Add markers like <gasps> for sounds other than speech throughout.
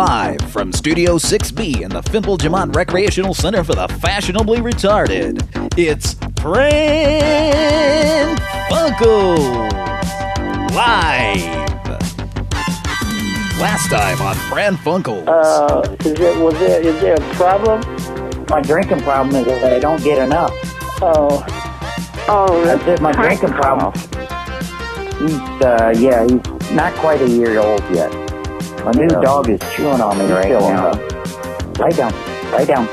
Live from Studio 6B in the Fimple Jamont Recreational Center for the Fashionably Retarded, it's Pran Funkels Live. Last time on Pran Funkels. Uh, is there, was there, is there a problem? My drinking problem is that I don't get enough. Oh. Oh, That's it, my drinking problem. He's, uh, yeah, he's not quite a year old yet. My new Yeah. dog is chewing on me right Kill him, now. Lie down, lie down.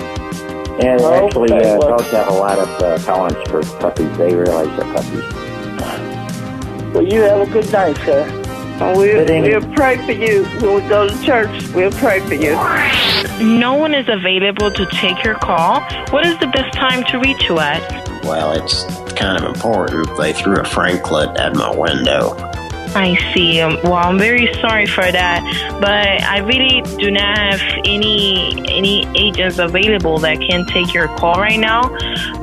And Okay, actually, uh, well- dogs have a lot of uh, tolerance for puppies. They realize they're puppies. Well, you have a good night, sir. We'll, we'll pray for you. We'll go to church. We'll pray for you. No one is available to take your call. What is the best time to reach you at? Well, it's kind of important. They threw a Franklet at my window. I see. Um, well, I'm very sorry for that, but I really do not have any any agents available that can take your call right now.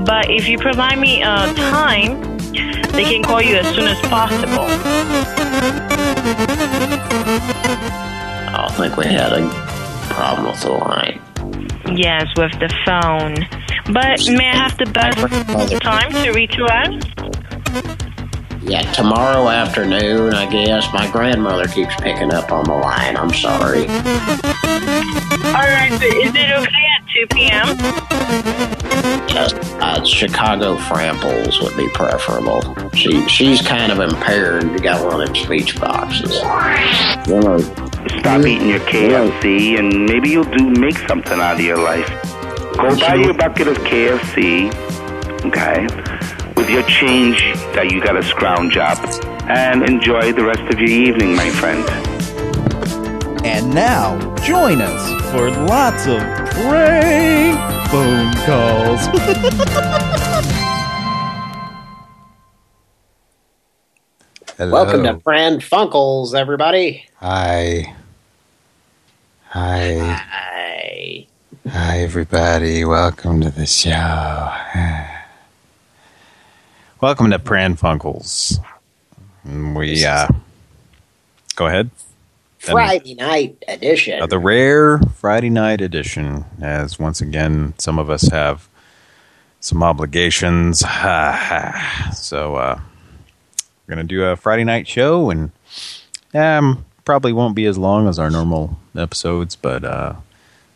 But if you provide me a time, they can call you as soon as possible. I don't think we had a problem with the line. Yes, with the phone. But may I have the best time to reach you at? Yeah, tomorrow afternoon, I guess. My grandmother keeps picking up on the line. I'm sorry. All right, but is it okay at 2 p.m.? Yes, uh, Chicago Framples would be preferable. She she's kind of impaired. You got one of them speech boxes. You know, Stop eating your KFC and maybe you'll do make something out of your life. Go buy you a bucket of KFC, okay, with your change that you got a scrounge up, and enjoy the rest of your evening, my friend. And now, join us for lots of prank phone calls. <laughs> Hello. Welcome to Pran Funkels, everybody. Hi. Hi. Hi. Hi, everybody. Welcome to the show. <sighs> <laughs> Welcome to Pran Funkels. And We uh, go ahead. Friday night edition. Uh, the rare Friday night edition, as once again some of us have some obligations. <sighs> so uh, we're gonna do a Friday night show, and um, probably won't be as long as our normal episodes, but uh,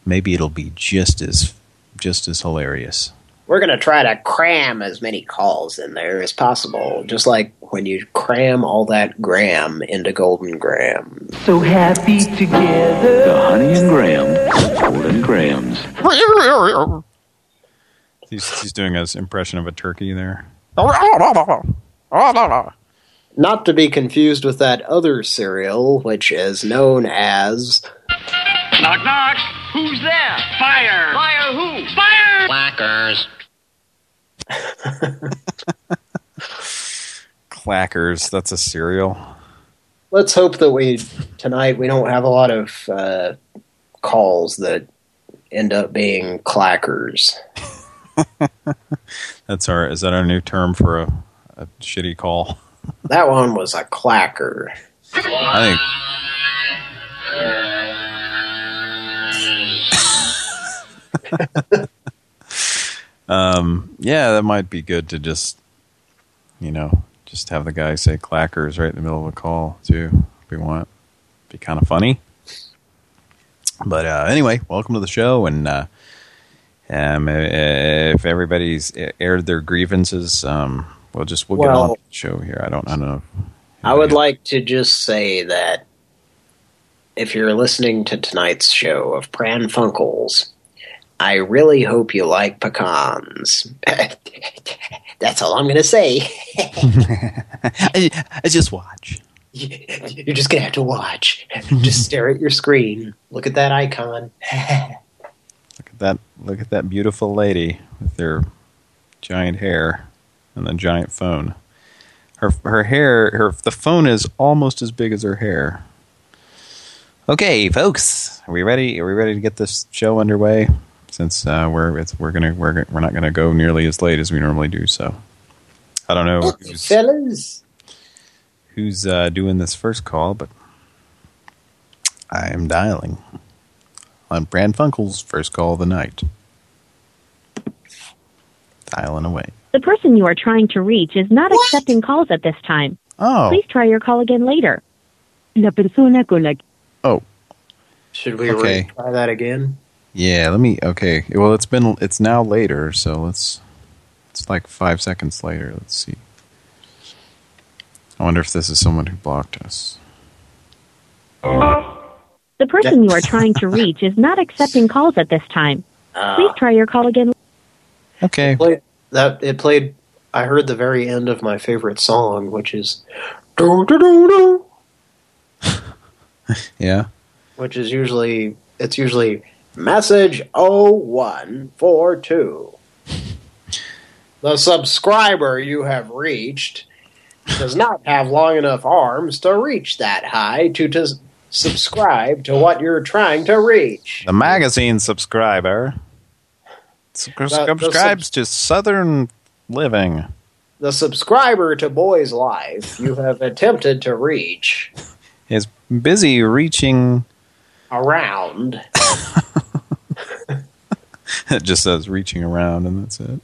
maybe it'll be just as just as hilarious. We're going to try to cram as many calls in there as possible, just like when you cram all that gram into Golden Graham. So happy together. The Honey and Graham, Golden Grahams. He's, he's doing his impression of a turkey there. Not to be confused with that other cereal, which is known as... Knock, knock. Who's there? Fire. Fire who? Fire. Clackers. <laughs> Clackers, that's a cereal. Let's hope that we, tonight, we don't have a lot of uh, calls that end up being clackers. <laughs> That's our is that our new term for a, a shitty call? That one was a clacker. I think. <laughs> um, yeah, that might be good to just, you know, just have the guy say clackers right in the middle of a call too. If we want, be kind of funny. But uh, anyway, welcome to the show, and uh, um, if everybody's aired their grievances, um, we'll just we'll get on the show here. I don't, I don't know. I would like to just say that if you're listening to tonight's show of Pran Funkels, I really hope you like pecans. <laughs> That's all I'm going to say. I, <laughs> I just watch. You're just going to have to watch. Just stare at your screen. Look at that icon. <laughs> Look at that! Look at that beautiful lady with her giant hair and the giant phone. Her her hair, her the phone is almost as big as her hair. Okay, folks, are we ready? Are we ready to get this show underway? Since uh, we're it's, we're gonna we're we're not gonna go nearly as late as we normally do. So I don't know who's, Fellas. who's uh, doing this first call, but I am dialing. on Pran Funkel's first call of the night. Dialing away. The person you are trying to reach is not accepting calls at this time. Oh. Please try your call again later. La persona con la Oh. Should we Okay. try that again? Yeah, let me. Okay. Well, it's been. It's now later, so let's. It's like five seconds later. Let's see. I wonder if this is someone who blocked us. The person you are trying to reach is not accepting calls at this time. Please try your call again. Okay. Played, that it played. I heard the very end of my favorite song, which is, "Do, do, do, do," Yeah. which is usually it's usually message 0142. <laughs> The subscriber you have reached does not have long enough arms to reach that high to, to subscribe to what you're trying to reach. The magazine subscriber Subscri- The- the subscribes to Southern Living. The subscriber to Boy's Life you have attempted to reach <laughs> Is busy reaching. around. It just says reaching around, and that's it.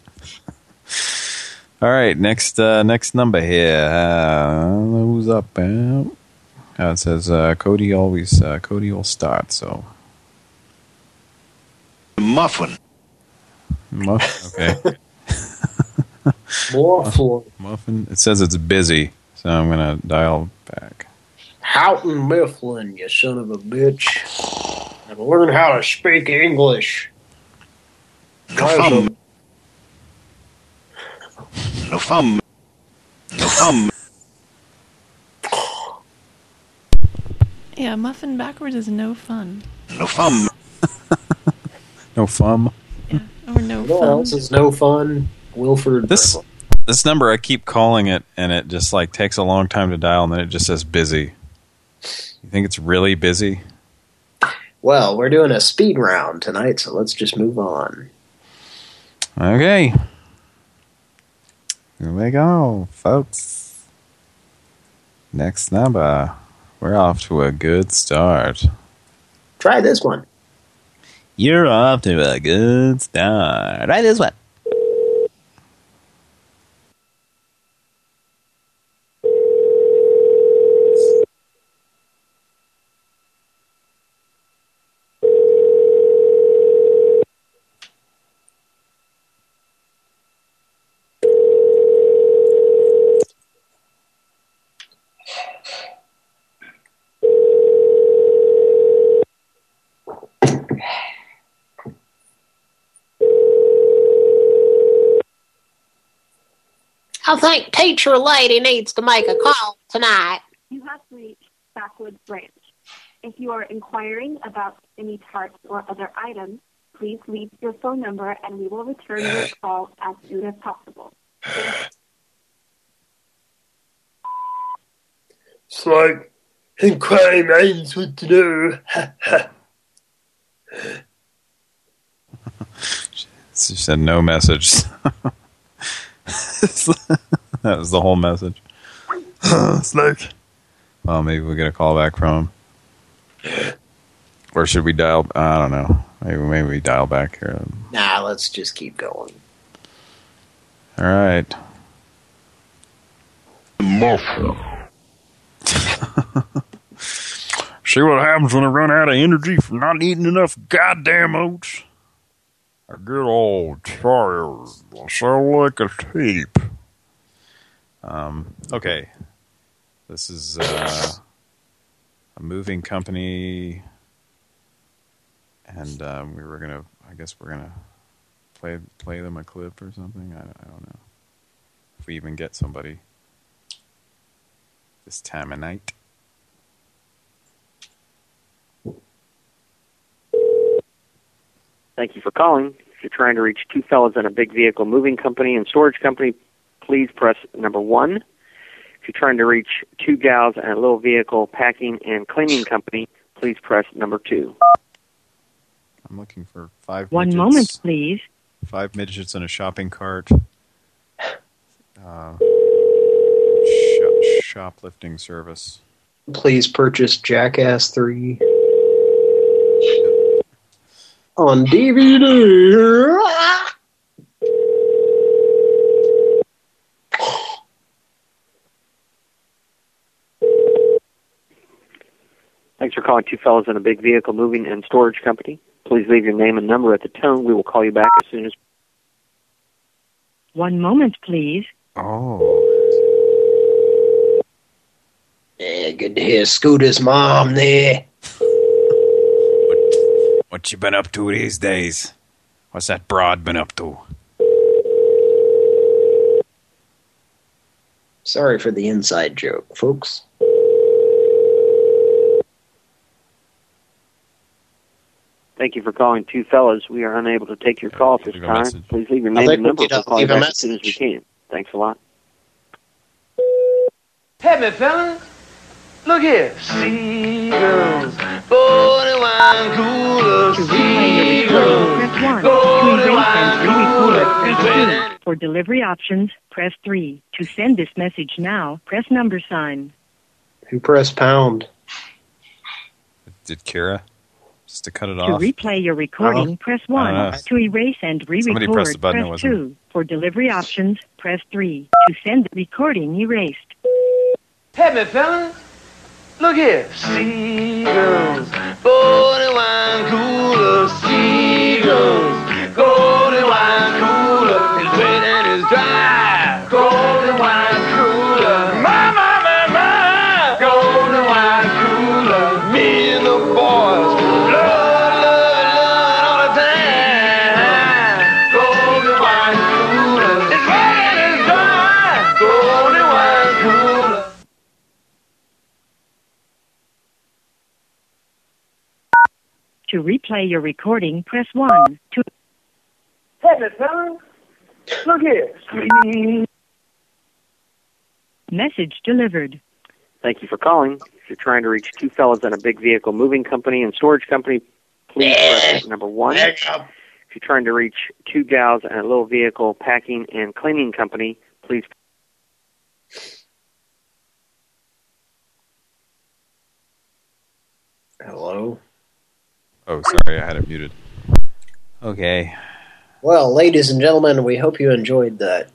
All right, next uh, next number here. Uh, who's up? Uh, it says uh, Cody always uh, Cody will start. So Muffin. Muff, okay. <laughs> Muffin. Muffin. It says it's busy, so I'm gonna dial back. Houghton Mifflin, you son of a bitch. And learn how to speak English. No fun. No fun. No fun. Yeah, muffin backwards is no fun. No fun. <laughs> No fun. Or no You know what fun. else is no fun? Wilford. This this number I keep calling it, and it just like takes a long time to dial, and then it just says busy. You think it's really busy? Well, we're doing a speed round tonight, so let's just move on. Okay. Here we go, folks. Next number. We're off to a good start. Try this one. You're off to a good start. Try this one. I think teacher lady needs to make a call tonight. You have reached Backwoods Branch. If you are inquiring about any parts or other items, please leave your phone number and we will return your <sighs> call as soon as possible. It's like inquiring minds what to do. <laughs> She said no message. <laughs> <laughs> that was the whole message. <laughs> Snake. Well, maybe we'll get a call back from him. Or should we dial? I don't know. Maybe maybe we dial back here. Nah, let's just keep going. All right. <laughs> See what happens when I run out of energy from not eating enough goddamn oats? All tired. I sound like a tape. Um, okay. This is uh, a moving company, and um, we were gonna. I guess we're gonna play play them a clip or something. I, I don't know if we even get somebody this time of night. Thank you for calling. If you're trying to reach two fellas in a big vehicle moving company and storage company, please press number one. If you're trying to reach two gals in a little vehicle packing and cleaning company, please press number two. I'm looking for five. One midgets. moment, please. Five midgets in a shopping cart. Uh, shop, shoplifting service. Please purchase Jackass 3. On DVD. Thanks for calling Two Fellas in a Big Vehicle Moving and Storage Company. Please leave your name and number at the tone. We will call you back as soon as. One moment, please. Oh. Yeah, good to hear Scooter's mom there. What you been up to these days? What's that broad been up to? Sorry for the inside joke, folks. Thank you for calling Two Fellas. We are unable to take your call at this time. message. Please leave your name and number. need to We'll call you leave a back as soon as we can. Thanks a lot. Hey, me fellas, look here. Seagulls, body wine cooler, seagulls, Press 1. To erase and re-record, press 2. For delivery options, press 3. To send this message now, press number sign. Who pressed pound? Did Kira? Just to cut it To off? replay your recording, Oh. press 1. Uh, to erase and re-record, pressed the button, press 2. For delivery options, press 3. To send the recording erased. Hey, me fellas, look here. Seagulls, body wine cooler, seagulls, To replay your recording, press 1. To Hey, me fellas, look here. message delivered. Thank you for calling. If you're trying to reach Two Fellas in a Big Vehicle Moving Company and Storage Company, please press number one. If you're trying to reach Two Gals and a Little Vehicle Packing and Cleaning Company, please Hello? Oh, sorry, I had it muted. Okay. Well, ladies and gentlemen, we hope you enjoyed that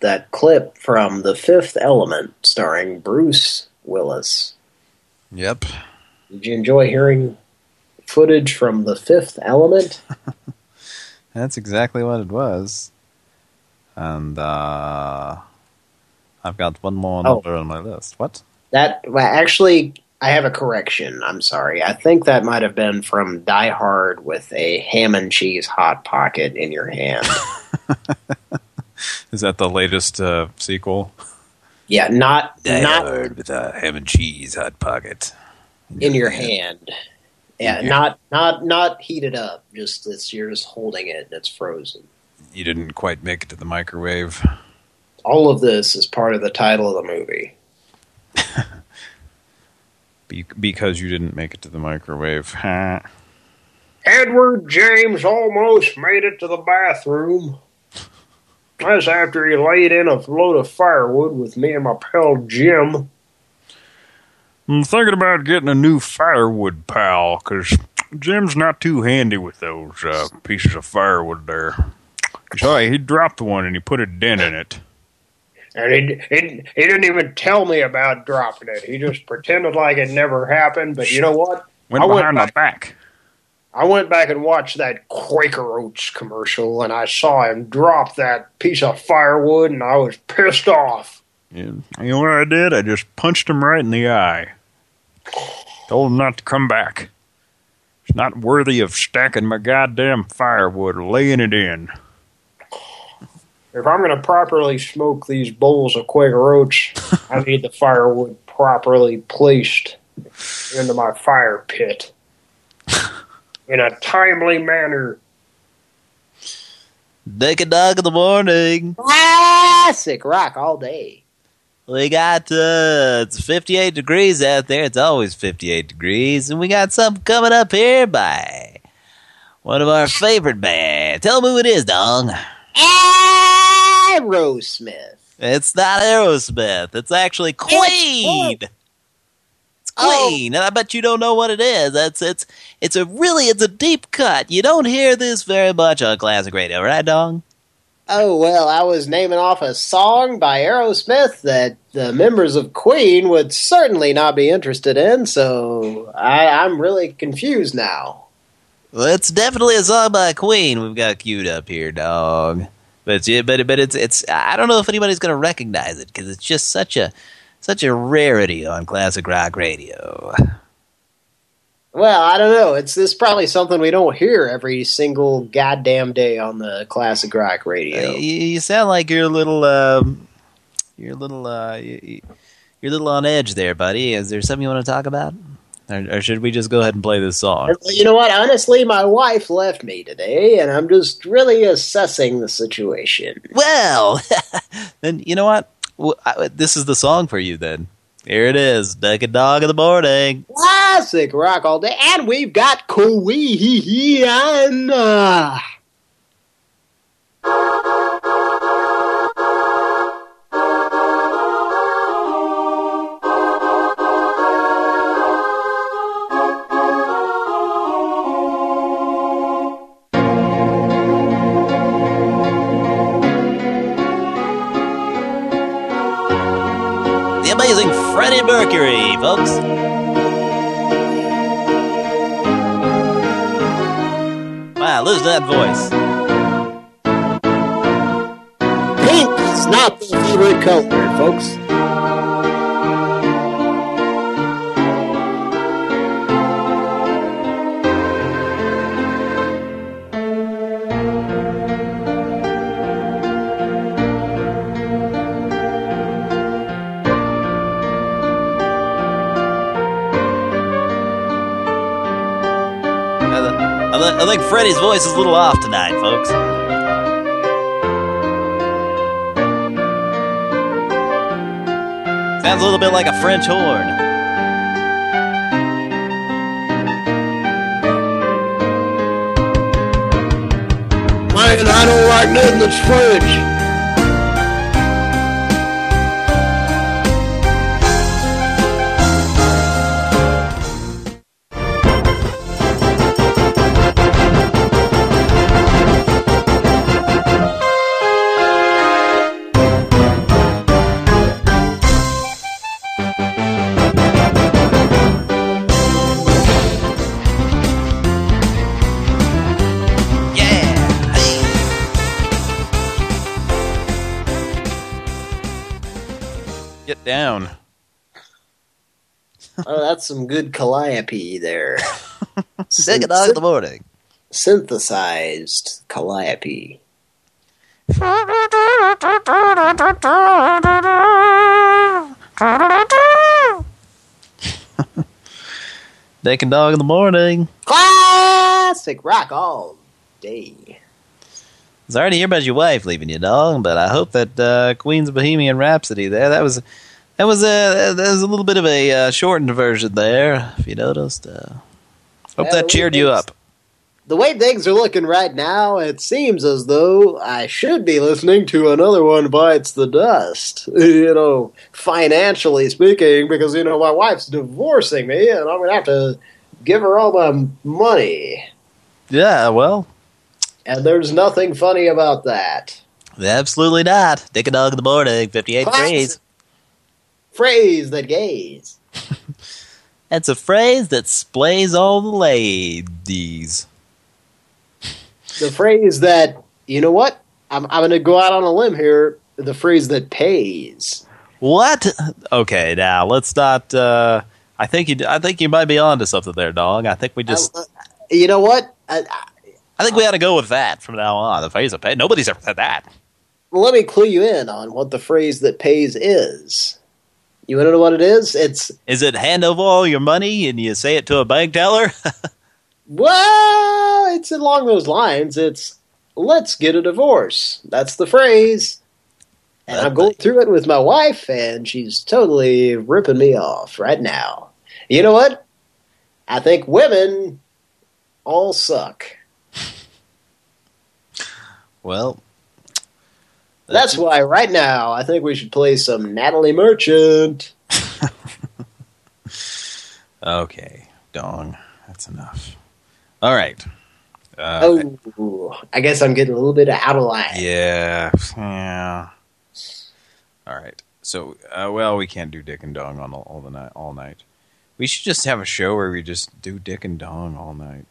that clip from The Fifth Element starring Bruce Willis. Yep. Did you enjoy hearing footage from The Fifth Element? <laughs> That's exactly what it was. And uh I've got one more Oh. on my list. What? That well, actually, I have a correction. I'm sorry. I think that might have been from Die Hard with a ham and cheese hot pocket in your hand. <laughs> Is that the latest uh, sequel? yeah, not Die not Hard with a ham and cheese hot pocket. in your hand. Yeah, Yeah. not not not heated up. Just it's you're just holding it and it's frozen. You didn't quite make it to the microwave. All of this is part of the title of the movie. <laughs> Be because you didn't make it to the microwave. Huh. <laughs> Edward James almost made it to the bathroom. That's after he laid in a load of firewood with me and my pal Jim. I'm thinking about getting a new firewood pal, 'cause Jim's not too handy with those uh, pieces of firewood there. Sorry, he dropped one and he put a dent in it. And he, he, he didn't even tell me about dropping it. He just pretended like it never happened. But you know what? Went I behind my back, back. I went back and watched that Quaker Oats commercial, and I saw him drop that piece of firewood, and I was pissed off. And you know what I did? I just punched him right in the eye. Told him not to come back. It's not worthy of stacking my goddamn firewood laying it in. If I'm going to properly smoke these bowls of Quaker Oats, <laughs> I need the firewood properly placed into my fire pit <laughs> in a timely manner. Dick a dog in the morning. Classic rock all day. We got, uh, it's 58 degrees out there. It's always 58 degrees. And we got something coming up here by one of our favorite bands. Tell me who it is, dong. Aerosmith. It's not Aerosmith. It's actually Queen. It's Queen, oh. and I bet you don't know what it is. That's it's it's a really it's a deep cut. You don't hear this very much on classic radio, right, Dong? Oh, well, I was naming off a song by Aerosmith that the members of Queen would certainly not be interested in, so I, I'm really confused now. Well, it's definitely a song by Queen we've got queued up here, dog. But it's, but but it's it's I don't know if anybody's going to recognize it because it's just such a such a rarity on classic rock radio. Well, I don't know. It's this probably something we don't hear every single goddamn day on the classic rock radio. Uh, you, you sound like you're a little um, you're a little uh, you, you're a little on edge there, buddy. Is there something you want to talk about? Or, or should we just go ahead and play this song? You know what? Honestly, my wife left me today, and I'm just really assessing the situation. Well, <laughs> then you know what? Well, I, this is the song for you then. Here it is, Naked Dog in the Morning. Classic rock all day, and we've got Queen. Mercury, folks. Wow, listen to that voice. Pink is not the favorite color, folks. I, think Freddy's voice is a little off tonight, folks. Sounds a little bit like a French horn. Man, I don't like nothing that's French. Some good calliope there. Naked Dog in the Morning. Synthesized calliope. <laughs> Naked Dog in the Morning. Classic rock all day. Sorry to hear about your wife leaving you, dog, but I hope that uh, Queen's Bohemian Rhapsody there, that was that was a that was a little bit of a uh, shortened version there, if you noticed. Uh, hope Yeah, that cheered you up. The way things are looking right now, it seems as though I should be listening to another one bites the dust. <laughs> You know, financially speaking, because, you know, my wife's divorcing me and I'm going to have to give her all my money. Yeah, well, And there's nothing funny about that. absolutely not. Naked Dog in the Morning, 58 Classic. Phrase. That gays. <laughs> That's a phrase that splays all the ladies. The phrase that, you know what? I'm, I'm going to go out on a limb here. The phrase that pays. What? Okay, now let's not. Uh, I think you. I think you might be onto something there, dog. I think we just. Uh, you know what? I, I think we ought to go with that from now on. The phrase that pays. Nobody's ever said that. Well, let me clue you in on what the phrase that pays is. You want to know what it is? It's, Is it hand over all your money and you say it to a bank teller? <laughs> well, it's along those lines. It's, let's get a divorce. That's the phrase. And I'm going through it with my wife, and she's totally ripping me off right now. You know what? I think women all suck. well, That's why right now I think we should play some Natalie Merchant. <laughs> Okay, dong. That's enough. All right. Uh, oh, I guess I'm getting a little bit out of line. Yeah, yeah. All right. So, uh, well, we can't do dick and dong on all, all the night, all night. We should just have a show where we just do dick and dong all night.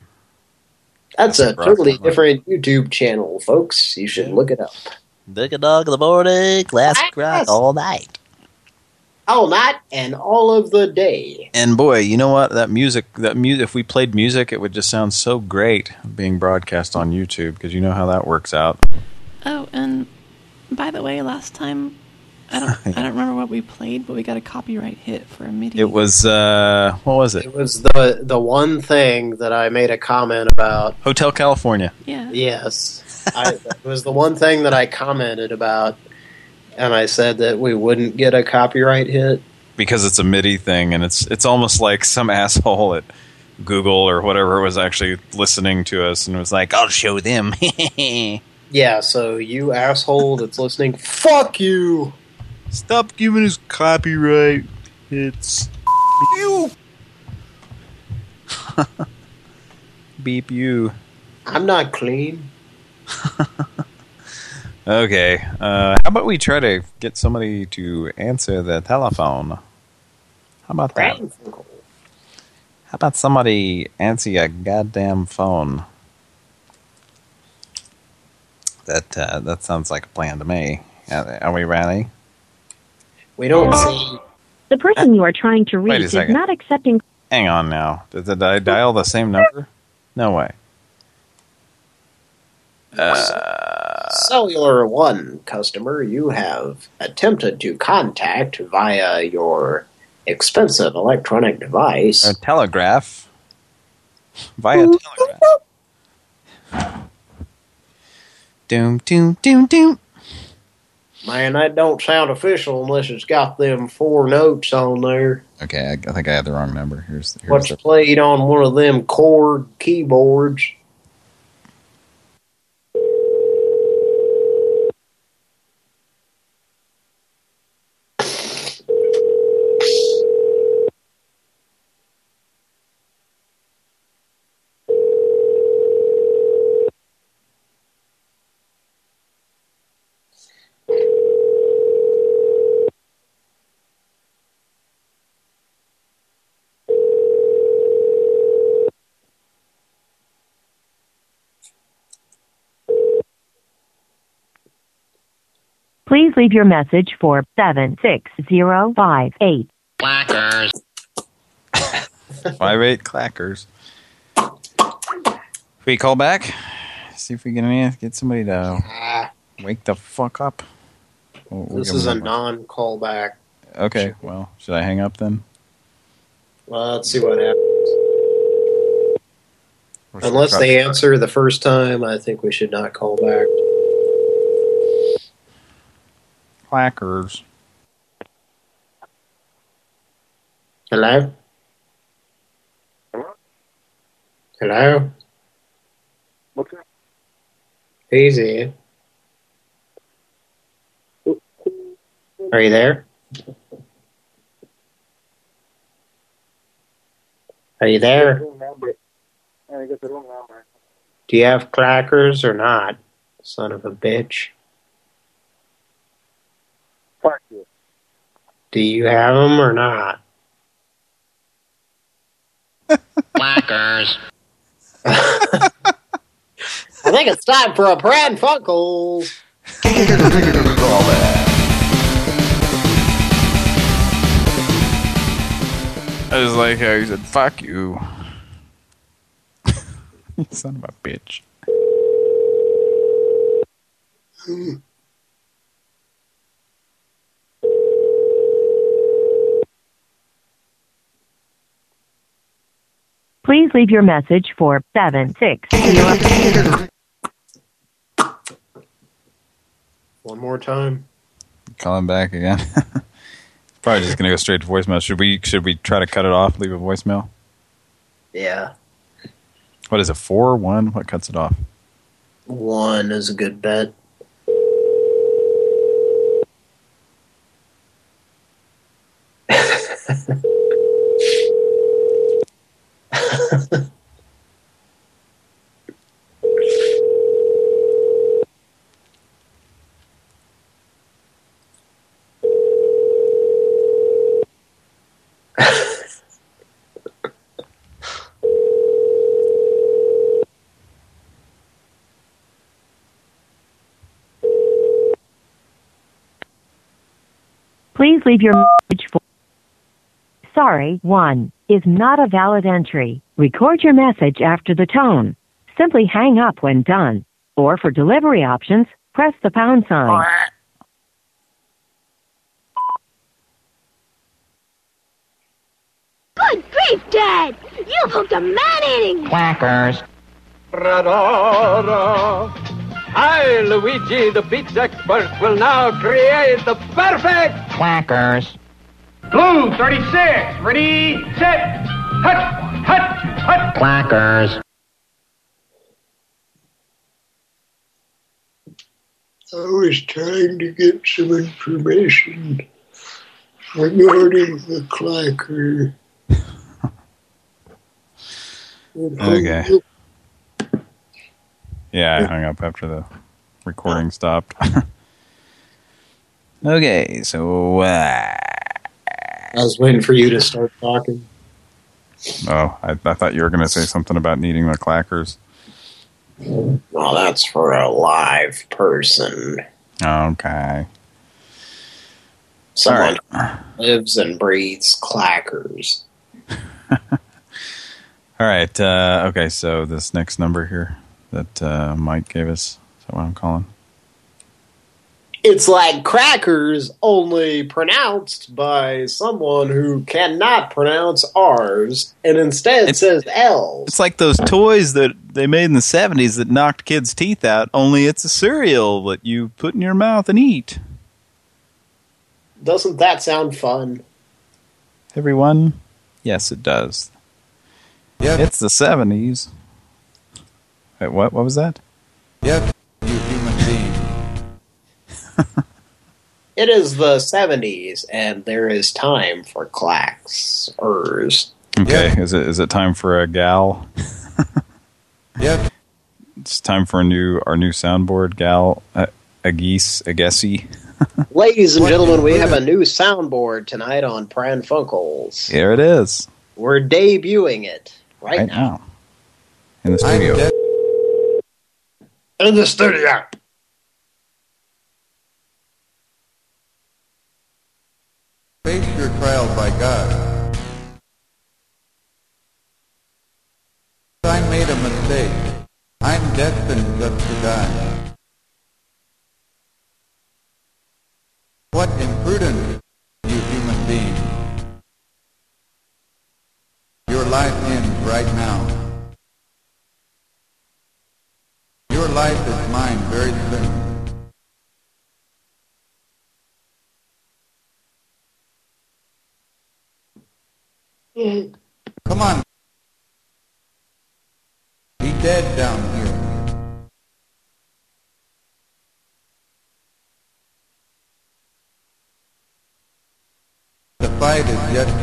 That's a rough totally different YouTube channel, folks. You should look it up. Dick and dong in the morning, classic rock all night. All night and all of the day. And boy, you know what? That music, that music. If we played music, it would just sound so great being broadcast on YouTube because you know how that works out. Oh, and by the way, last time I don't <laughs> I don't remember what we played, but we got a copyright hit for a MIDI. It was uh, what was it? It was the the one thing that I made a comment about. Hotel California. Yeah. Yes. I, it was the one thing that I commented about, and I said that we wouldn't get a copyright hit. because it's a MIDI thing, and it's it's almost like some <laughs> asshole at Google or whatever was actually listening to us and was like, "I'll show them." <laughs> Yeah, so you asshole that's listening, fuck you! Stop giving us copyright hits. You! <laughs> Beep you. I'm not clean. <laughs> Okay, uh, how about we try to get somebody to answer the telephone? How about that? How about somebody answer your goddamn phone? That uh, that sounds like a plan to me. Are are we ready? We don't see... The person you are trying to reach is not accepting. Hang on now. Did, did I dial the same number? No way. Uh, Cellular One customer you have attempted to contact via your expensive electronic device. a telegraph. Via telegraph. Doom, doom, doom, doom. Man, that don't sound official unless it's got them four notes on there. Okay, I, I think I have the wrong number. Here's, here's What's the, played on one of them chord keyboards. Please leave your message for 76058. Clackers. five eight clackers. we call back? See if we can uh, get somebody to ah. wake the fuck up. Oh, we'll- we'll This is a them non-callback. Okay, well, should I hang up then? Well, let's see what happens. Or should we Unless they answer the first time, I think we should not call back. Clackers. Hello? Hello? What's up? Who's there? Are you there? Are you there? I got the wrong number. Do you have clackers or not? Son of a bitch. Fuck you. Do you have them or not? <laughs> Clackers. <laughs> I think it's time for a Pran Funkels. I just like how he said, fuck you. you <laughs> son of a bitch. Please leave your message for 76058. One more time. Call him back again. <laughs> Probably just gonna go straight to voicemail. Should we should we try to cut it off, leave a voicemail? Yeah. What is it, four, one? What cuts it off? One is a good bet. <laughs> Please leave your message for Sorry, 1 is not a valid entry. Record your message after the tone. Simply hang up when done. Or for delivery options, press the pound sign. Good grief, Dad! You've hooked a man-eating... Quackers. Radara. I, Luigi, the beats expert, will now create the perfect Quackers. Blue 36. Ready, set, hut, hut, hut. Quackers. I was trying to get some information regarding the clacker. <laughs> Okay. Yeah, I hung up after the recording stopped. <laughs> Okay, so uh, I was waiting for you to start talking. oh, I, I thought you were going to say something about needing the clackers. Well, that's for a live person. Okay. Someone who lives and breathes clackers. <laughs> All right. Uh, okay, so this next number here that uh, Mike gave us, is that what I'm calling? It's like crackers, only pronounced by someone who cannot pronounce R's, and instead says L's. It's like those toys that they made in the 70s that knocked kids' teeth out, only it's a cereal that you put in your mouth and eat. Doesn't that sound fun? Everyone? Yes, it does. Yeah. It's the 70s. Wait, what? What was that? Yep, you human being. <laughs> It is the 70s, and there is time for clacks, ers. Okay, is it is it time for a gal? <laughs> Yep. It's time for a new our new soundboard, gal. A, a geese, a guessy. Ladies and gentlemen, we have a new soundboard tonight on Pran Funkels. Here it is, We're debuting it right, right now. now, in the studio. In the studio. Face your trial by God. I made a mistake. I'm destined just to die. What imprudence, you human being. Your life ends right now. Come on. Be dead down here. The fight is yet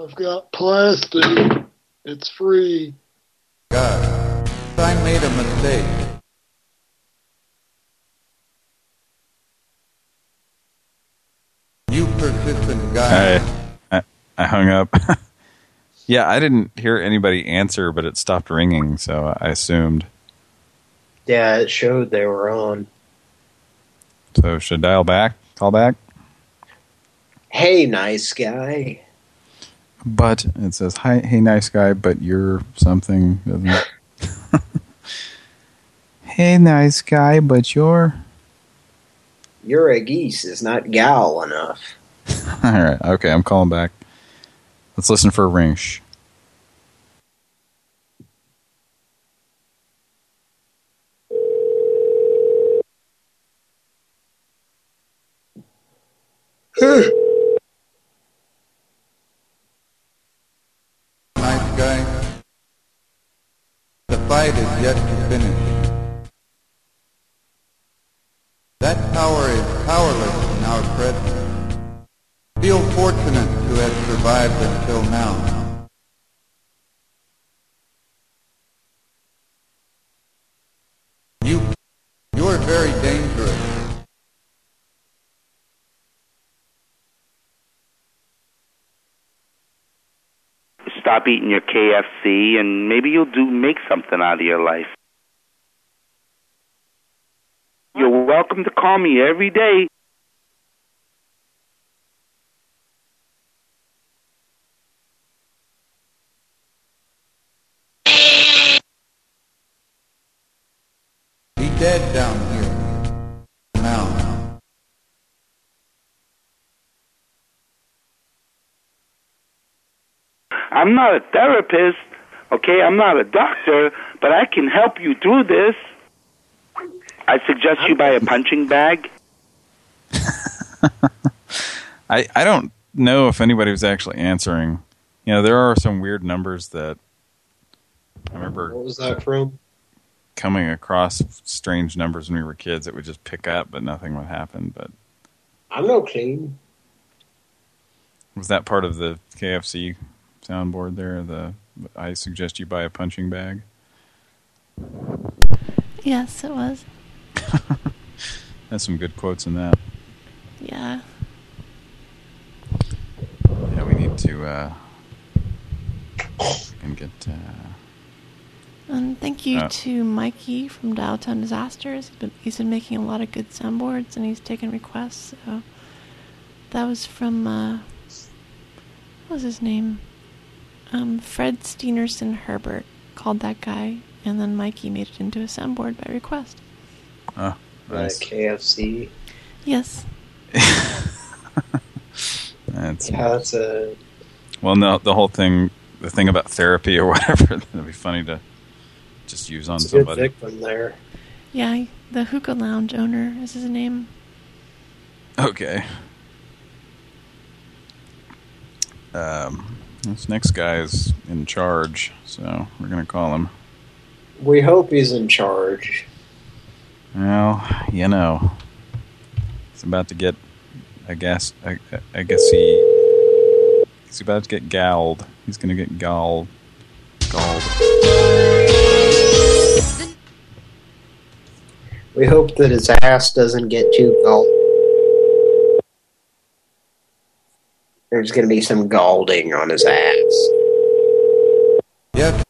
I've got plastic. It's free. God, I made a mistake. You persistent guy. I, I I hung up. <laughs> yeah, I didn't hear anybody answer, but it stopped ringing, so I assumed. Yeah, it showed they were on. So should dial back? Call back? Hey, nice guy. But it says, "Hi, hey, nice guy, but you're something." Doesn't <laughs> hey, nice guy, but you're. You're a geese is not gal enough. <laughs> All right, okay, I'm calling back. Let's listen for a ring. Shh. Fight is yet to finish. That power is powerless in our presence. Feel fortunate to have survived until now. You, you are very Stop eating your KFC, and maybe you'll do make something out of your life. You're welcome to call me every day. I'm not a therapist, okay? I'm not a doctor, but I can help you through this. I suggest you buy a punching bag. <laughs> I I don't know if anybody was actually answering. You know, there are some weird numbers that I remember What was that from? coming across strange numbers when we were kids that would just pick up, but nothing would happen. But I'm no clean. was that part of the KFC soundboard there? The I suggest you buy a punching bag. Yes, it was. <laughs> That's some good quotes in that. Yeah. Yeah, we need to uh, and get. Uh, And thank you Uh, to Mikey from Dialtown Disasters. He's been, he's been making a lot of good soundboards and he's taken requests. So that was from uh, what was his name? Um, Fred Steenerson Herbert called that guy, and then Mikey made it into a soundboard by request. oh, nice. KFC. Yes. <laughs> That's Yeah, that's a. well, no, the whole thing, the thing about therapy or <laughs> whatever, that'd be funny to just use on It's a good somebody. victim there. Yeah, the hookah lounge owner is his name. Okay. Um, this next guy is in charge, so we're gonna call him. We hope he's in charge. Well, you know, he's about to get. I guess. I, I guess he. He's about to get galled. He's gonna get galled. Galled. We hope that his ass doesn't get too galled. There's going to be some galding on his ass. Yep.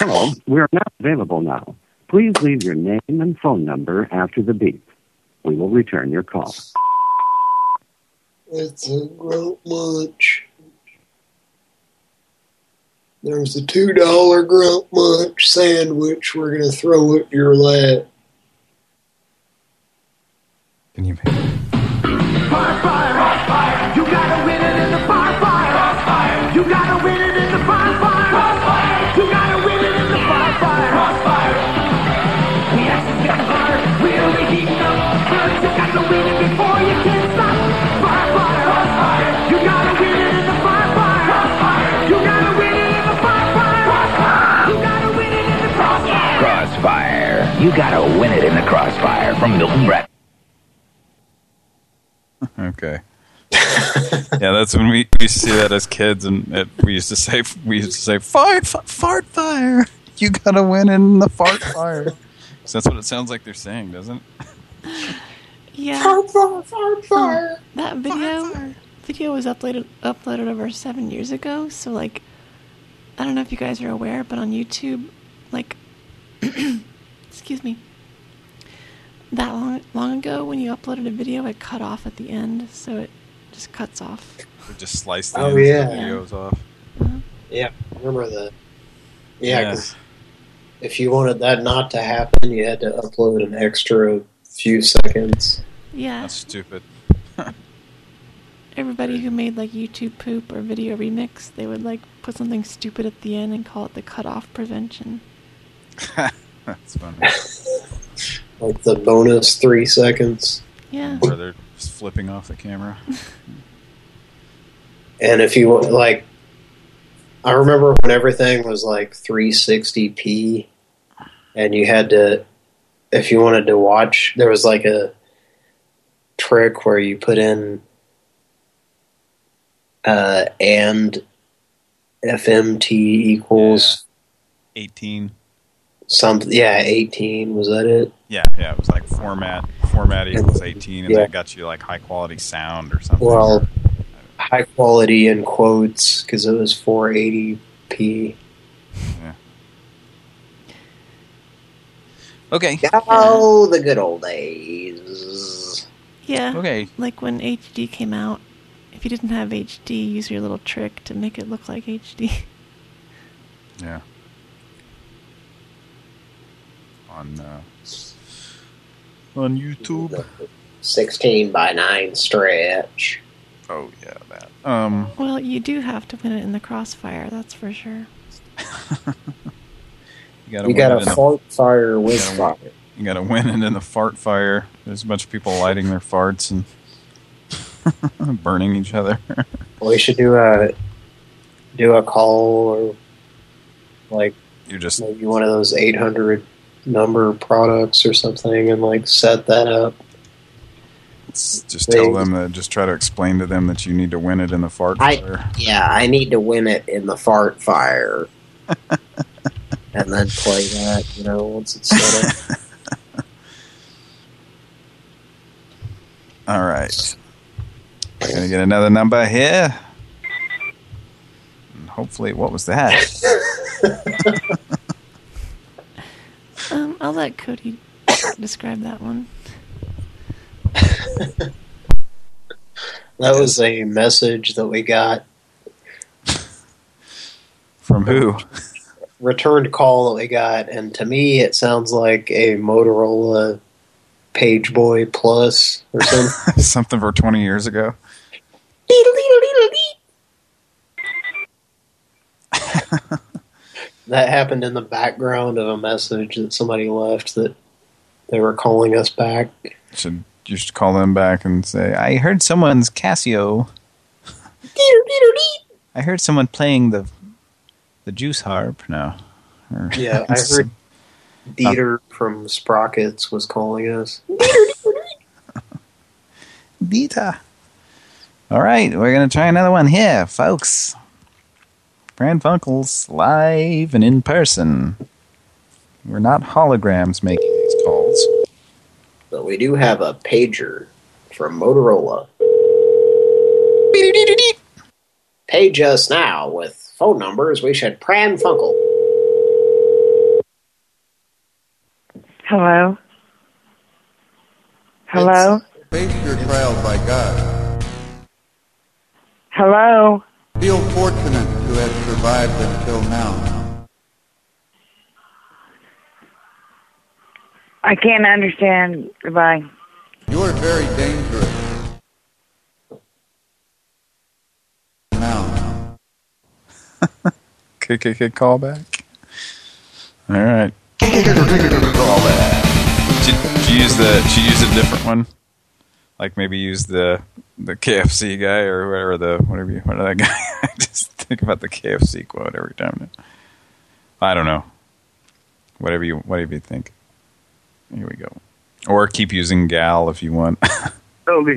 Hello, we are not available now. Please leave your name and phone number after the beep. We will return your call. It's a great munch. There's a two dollar grunt munch sandwich we're gonna throw at your lap. Can you Fire, fire, fire. You gotta win it in the crossfire from Milton Bradley. Okay. <laughs> yeah, that's when we, we used to see that as kids, and it, we used to say we used to say fart f- fart fire. You gotta win in the fart fire. so that's what it sounds like they're saying, doesn't it? Yeah. Fire, fire, fire, fire. Um, that video video was uploaded uploaded over seven years ago. So like, I don't know if you guys are aware, but on YouTube, like, <clears throat> excuse me, that long long ago when you uploaded a video, it cut off at the end, so it just cuts off. We just slice the Oh, ends of yeah. the videos off. Uh-huh. Yeah, remember that. Yeah, Yeah. 'cause if you wanted that not to happen, you had to upload an extra few seconds. Yeah. That's stupid. <laughs> Everybody who made like YouTube poop or video remix, they would like put something stupid at the end and call it the cutoff prevention. <laughs> That's funny. <laughs> Like the bonus three seconds. Yeah. Where they're just flipping off the camera. <laughs> And if you want, like, I remember when everything was like 360p, and you had to, if you wanted to watch, there was like a trick where you put in uh, and FMT equals 18. Something. Yeah, 18. Was that it? Yeah, yeah, it was like format format equals 18, and Yeah. that got you like high quality sound or something. Well, high quality in quotes because it was 480p. Yeah. Okay. Oh, the good old days. Yeah. Okay. Like when HD came out, if you didn't have HD, use your little trick to make it look like HD. Yeah. On uh, on YouTube. 16 by 9 stretch. Oh yeah, that. Um. Well, you do have to win it in the crossfire, that's for sure. <laughs> You gotta You win got a in the- fart fire with you gotta, fire. You gotta win it in the fart fire. There's a bunch of people lighting their farts and <laughs> burning each other. We should do a do a call or like you just maybe one of those 800 number products or something and like set that up. just tell them that. Just try to explain to them that you need to win it in the fart I fire. yeah, I need to win it in the fart fire. <laughs> and then play that, you know, once it's set up. <laughs> All right. We're gonna get another number here. And hopefully, what was that? <laughs> Um, I'll let Cody <coughs> describe that one. That was a message that we got. From who? Returned call that we got, and to me it sounds like a Motorola Page Boy Plus or something. <laughs> Something for 20 years ago. <laughs> that happened in the background of a message that somebody left that they were calling us back. Should you should call them back and say, "I heard someone's Casio. I heard someone playing the the juice harp." No. Yeah, I <laughs> heard Dieter from Sprockets was calling us. Dieter. All right, we're gonna try another one here, folks. Pran Funkels live and in person. We're not holograms making these calls. But we do have a pager from Motorola. Page us now with phone numbers. We should Pran Funkel. Hello? Hello? Face your trials by God. Hello? Feel fortunate to have survived until now. I can't understand. Goodbye. You are very dangerous. Now. Kick, kick, kick, call back. All right. Should, should you use the? Should you use a different one? Like maybe use the the KFC guy or whatever the whatever you whatever that <laughs> guy. I just think about the KFC quote every time. I don't know. Whatever you whatever you think. Here we go. Or keep using gal if you want. <laughs> Toby.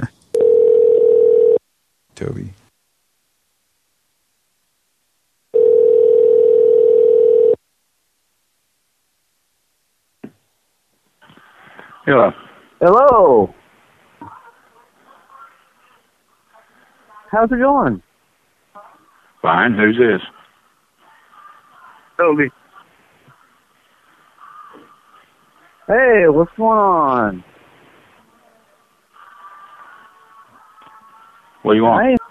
Toby. Hello. Hello. How's it going? Fine. Who's this? Toby. Hey, what's going on? What do you want? I ain't,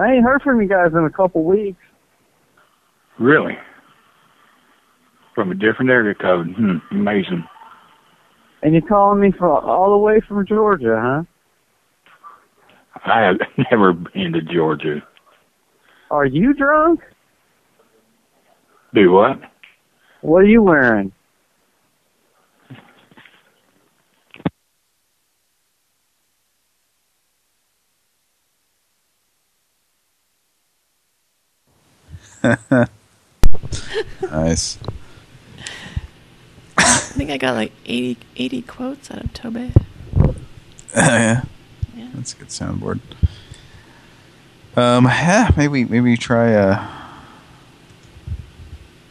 I ain't heard from you guys in a couple weeks. Really? From a different area code. Hmm. Amazing. And you're calling me from all the way from Georgia, huh? I have <laughs> never been to Georgia. Are you drunk? Do what? What are you wearing? <laughs> nice. I think I got like 80, 80 quotes out of Tobey. Oh, <laughs> yeah. That's a good soundboard. Um, yeah, maybe maybe you try a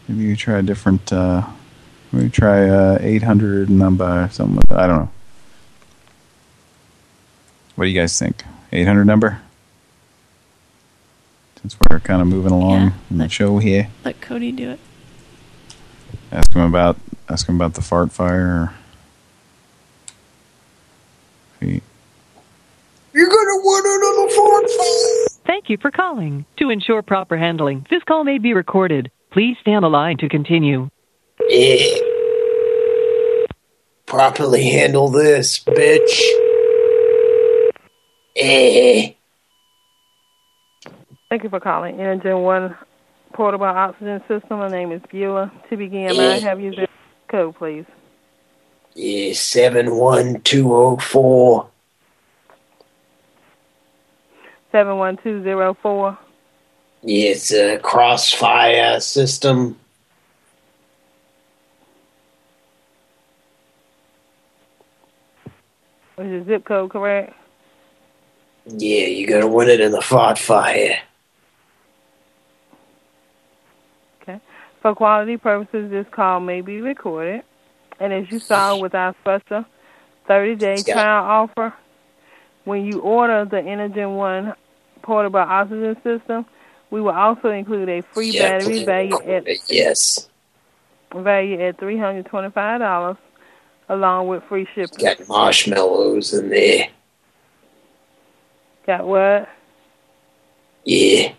maybe you try a different uh maybe try a 800 number or something. Like. I don't know. What do you guys think? 800 number? Since we're kind of moving along Yeah, in the show here, Let Cody do it. ask him about ask him about the fart fire. Or You're gonna win it on the fourth Thank you for calling. To ensure proper handling, this call may be recorded. Please stay on the line to continue. Yeah. Properly handle this, bitch. Eh. Thank you for calling Inogen One Portable Oxygen System. My name is Beulah. To begin, may I have your zip code, please? Yeah, seven one two oh four. Seven one two zero four. It's a crossfire system. Is your zip code correct? Yeah, you gotta win it in the fought fire. Okay. For quality purposes, this call may be recorded. And as you saw with our special 30-day trial offer, when you order the Inogen One portable oxygen system, we will also include a free Yeah, battery value at Yes. value at three hundred twenty-five dollars, along with free shipping. Got marshmallows in there. Got what? Yeah.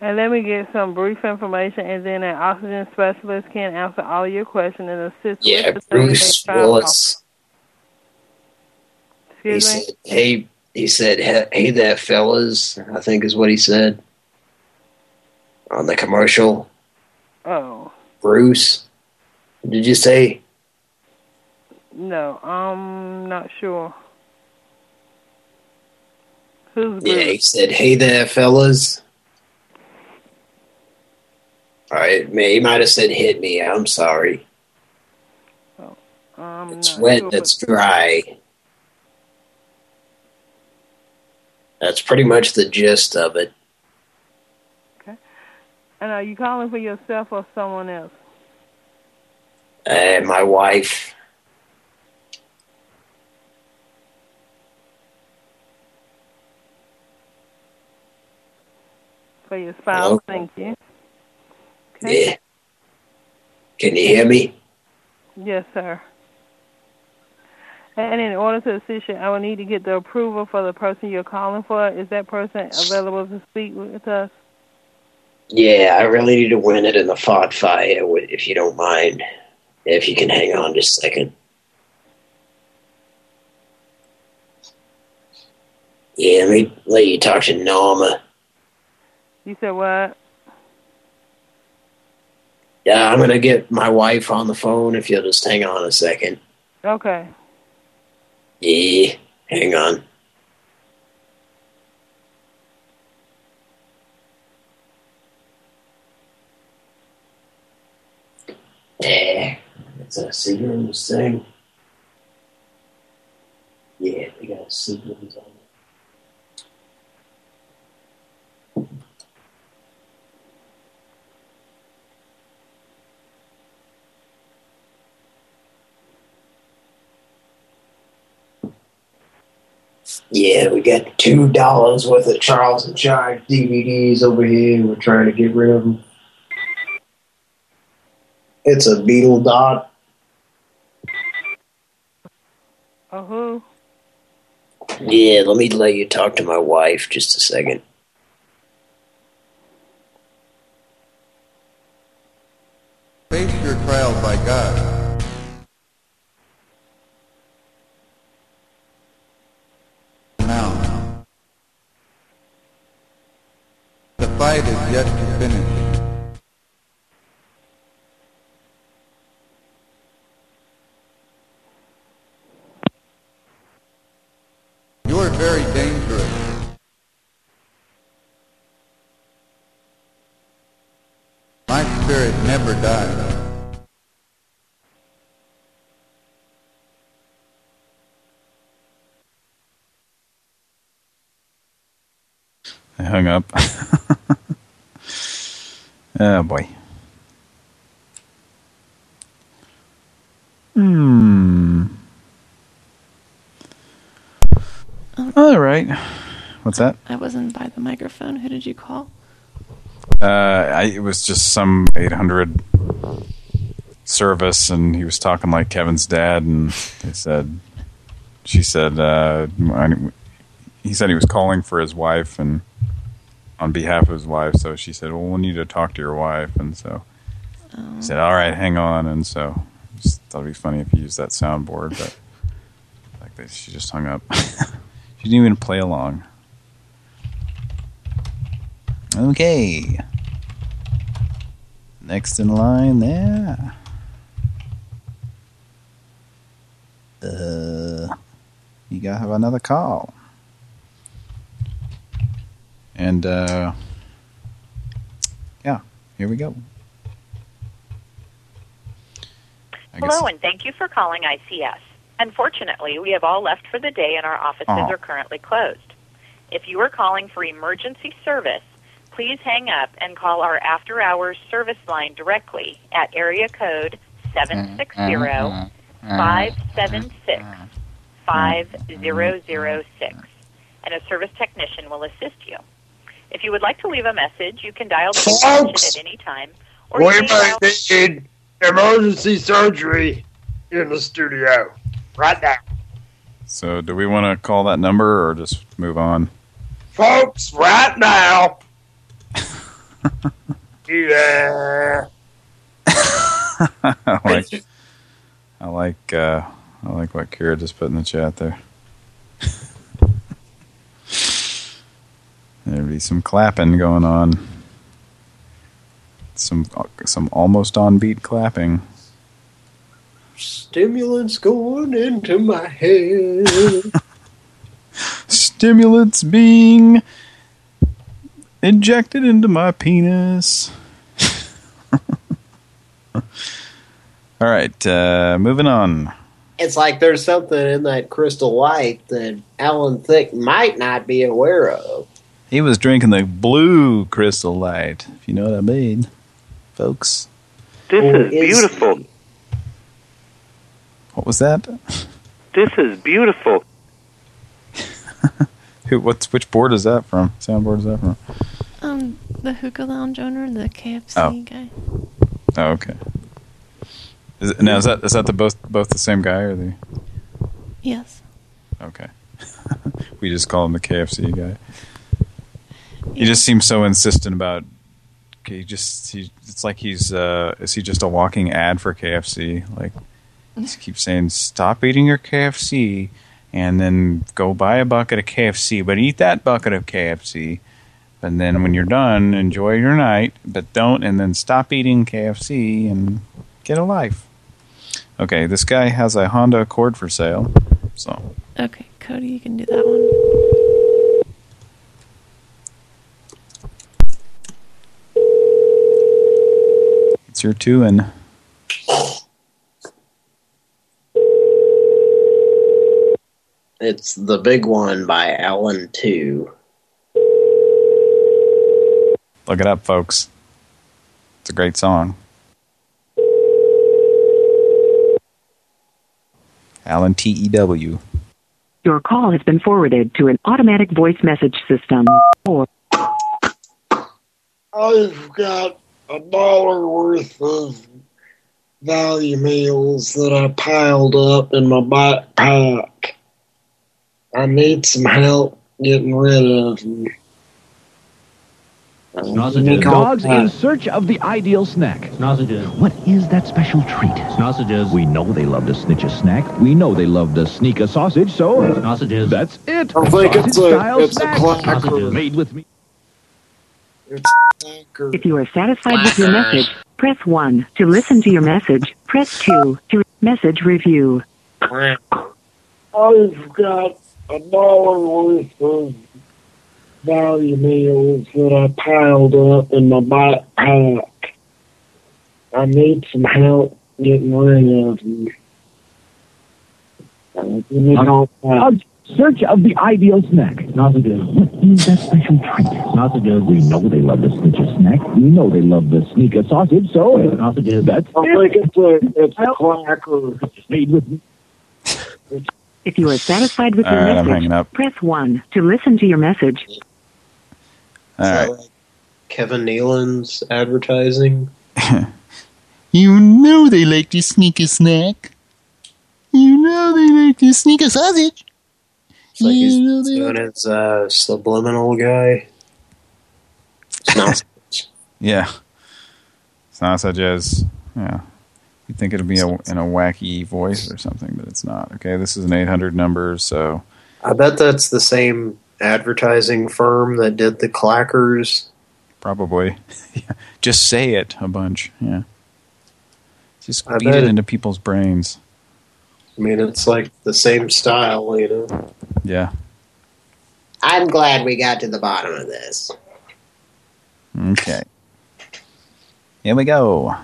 And let me get some brief information, and then an oxygen specialist can answer all your questions and assist Yeah, with the 30-day Bruce Willis. offer. He Excuse me? said, "Hey," he said, "Hey there, fellas." I think is what he said on the commercial. Oh Bruce, did you say? no, I'm not sure. Who's Yeah, he said, "Hey there, fellas." All right, man, he might have said, "Hit me." I'm sorry. Oh, I'm It's wet. sure, It's dry. That's pretty much the gist of it. Okay. And are you calling for yourself or someone else? And my wife. For your spouse? Hello? Thank you. Yeah. Can you hear me? Yes, sir. And in order to assist you, I will need to get the approval for the person you're calling for. Is that person available to speak with us? Yeah, I really need to win it in the fought fire, wi- if you don't mind. If you can hang on just a second. Yeah, let me let you talk to Norma. You said what? Yeah, I'm gonna get my wife on the phone if you'll just hang on a second. Okay. Yeah, hang on. Yeah, it's a Seagram's thing. Yeah, they got Seagram's on it. Yeah, we got two dollars worth of Charles in Charge DVDs over here. We're trying to get rid of them. It's a Beetle dot. Oh, who? Yeah, let me let you talk to my wife just a second. Hung up. <laughs> oh boy. Hmm. All right. What's that? I wasn't by the microphone. Who did you call? Uh, I, it was just some 800 service, and he was talking like Kevin's dad, and they said, she said, uh, I- he said he was calling for his wife and on behalf of his wife, so she said, well, we'll need to talk to your wife, and so he said, all right, hang on, and so just thought it'd be funny if you used that soundboard, but like they, she just hung up. <laughs> she didn't even play along. Okay. Next in line there. Uh, you gotta have another call. And, uh, yeah, here we go. I guess- Hello, and thank you for calling ICS. Unfortunately, we have all left for the day and our offices Aw. are currently closed. If you are calling for emergency service, please hang up and call our after hours service line directly at area code 760 576 5006 and a service technician will assist you. If you would like to leave a message, you can dial the extension at any time or We may dial need emergency surgery in the studio right now. So do we want to call that number or just move on? Folks, right now. <laughs> yeah. <laughs> I like, I like, uh, I like what Kira just put in the chat there. <laughs> There'd be some clapping going on. Some, some almost on beat clapping. Stimulants going into my head. <laughs> Stimulants being injected into my penis. <laughs> All right, uh, moving on. It's like there's something in that crystal light that Alan Thicke might not be aware of. He was drinking the blue crystal light, if you know what I mean, folks. This is is- beautiful. What was that? This is beautiful. <laughs> Who? What's which board is that from? Soundboard is that from? Um, the hookah lounge owner, the KFC Oh. guy. Oh, okay. Is it, now is that is that the both both the same guy or the? Yes. Okay. <laughs> we just call him the KFC guy. He just seems so insistent about. He just he. It's like he's. uh Is he just a walking ad for KFC? Like, just keeps saying, "Stop eating your KFC." And then go buy a bucket of KFC, but eat that bucket of KFC. And then when you're done, enjoy your night, but don't, and then stop eating KFC and get a life. Okay, this guy has a Honda Accord for sale. So, Okay, Cody, you can do that one. Your two and It's the big one by Alan Tew. look it up, folks. It's a great song. Alan T E W. Your call has been forwarded to an automatic voice message system. Or I've got a dollar worth of value meals that I piled up in my backpack. I need some help getting rid of them. Sausages. Dogs in search of the ideal snack. Sausages. What is that special treat? Sausages. We know they love to snitch a snack. We know they love to sneak a sausage, so... Sausages. That's it. I think it's a- it's a snack. clacker. Sausages. Made with me. If you are satisfied with your message, press 1. To listen to your message, press 2. To message review. I've got a dollar worth of value meals that I piled up in my backpack. I need some help getting rid of them. Uh, give me a call back. Search of the ideal snack. Sausages. What is that special treat? Sausages. We know they love the Snicker snack. We know they love the sneaker sausage, so sausages. That's I think it's a, it's a cracker. made with If you are satisfied with your All right, I'm message, hanging up. press 1 to listen to your message. All right. Kevin Nealon's advertising. <laughs> You know they like to sneak a snack. You know they like to sneak a sausage. It's like he's You know they doing his uh, subliminal guy. Sausage. <laughs> Yeah. Sausages. Yeah. You'd think it'd be a, in a wacky voice or something, but it's not. Okay, this is an 800 number, so... I bet that's the same advertising firm that did the clackers. Probably. <laughs> yeah. Just say it a bunch. Yeah. Just I beat it it- into people's brains. I mean, it's like the same style, you know. Yeah. I'm glad we got to the bottom of this. Okay. Here we go.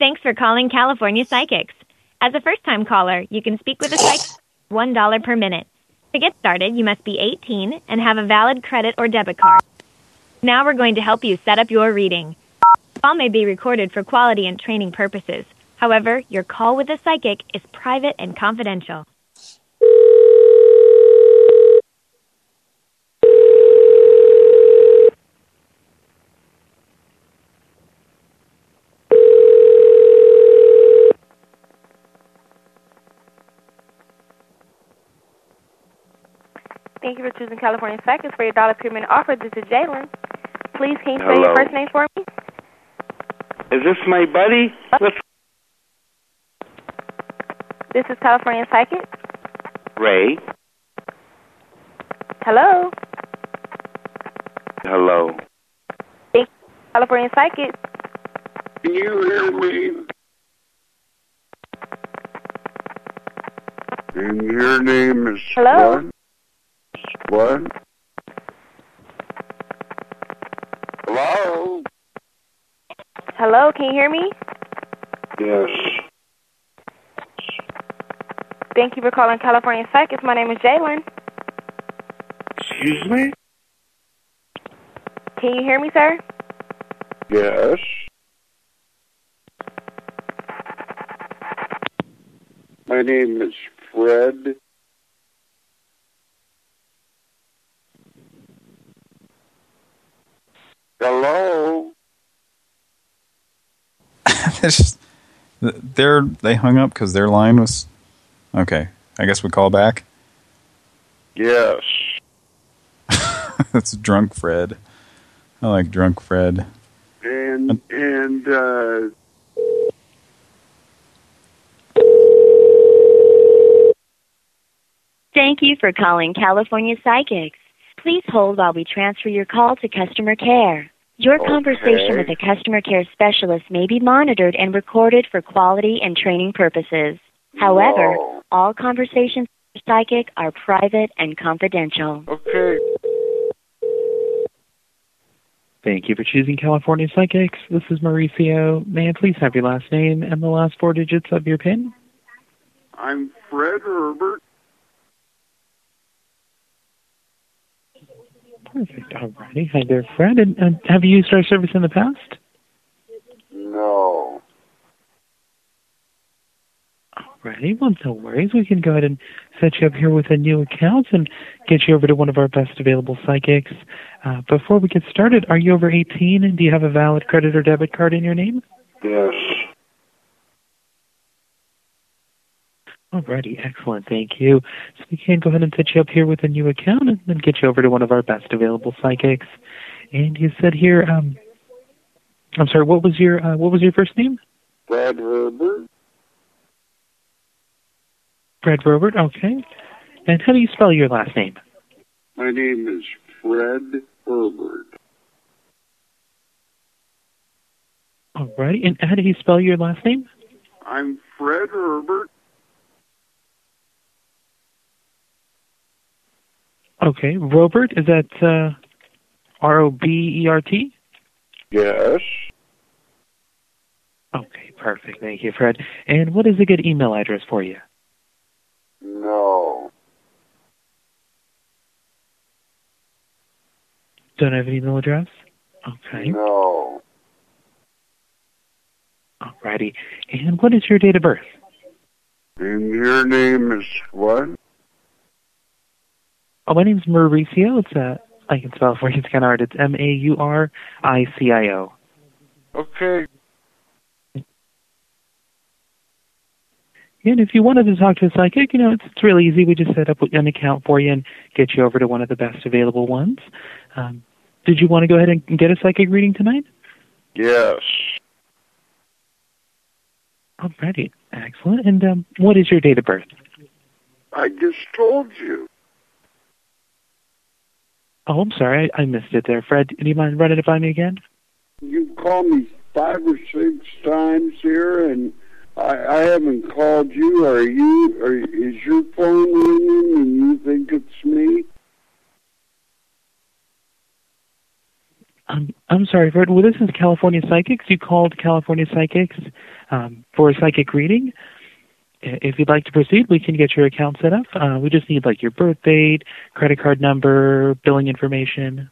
Thanks for calling California Psychics. As a first time caller, you can speak with a psychic $1 per minute. To get started, you must be 18 and have a valid credit or debit card. Now we're going to help you set up your reading. Call may be recorded for quality and training purposes. However, your call with a psychic is private and confidential. Thank you for choosing California Psychics for your dollar per minute offer. This is Jalen. Please, can you say your first name for me? Is this my buddy? What's This is California Psychic. Ray? Hello. Hello. Thank you, California Psychic. Can you hear me? And your name is Hello? what? What? Hello? Hello, can you hear me? Yes. Thank you for calling California Psychics. My name is Jalen. Excuse me? Can you hear me, sir? Yes. My name is Fred. Hello? <laughs> They're, they hung up because their line was... Okay, I guess we call back. Yes. <laughs> That's Drunk Fred. I like Drunk Fred. And and uh Thank you for calling California Psychics. Please hold while we transfer your call to customer care. Your conversation with a customer care specialist may be monitored and recorded for quality and training purposes. However, all conversations with Psychic are private and confidential. Okay. Thank you for choosing California Psychics. This is Mauricio. May I please have your last name and the last four digits of your PIN? I'm Fred Herbert. Perfect. Alrighty. Hi there, Fred. And, and have you used our service in the past? No. Alrighty. Well, no worries. We can go ahead and set you up here with a new account and get you over to one of our best available psychics. Uh, before we get started, are you over 18 and do you have a valid credit or debit card in your name? Yes. Alrighty, excellent, thank you. So we can go ahead and set you up here with a new account and then get you over to one of our best available psychics. And you said here, um, I'm sorry, what was your uh, what was your first name? Fred Herbert. Fred Robert. Okay. And how do you spell your last name? My name is Fred Herbert. Alrighty. And how do you spell your last name? I'm Fred Herbert. Okay. Robert. Is that uh, R O B E R T? Yes. Okay, perfect. Thank you, Fred. And what is a good email address for you? No. Don't have an email address? Okay. No. Alrighty. And what is your date of birth? And your name is what? Oh, my name's Mauricio. It's uh, I can spell it for you. It's kind of hard. It's M A U R I C I O. Okay. And if you wanted to talk to a psychic, you know, it's, it's really easy. We just set up an account for you and get you over to one of the best available ones. Um, did you want to go ahead and get a psychic reading tonight? Yes. Alrighty. Excellent. And um, what is your date of birth? I just told you. Oh, I'm sorry. I, I missed it there. Fred, do you mind running it by me again? You called me five or six times here, and I, I haven't called you. Are you? Are, is your phone ringing, and you think it's me? Um, I'm sorry, Fred. Well, this is California Psychics. You called California Psychics um, for a psychic reading. If you'd like to proceed, we can get your account set up. Uh, we just need like your birth date, credit card number, billing information.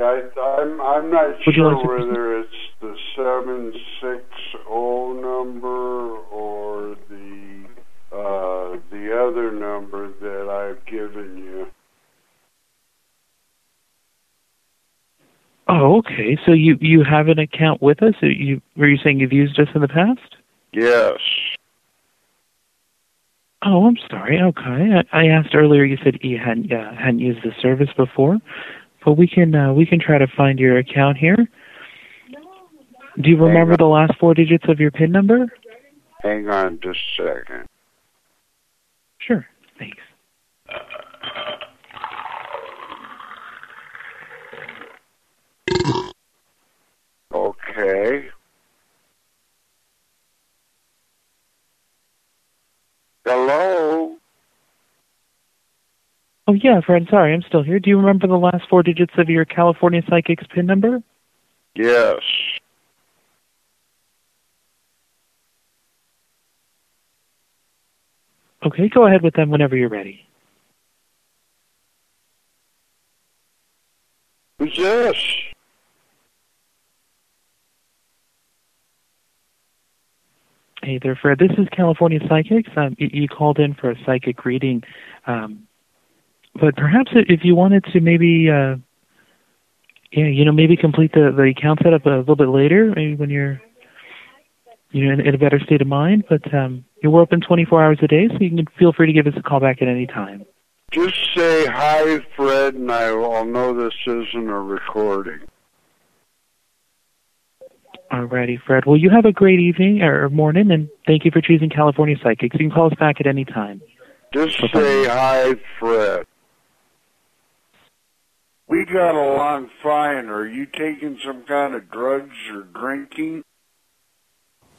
I, I'm I'm not Would sure like whether it's the seven six zero number or the uh, the other number that I've given you. Oh, okay. So you you have an account with us? You were you saying you've used us in the past? Yes. Oh, I'm sorry. Okay, I, I asked earlier. You said you hadn't uh, hadn't used the service before, but we can uh, we can try to find your account here. Do you remember the last four digits of your PIN number? Hang on just a second. Sure. Thanks. Okay. Hello. Oh yeah, Fred. Sorry, I'm still here. Do you remember the last four digits of your California Psychics PIN number? Yes. Okay, go ahead with them whenever you're ready. Who's this? Hey there, Fred. This is California Psychics. Um, you, you called in for a psychic reading, um, but perhaps if you wanted to maybe, uh, yeah, you know, maybe complete the the account setup a little bit later, maybe when you're, you know, in, in a better state of mind. But um, we're open 24 hours a day, so you can feel free to give us a call back at any time. Just say hi, Fred, and I will know this isn't a recording. Alrighty, Fred. Well, you have a great evening or morning, and thank you for choosing California Psychics. You can call us back at any time. Just say hi, Fred. We got along fine. Are you taking some kind of drugs or drinking?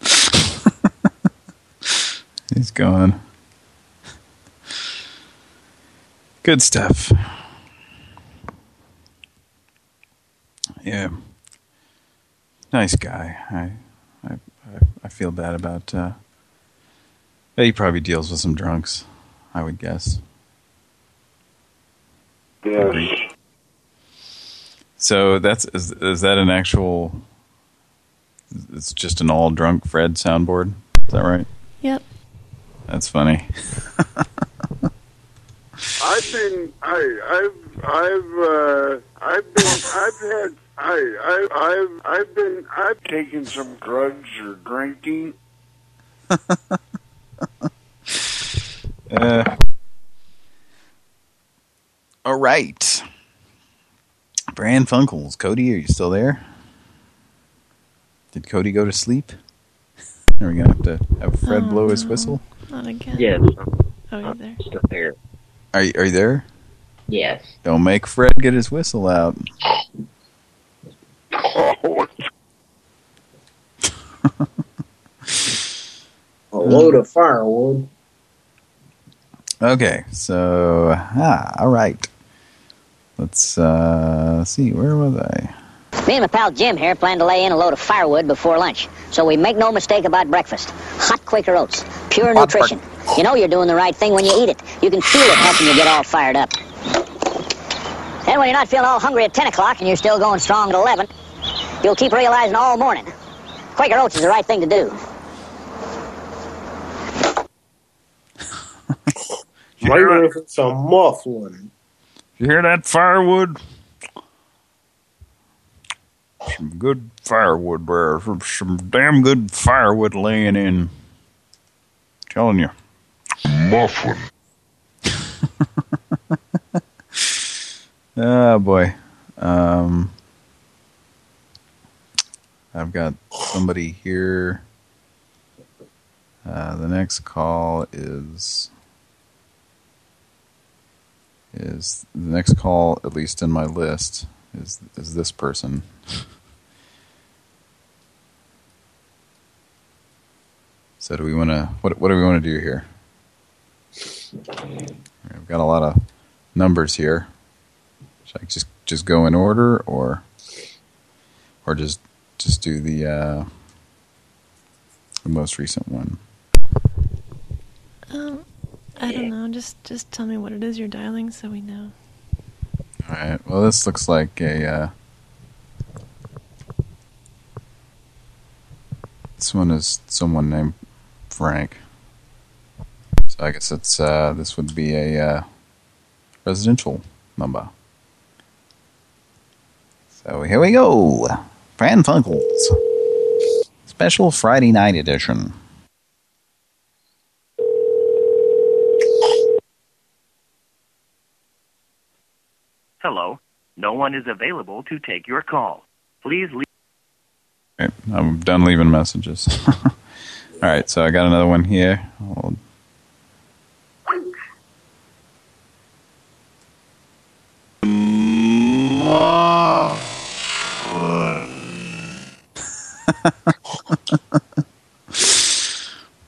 <laughs> He's gone. Good stuff. Yeah. Nice guy. I, I, I- feel bad about. Uh, he probably deals with some drunks. I would guess. Yes. So that's is is that an actual? It's just an all drunk Fred soundboard. Is that right? Yep. That's funny. <laughs> I've been, I, I've, I've, uh, I've been, I've had, I, I, I've, I've been, I've taken some drugs or drinking. <laughs> Uh, all right. Pran Funkels. Cody, are you still there? Did Cody go to sleep? <laughs> Are we going to have to have Fred Oh, blow his whistle? Not again. Yes. Oh, he's there. Still there. Are you, are you there? Yes. Don't make Fred get his whistle out. A load of firewood. <laughs> Okay, so, ah, all right. Let's uh, see, where was I? Me and my pal Jim here plan to lay in a load of firewood before lunch. So we make no mistake about breakfast. Hot Quaker oats. Pure nutrition. You know you're doing the right thing when you eat it. You can feel it helping you get all fired up. Then when you're not feeling all hungry at 10 o'clock and you're still going strong at 11, you'll keep realizing all morning. Quaker oats is the right thing to do. Wonder if it's a mufflin. You hear that firewood? Some good firewood there. Some, damn good firewood laying in. Telling you. Muffin. oh <laughs> boy. Um, I've got somebody here. Uh, the next call is is the next call, at least in my list, is is this person. So do we want to, what, what do we want to do here? I've got a lot of numbers here. Should I just, just go in order or, or just, just do the, uh, the most recent one? Um, I don't know. Just just tell me what it is you're dialing so we know. All right. Well, this looks like a. Uh, this one is someone named Frank. So I guess it's uh, this would be a uh, residential number. So here we go, Pran Funkels, special Friday night edition. Hello. No one is available to take your call. Please leave. Right, I'm done leaving messages. <laughs> All right, so I got another one here.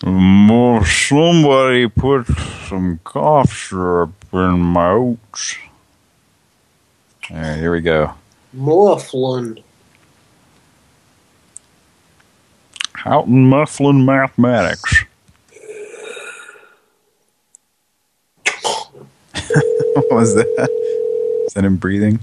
More somebody put some cough syrup in my oats. All right, here we go. Mufflin. Houghton Mifflin Mathematics. <laughs> what was that? Is that him breathing?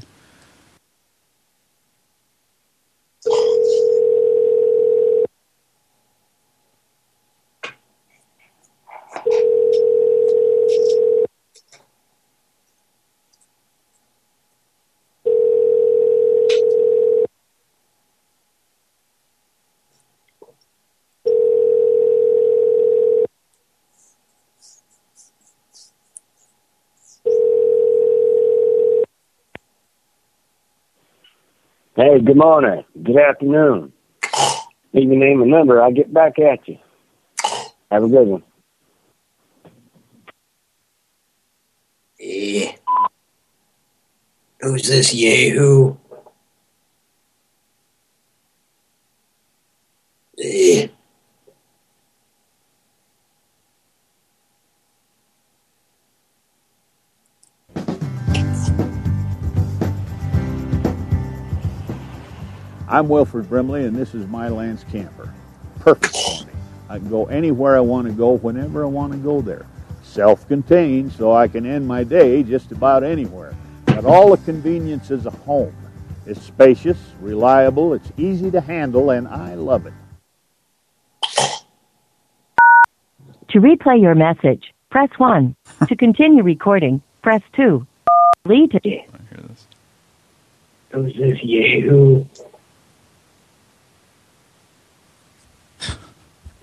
Hey, good morning. Good afternoon. Leave your name and number. I'll get back at you. Have a good one. Eh. Who's this Yahoo? I'm Wilford Brimley, and this is my Lance Camper. Perfect for me. I can go anywhere I want to go, whenever I want to go there. Self-contained, so I can end my day just about anywhere. Got all the conveniences of home. It's spacious, reliable, it's easy to handle, and I love it. To replay your message, press 1. to continue recording, press 2. Lead to... I Who's this Yahoo?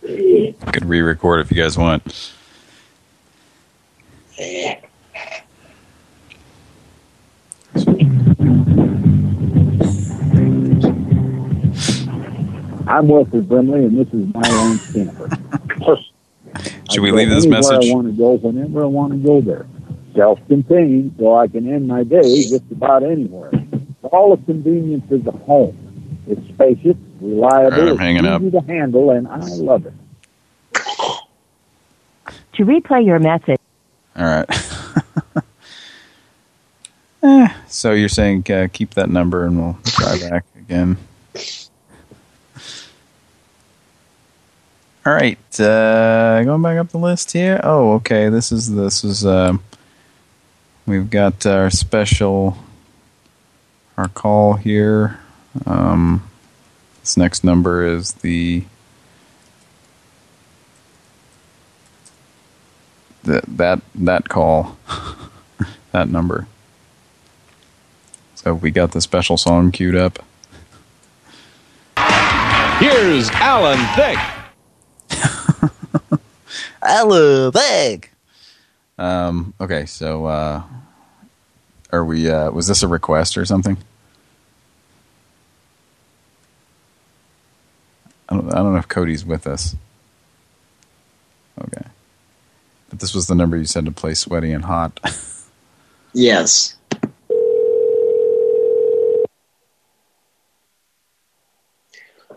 I could re-record if you guys want. I'm Wilford Brimley, and this is my own. Perfect. Should we leave this message? I want to go, whenever I want to go there. Self-contained, so I can end my day just about anywhere. All the conveniences of home. It's spacious, reliable, All right, I'm hanging easy to handle, and I love it. To replay your message, All right. <laughs> Eh, so you're saying uh, keep that number and we'll... try back again. All right, uh, going back up the list here. Oh, okay. This is this is uh, we've got our special our call here. Um, this next number is the that that that call <laughs> that number. So we got the special song queued up. Here's Alan Thicke. <laughs> Alan Thicke. Um, okay, so uh, are we? Uh, was this a request or something? I don't, I don't know if Cody's with us. Okay. But this was the number you said to play Sweaty and Hot. <laughs> Yes.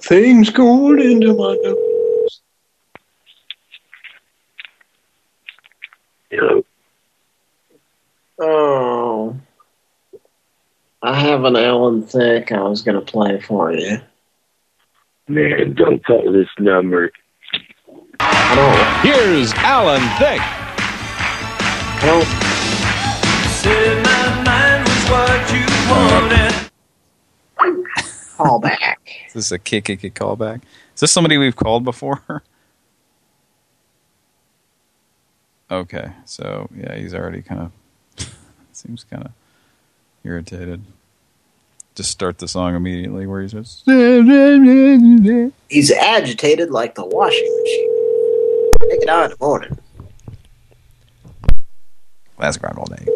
Things going into my nose. Hello. Oh. I have an Alan Thicke I was going to play for you. Man, don't call this number. Oh. Here's Alan Thicke. Said my mind was <laughs> what you wanted. Call back. Is this a kick kick kick callback? Is this somebody we've called before? <laughs> okay, so yeah, he's already kind of <laughs> seems kind of irritated. Just start the song immediately where he says, He's agitated like the washing machine. Take it out in the morning. Last grind all day.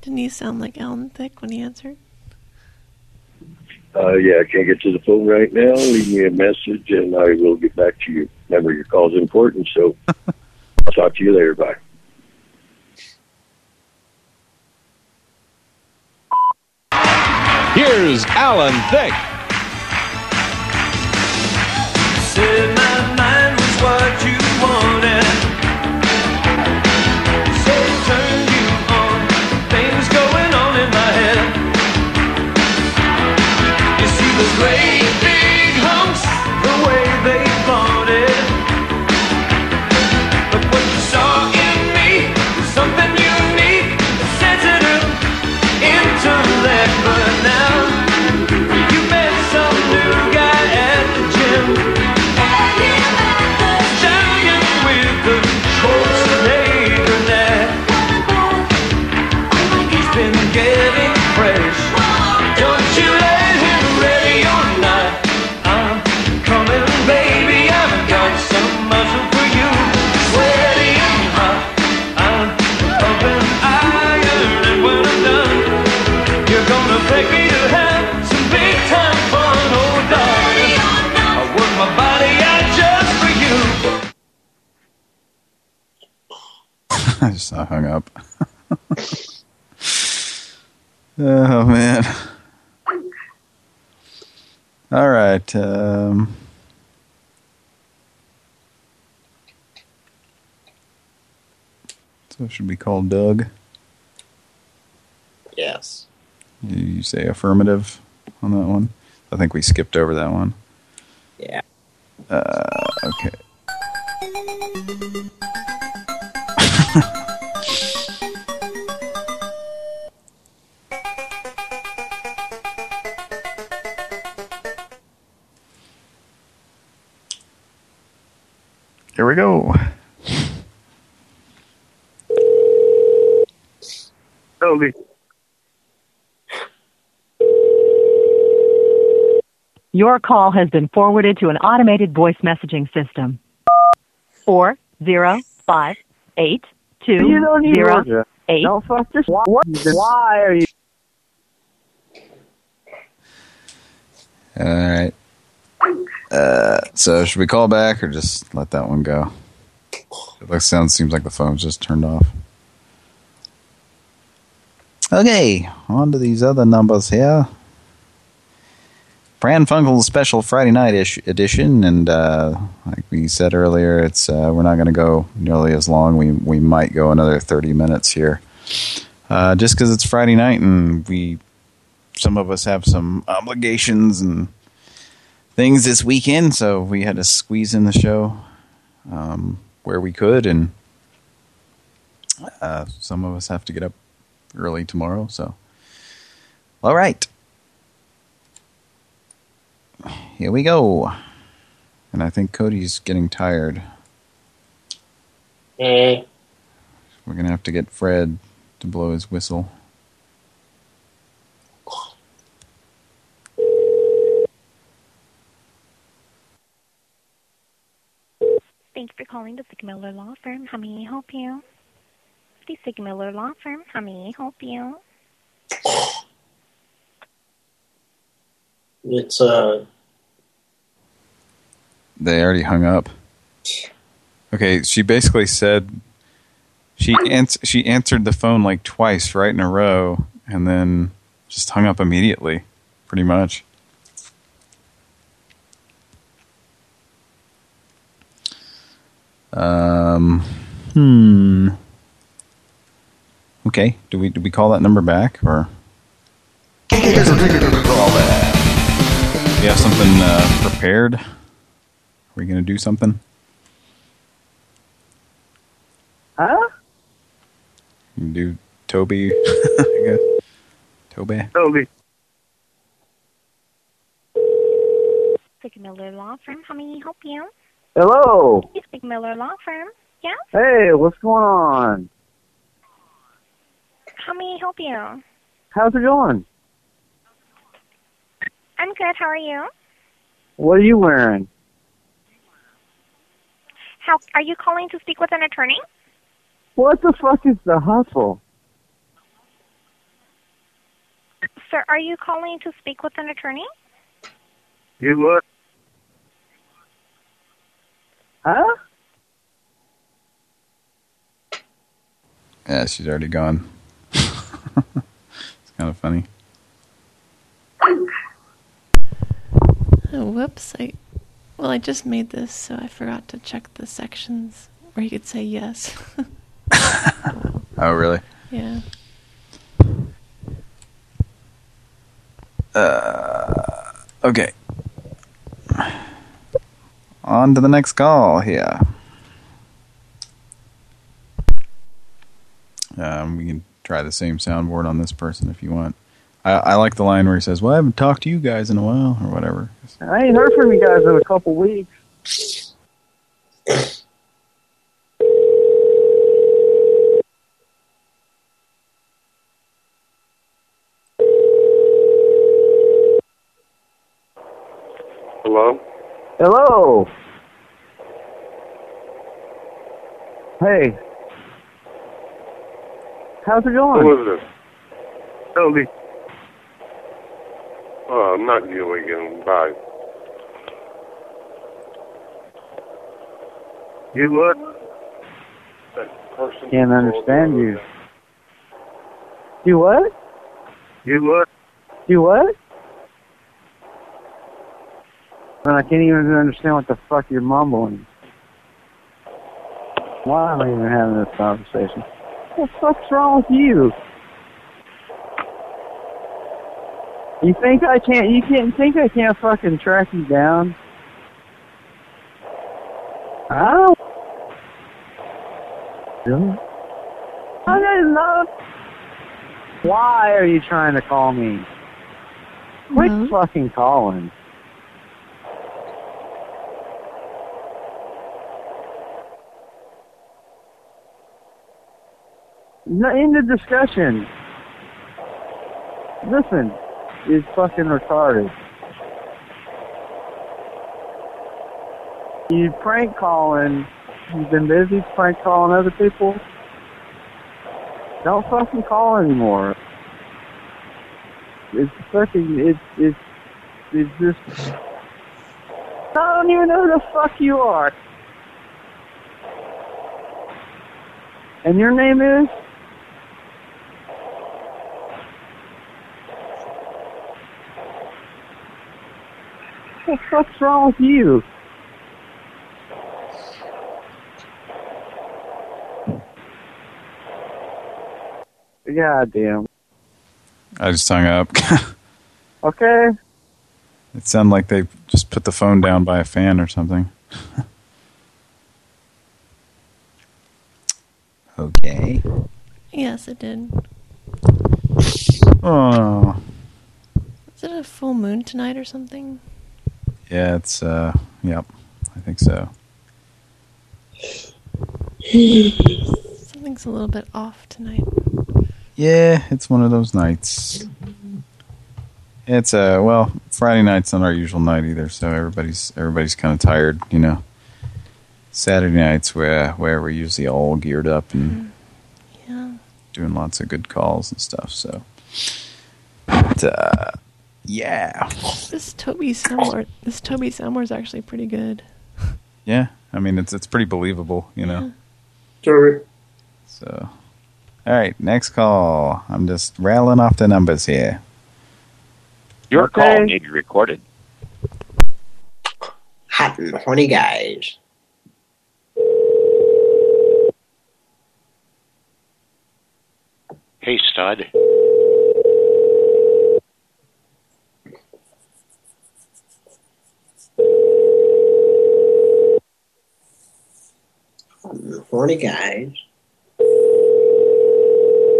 Didn't he sound like Alan Thicke when he answered? Uh, yeah, I can't get to the phone right now. Leave me a message and I will get back to you. Remember, your call's important, so <laughs> I'll talk to you later. Bye. Here's Alan Thicke. Said my mind was what you wanted. So turned you on. Things going on in my head. You see the I just hung up. <laughs> oh man. All right. Um, so should we call Doug? Yes. You you say affirmative on that one. I think we skipped over that one. Yeah. Uh, okay. <laughs> Here we go. Toby. Your call has been forwarded to an automated voice messaging system. Four zero five eight two You don't need zero order. eight. No, fuck this. Why, why are you? All right. Uh, so should we call back or just let that one go? It looks, sounds seems like the phone's just turned off. Okay, on to these other numbers here. Pran Funkel's special Friday night edition, and uh, like we said earlier, it's uh, we're not going to go nearly as long. We we might go another 30 minutes here. Uh, just because it's Friday night and we, some of us have some obligations and things this weekend, so we had to squeeze in the show um, where we could, and uh, some of us have to get up early tomorrow, so. All right. Here we go. And I think Cody's getting tired. Eh. We're going to have to get Fred to blow his whistle. Thank you for calling the Sigmiller Law Firm. How may I help you? The Miller Law Firm. How may I help you? It's uh They already hung up. Okay, she basically said she ans she answered the phone like twice right in a row and then just hung up immediately, pretty much. Um hmm. Okay, do we do we call that number back or you have something uh, prepared? Are we going to do something? Huh? You do Toby, <laughs> I guess. Toby. Toby. Sig Miller Law Firm. How may I help you? Hello. Sig Miller Law Firm. Yes. Hey, what's going on? How may I help you? How's it going? I'm good. How are you? What are you wearing? How are you calling to speak with an attorney? What the fuck is the hustle? Sir, are you calling to speak with an attorney? You what? Huh? Yeah, she's already gone. <laughs> it's kind of funny. Oh, whoops. I well, I just made this, so I forgot to check the sections where you could say yes. Oh, really? yeah. Uh, okay. On to the next call here. Um, we can try the same soundboard on this person if you want. I, I like the line where he says, well, I haven't talked to you guys in a while, or whatever. I ain't heard from you guys in a couple weeks. Hello? Hello. Hey. How's it going? Who is this? Toby. Oh, not you again. Bye. You what? That person Can't understand you. You what? You what? You what? Man, I can't even understand what the fuck you're mumbling. Why am I even having this conversation? What the fuck's wrong with you? You think I can't? You can't think I can't fucking track you down? How? Really? I didn't know. Why are you trying to call me? Quit fucking calling. End of discussion. Listen, it's fucking retarded. You prank calling. You've been busy prank calling other people. Don't fucking call anymore. It's fucking. It's it's it's just. I don't even know who the fuck you are. And your name is? The fuck's wrong with you? goddamn. I just hung up. <laughs> Okay. it sounded like they just put the phone down by a fan or something. <laughs> okay. Yes, it did. Oh. Is it a full moon tonight or something? Yeah, it's, uh, yep. I think so. Something's a little bit off tonight. Yeah, it's one of those nights. It's uh well, Friday night's not our usual night either, so everybody's everybody's kind of tired, you know. Saturday nights where where we're usually all geared up and Yeah. doing lots of good calls and stuff. So, but, uh, yeah, This Toby Selmore, this Toby Selmore is actually pretty good. yeah. I mean, it's it's pretty believable, you know. Sorry. So, all right, next call. I'm just rattling off the numbers here. Your Okay. call may be recorded. Hot and horny guys. Hey, stud. Horny guys.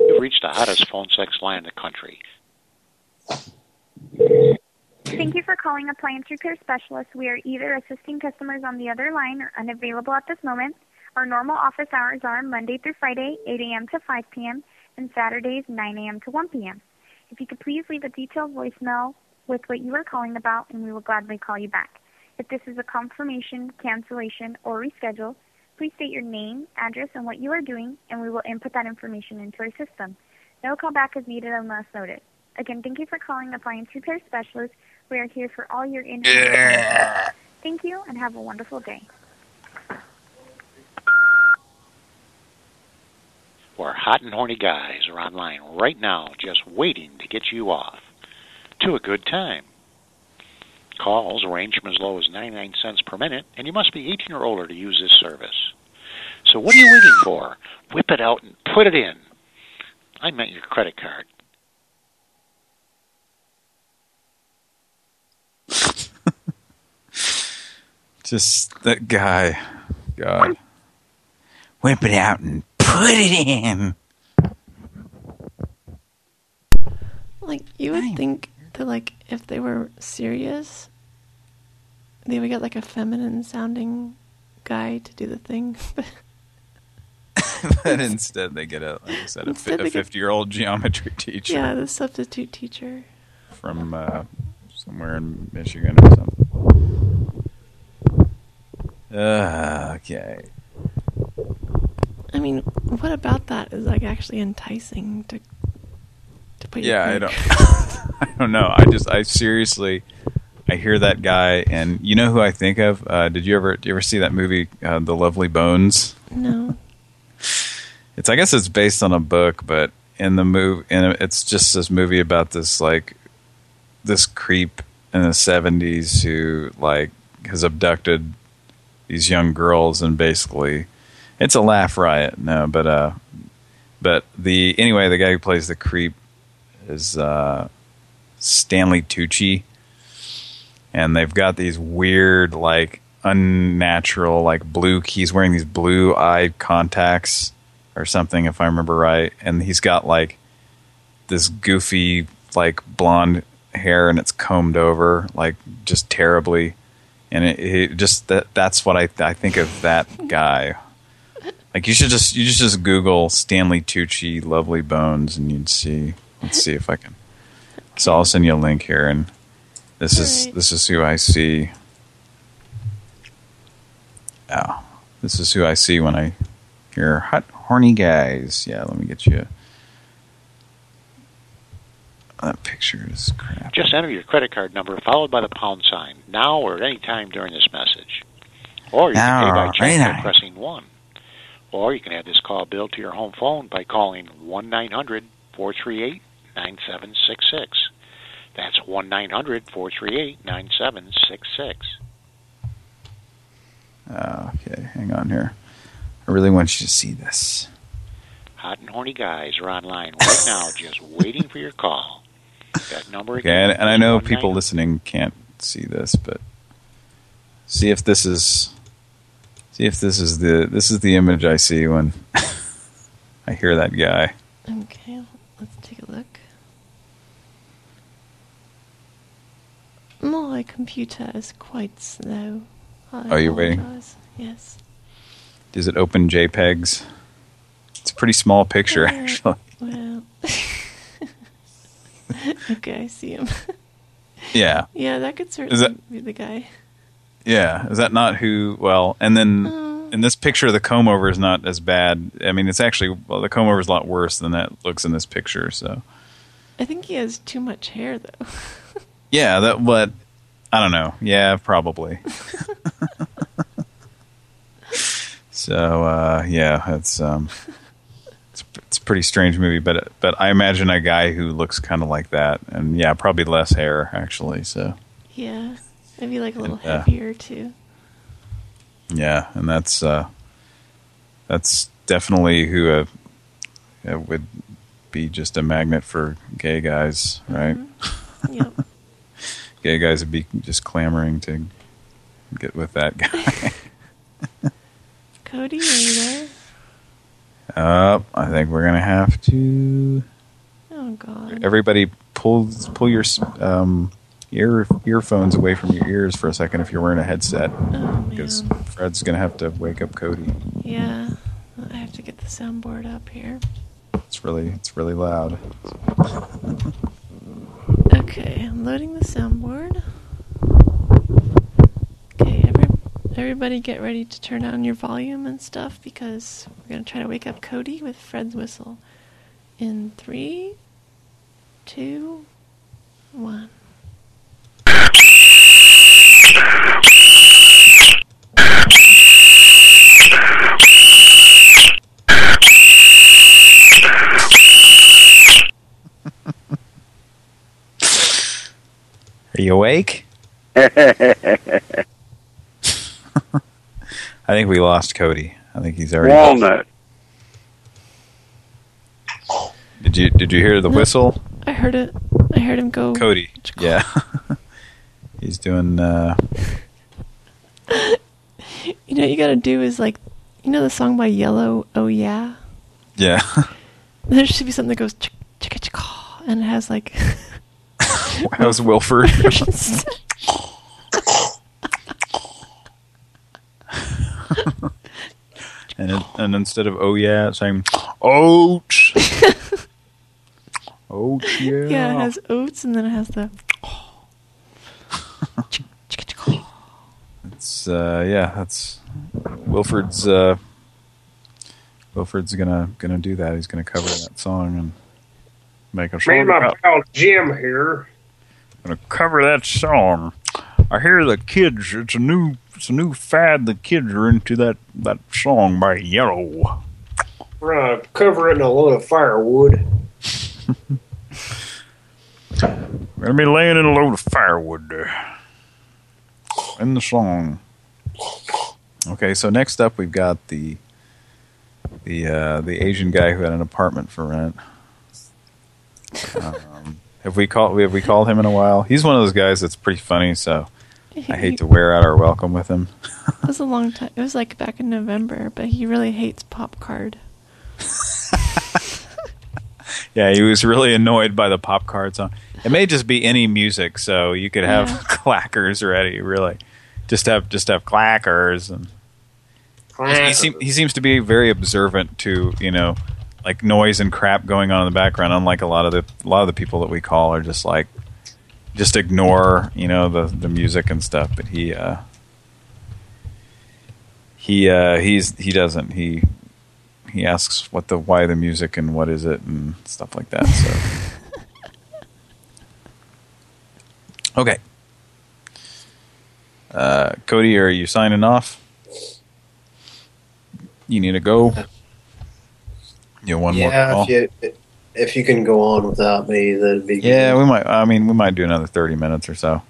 You've reached the hottest phone sex line in the country. Thank you for calling Appliance Repair Specialist. We are either assisting customers on the other line or unavailable at this moment. Our normal office hours are Monday through Friday, 8 a.m. to 5 p.m., and Saturdays, 9 a.m. to 1 p.m. If you could please leave a detailed voicemail with what you are calling about, and we will gladly call you back. If this is a confirmation, cancellation, or reschedule, please state your name, address, and what you are doing, and we will input that information into our system. No callback is needed unless noted. Again, thank you for calling Appliance Repair Specialist. We are here for all your appliances. Thank you, and have a wonderful day. Where hot and horny guys are online right now just waiting to get you off to a good time. Calls range from as low as 99 cents per minute, and you must be 18 or older to use this service. So what are you waiting for? Whip it out and put it in. I meant your credit card. <laughs> Just that guy. God. Whip it out and put it in. Like you would think that like if they were serious, they would get like a feminine sounding guy to do the thing. <laughs> but instead they get a, like I said, a Instead they get- 50 year old geometry <laughs> teacher yeah, the substitute teacher. from uh, somewhere in Michigan or something. Uh, okay. I mean, what about that is like actually enticing to to put your Yeah, I don't. <laughs> <laughs> I don't know. I just, I seriously, I hear that guy, and you know who I think of? Uh, did you ever, did you ever see that movie, uh, The Lovely Bones? No. <laughs> It's, I guess it's based on a book, but in the movie, and it's just this movie about this like, this creep in the seventies who like has abducted these young girls and basically, it's a laugh riot. No, but uh, but the anyway, the guy who plays the creep is uh, Stanley Tucci, and they've got these weird, like unnatural, like blue. He's wearing these blue-eyed contacts or something, if I remember right, and he's got like this goofy, like blonde hair, and it's combed over, like just terribly. And it, it just that that's what I I think of that <laughs> guy. Like you should just you should just Google Stanley Tucci lovely bones and you'd see. Let's see if I can. So I'll send you a link here, and this is Alright. this is who I see. Oh, this is who I see when I hear hot horny guys. Yeah, let me get you. That picture is crap. Just enter your credit card number followed by the pound sign, now or at any time during this message. Or you can pay by or check by anytime. pressing 1. Or you can have this call billed to your home phone by calling 1-900-438-9766. That's 1-900-438-9766. Oh, ah, okay, hang on here. I really want you to see this. Hot and horny guys are online right <laughs> now, just waiting for your call. That number Okay, again. and, and I know people listening can't see this, but see if this is see if this is the this is the image I see when <laughs> I hear that guy. Okay, let's take a look. My computer is quite slow. I Oh, you're waiting? Yes. Does it open JPEGs? It's a pretty small picture, Uh, actually. Well. <laughs> okay, I see him. <laughs> Yeah, yeah, that could certainly that- be the guy. yeah. Is that not who? Well, and then in this picture, the comb over is not as bad. I mean, it's actually well, the comb over is a lot worse than that looks in this picture. So I think he has too much hair, though. <laughs> yeah, that. But I don't know. Yeah, probably. <laughs> so uh, yeah, it's um, it's it's a pretty strange movie, but but I imagine a guy who looks kind of like that, and yeah, probably less hair actually. So yeah, maybe like a little And, uh, heavier too. yeah, and that's uh, that's definitely who uh, would be just a magnet for gay guys, right? Yep. Gay guys would be just clamoring to get with that guy. <laughs> Cody, are you there? Uh, I think we're gonna have to. Oh God. Everybody, pull pull your um, ear earphones away from your ears for a second if you're wearing a headset, oh, because Fred's gonna have to wake up Cody. Yeah, I have to get the soundboard up here. It's really it's really loud. <laughs> Okay, I'm loading the soundboard. Okay, every, everybody get ready to turn down your volume and stuff because we're going to try to wake up Cody with Fred's whistle. In three, two, one. Are you awake? <laughs> I think we lost Cody. I think he's already. Walnut. Did you did you hear the whistle? I heard it. I heard him go. Cody. Yeah. <laughs> <laughs> he's doing. Uh, You know what you gotta do is like, you know the song by Yello, Oh Yeah? yeah. There should be something that goes chick chicka chicka and it has like. <laughs> How's Wilford? <laughs> and it, and instead of oh yeah, it's saying oats. <laughs> oats yeah. Yeah, it has oats and then it has the. It's uh yeah, that's Wilford's uh Wilford's gonna gonna do that. He's gonna cover that song and make a Me song and my pal Jim here. Gonna cover that song. I hear the kids it's a new it's a new fad the kids are into that that song by Yello. We're gonna cover it in a load of firewood. We're <laughs> gonna be laying in a load of firewood there. In the song. Okay, so next up we've got the the uh, the Asian guy who had an apartment for rent. Um, <laughs> have we called have we called him in a while? He's one of those guys that's pretty funny, so <laughs> I hate to wear out our welcome with him. It was a long time. It was like back in November, but he really hates pop card. <laughs> Yeah, he was really annoyed by the pop card song. It may just be any music, so you could have Yeah. <laughs> clackers ready. Really, just have just have clackers, and he, seem, he seems to be very observant to you know, like noise and crap going on in the background. Unlike a lot of the a lot of the people that we call are just like just ignore you know the the music and stuff. But he uh, he uh, he's he doesn't he he asks what the why the music and what is it and stuff like that. So <laughs> okay, uh, Cody, are you signing off? You need to go. You want one more yeah, call? if you if you can go on without me, that'd be. Yeah, we might. I mean, we might do another thirty minutes or so.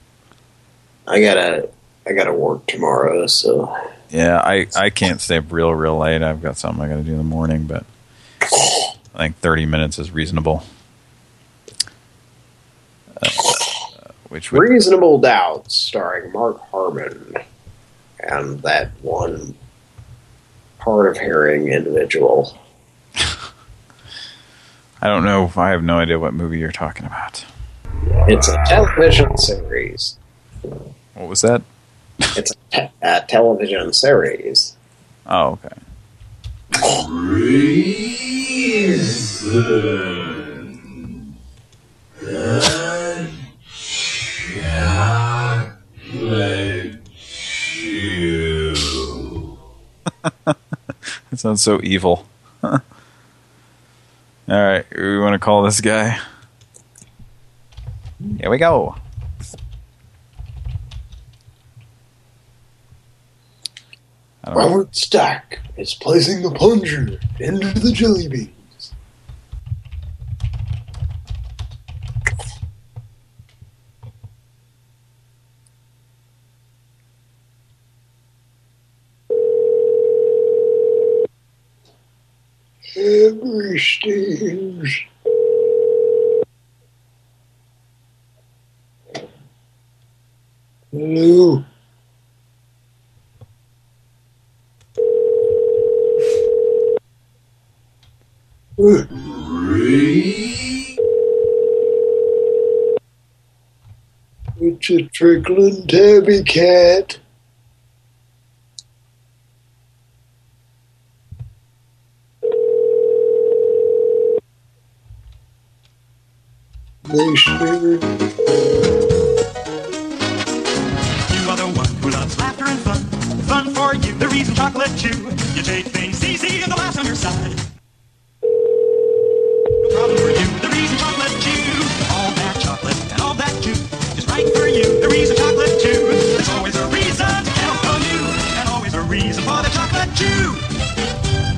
I gotta I gotta work tomorrow, so Yeah, I I can't stay up real real late. I've got something I got to do in the morning, but I think 30 minutes is reasonable. Uh, which would Reasonable Doubts, starring Mark Harmon and that one part of hearing individual. I don't know. I have no idea what movie you're talking about. It's a television series. What was that? It's a, te a television series. Oh, okay. <laughs> That sounds so evil. <laughs> All right, we want to call this guy. Here we go. Robert Stack is placing the plunger into the jelly beans. Every stage. Hello. It's a trickling tabby cat. They sure You are the one who loves laughter and fun. Fun for you, the Reisen chocolate chew. You take things easy and the laughs on your side. No problem for you, the Reisen chocolate chew. All that chocolate and all that chew is right for you, the Reisen chocolate chew. There's always a reason to help on you, and always a reason for the chocolate chew.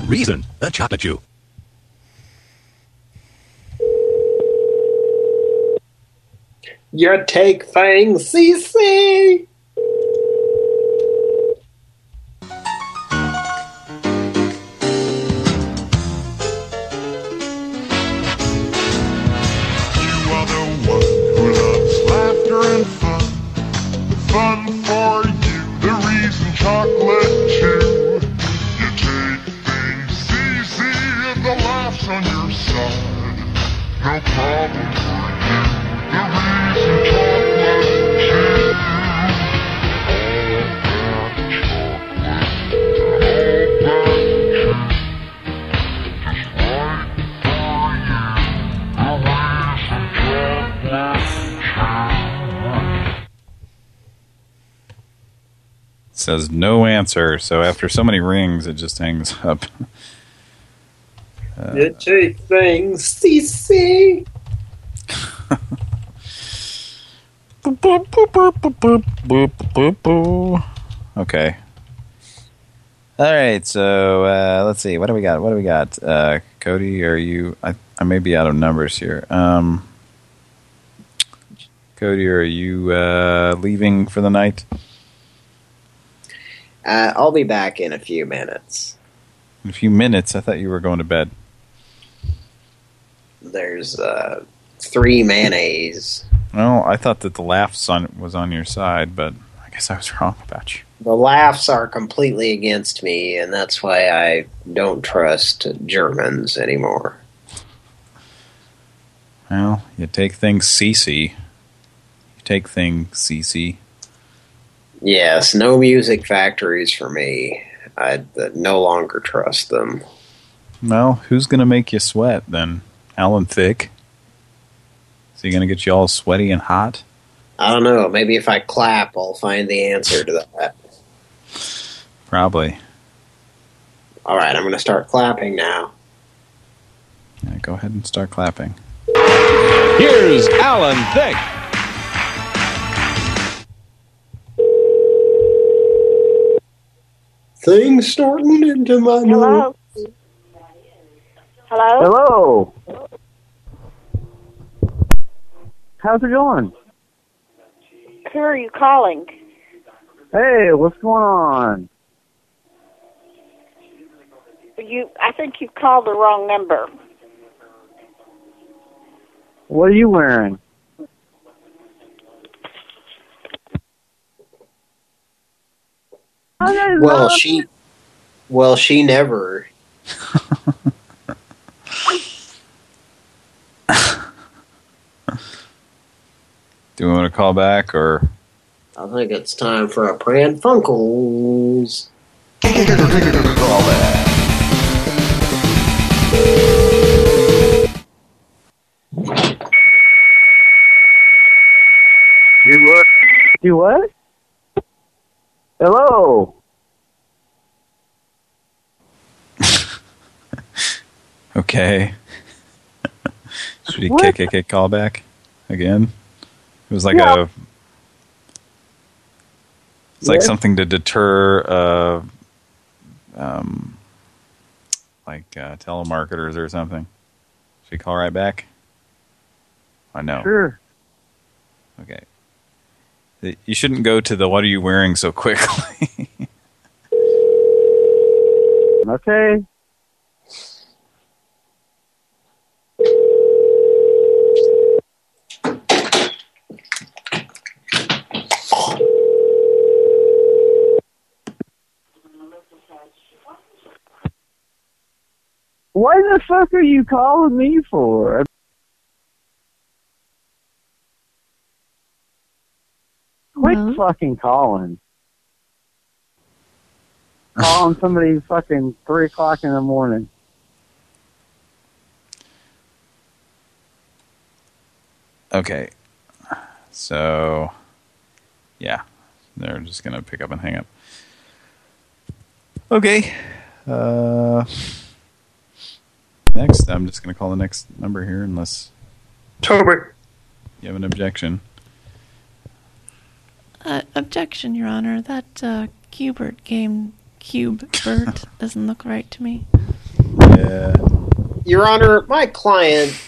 Reisen, the chocolate chew. You take things easy. You are the one who loves laughter and fun. Fun for you, the Reisen chocolate chew. You take things easy You are the one who loves laughter and fun. Fun for you, the Reisen chocolate, too. You take the laughs on your side. No problem for you, the Reisen chocolate chew. says no answer. So after so many rings, it just hangs <laughs> up. Uh, You take things easy. <laughs> Okay. All right. So uh, let's see. What do we got? What do we got? Uh, Cody, are you? I I may be out of numbers here. Um, Cody, are you uh, leaving for the night? Uh, I'll be back in a few minutes. In a few minutes. I thought you were going to bed. There's uh, three mayonnaise. Well, I thought that the laughs on was on your side, but I guess I was <laughs> wrong about you. The laughs are completely against me, and that's why I don't trust Germans anymore. Well, you take things CC. You take things CC. Yes, no music factories for me. I uh, no longer trust them. Well, who's going to make you sweat then? Alan Thicke? Is he going to get you all sweaty and hot? I don't know. Maybe if I clap, I'll find the answer to that. Probably. All right, I'm going to start clapping now. Yeah, go ahead and start clapping. Here's Alan Thicke. Things starting into my Hello? Hello. Hello? How's it going? Who are you calling? Hey, what's going on? You, I think you called the wrong number. What are you wearing? Well, she, well, she never. <laughs> Do we want to call back or? I think it's time for a Pran Funkels. You what? You what? Hello. <laughs> Okay. <laughs> Should we What? kick kick kick call back again? It was like Yeah. a. It's like Yes. something to deter, uh, um, like uh, telemarketers or something. Should we call right back? I know. Sure. Okay. You shouldn't go to the "What are you wearing?" so quickly. <laughs> Okay. What the fuck are you calling me for? Quit fucking calling. <laughs> calling somebody fucking three o'clock in the morning. Okay. So, yeah. They're just going to pick up and hang up. Okay. Uh, next, I'm just going to call the next number here unless Tober. you have an objection. Uh, objection, Your Honor. That uh, Cubert game, Cubert, <laughs> doesn't look right to me. Yeah. Your Honor, my client,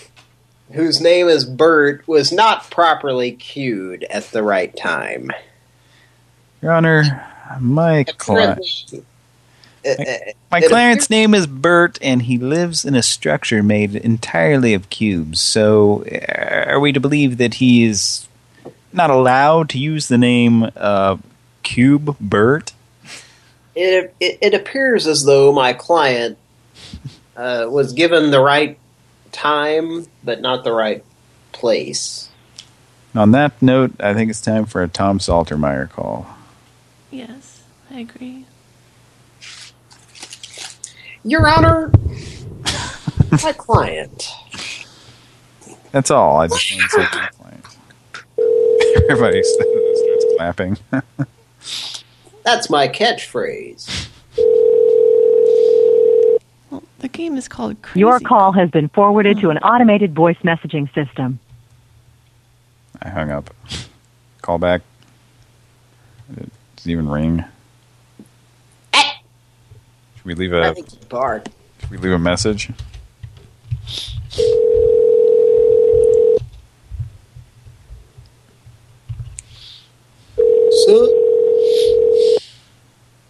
whose name is Bert, was not properly cued at the right time. Your Honor, my client... Apparently, My it client's name is Bert, and he lives in a structure made entirely of cubes. So, uh, are we to believe that he is not allowed to use the name uh, Cube Bert? it, it, it appears as though my client uh, was given the right time, but not the right place. On that note, I think it's time for a Tom Saltermeyer call. Yes, I agree. Your Honor, my client. That's all. I just want to say my client. Everybody <laughs> starts clapping. That's my catchphrase. The game is called Crazy. Your call has been forwarded to an automated voice messaging system. I hung up. Call back. It doesn't even ring. Should we leave I a think he barked. should we leave a message?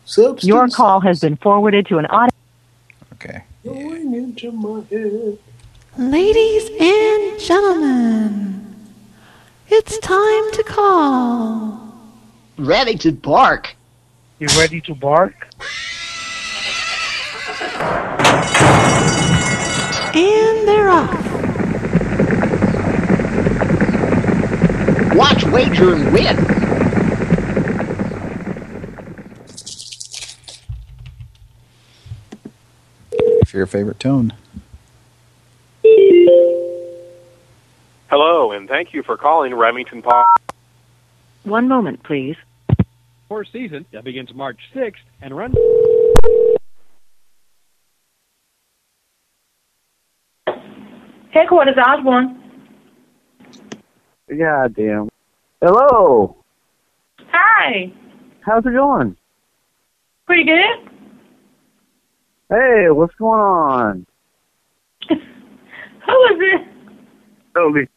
Substance Your call has been forwarded to an auto. Okay. going into my head. Ladies and gentlemen, it's time to call. Ready to bark. You ready to bark? And. Watch, wager, and win. For your favorite tone. Hello, and thank you for calling Remington Park. One moment, please. Horse season that begins March 6th and runs. Headquarters Osborne. God damn. Hello. Hi. How's it going? Pretty good. Hey, what's going on? <laughs> Who is it? Toby.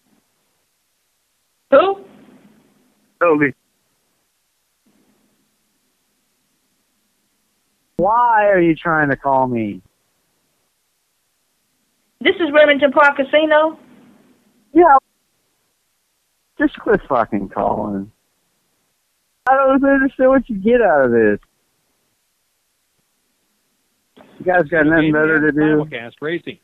Who? Toby. Why are you trying to call me? This is Remington Park Casino. Yeah. Just quit fucking calling. I don't understand what you get out of this. You guys got nothing better to do. Simulcast racing.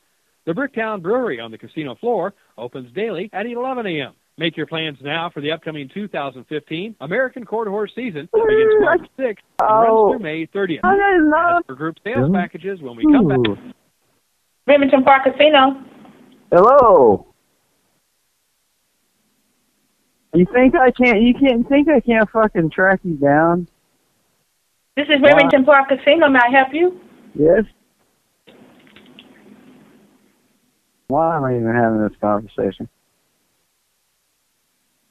The Bricktown Brewery on the casino floor opens daily at 11 a.m. Make your plans now for the upcoming 2015 American Quarter Horse season that begins March 6th and Oh. runs through May 30th. I didn't know. For group sales packages when we come back. Ooh. Remington Park Casino. Hello. You think I can't? You can't think I can't fucking track you down? This is Remington Park Casino. May I help you? Yes. Why am I even having this conversation?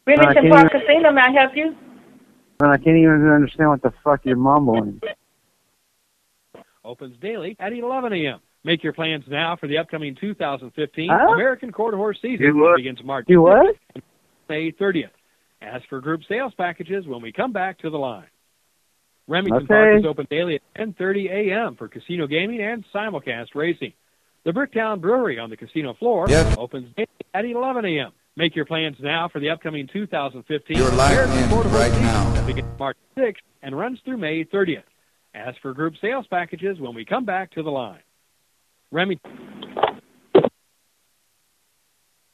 Remington Park even- Casino. May I help you? And I can't even understand what the fuck you're mumbling. Opens daily at 11 a.m. Make your plans now for the upcoming 2015 Huh? American Quarter Horse season You begins March You 6th what? May 30th. As for group sales packages when we come back to the line. Remington Okay. Park is open daily at 10:30 a.m. for casino gaming and simulcast racing. The Bricktown Brewery on the casino floor opens daily at 11 a.m. Make your plans now for the upcoming 2015 You're locked American Quarter Horse right season now. that begins March 6th and runs through May 30th. As for group sales packages when we come back to the line. Remington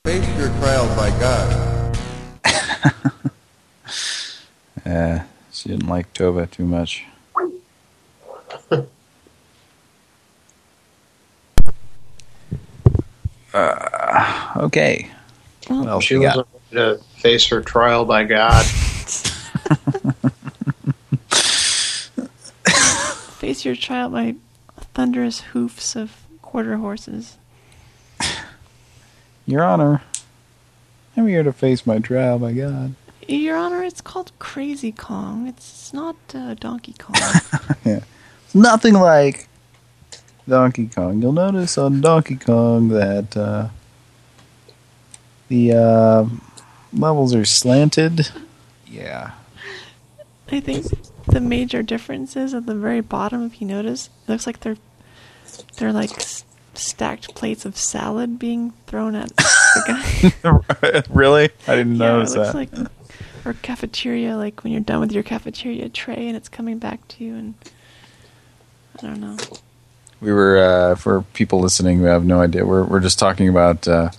Face your trial by God. <laughs> Uh, she didn't like Tova too much. <laughs> Uh, okay. Well, she we got? wasn't ready to face her trial by God. <laughs> Face your trial by thunderous hoofs of quarter horses. <laughs> Your Honor, I'm here to face my trial, my God. Your Honor, it's called Crazy Kong. It's not uh, Donkey Kong. <laughs> yeah. It's nothing like Donkey Kong. You'll notice on Donkey Kong that uh, the uh, levels are slanted. Yeah. I think the major difference is at the very bottom. If you notice, it looks like they're they're like s- stacked plates of salad being thrown at <laughs> the guy. <laughs> really? I didn't yeah, it notice looks that. like or cafeteria, like when you're done with your cafeteria tray and it's coming back to you, and I don't know. We were uh, for people listening who have no idea. We're we're just talking about. Uh,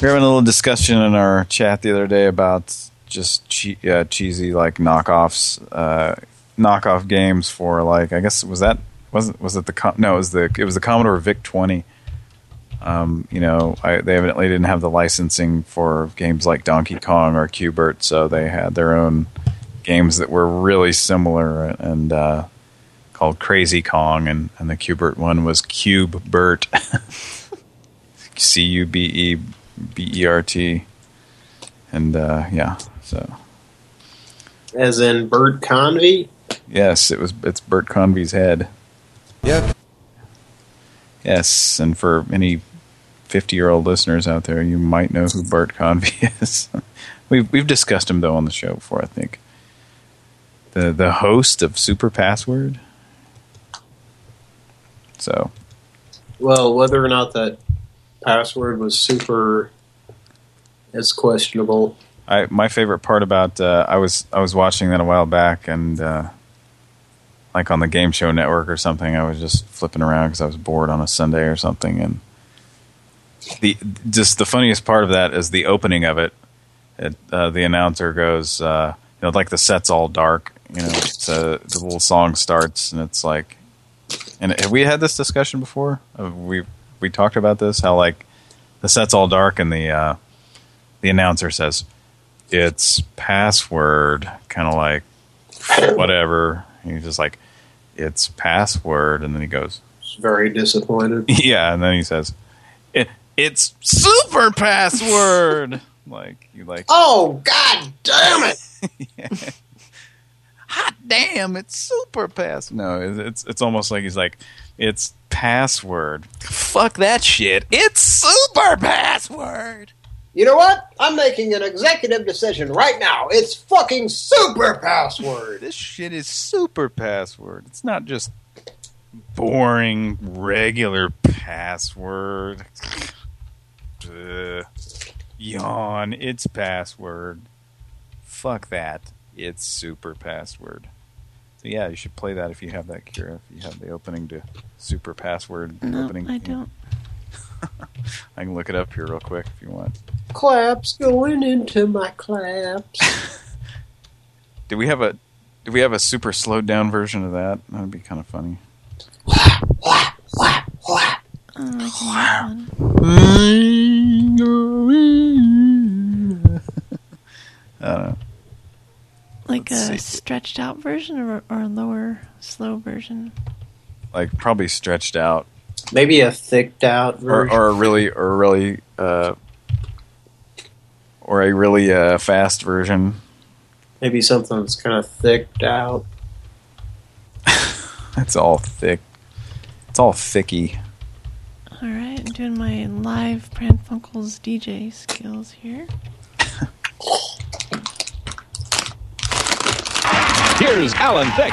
we were having a little discussion in our chat the other day about just che- uh, cheesy like knockoffs, uh, knockoff games for like I guess was that wasn't was it the no it was the it was the Commodore VIC twenty. Um, you know, I, they evidently didn't have the licensing for games like Donkey Kong or Qbert, so they had their own games that were really similar and uh, called Crazy Kong, and, and the Qbert one was Cube Bert, <laughs> C U B E B E R T, and uh, yeah, so As in Bert Convy? yes, it was it's Bert Convy's head. Yep. Yes, and for any fifty-year-old listeners out there, you might know who Bert Convy <laughs> is. we've we've discussed him though on the show before, I think. The the host of Super Password. So Well, whether or not that password was super is questionable. I my favorite part about uh, I was I was watching that a while back and uh, like on the Game Show Network or something. I was just flipping around because I was bored on a Sunday or something, and the just the funniest part of that is the opening of it. it uh, the announcer goes, uh, you know, like the set's all dark. You know, it's, uh, the little song starts and it's like, and have we had this discussion before? Uh, we we talked about this how like the set's all dark and the uh, the announcer says it's password, kind of like whatever. He's just like it's password, and then he goes, Very disappointed. <laughs> yeah, and then he says it, it's super password. <laughs> like you like Oh, god damn it! <laughs> hot damn, it's super pass. No, it's, it's almost like he's like, it's password. Fuck that shit. It's super password. You know what? I'm making an executive decision right now. It's fucking super password. This shit is super password. It's not just boring regular password. Ugh. Yawn. It's password. Fuck that. It's super password. So yeah, you should play that if you have that Kira. If you have the opening to super password No, opening. I don't. <laughs> I can look it up here real quick if you want. Claps going into my claps. <laughs> Do we have a do we have a super slowed down version of that? That'd be kind of funny. <laughs> I don't know. Like Let's a see. stretched out version or, or a lower, slow version? Like probably stretched out. Maybe a thicked out or, version. or a really or a really uh or a really uh fast version. Maybe something that's kind of thicked out. <laughs> It's all thick. It's all thicky. All right, I'm doing my live Pran Funkels DJ skills here. <laughs> Here's Alan Thicke.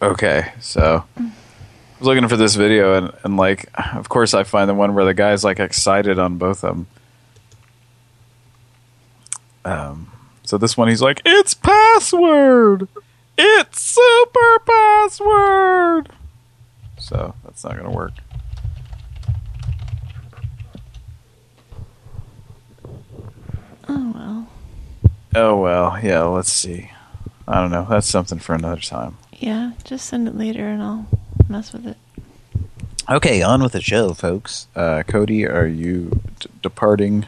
Okay, so I was looking for this video and, and like of course I find the one where the guy's like excited on both of them. Um so this one he's like, It's password! It's super password So that's not gonna work. Oh well. Oh well, yeah, let's see. I don't know. That's something for another time. Yeah, just send it later and I'll mess with it. Okay, on with the show, folks. Uh, Cody, are you d- departing?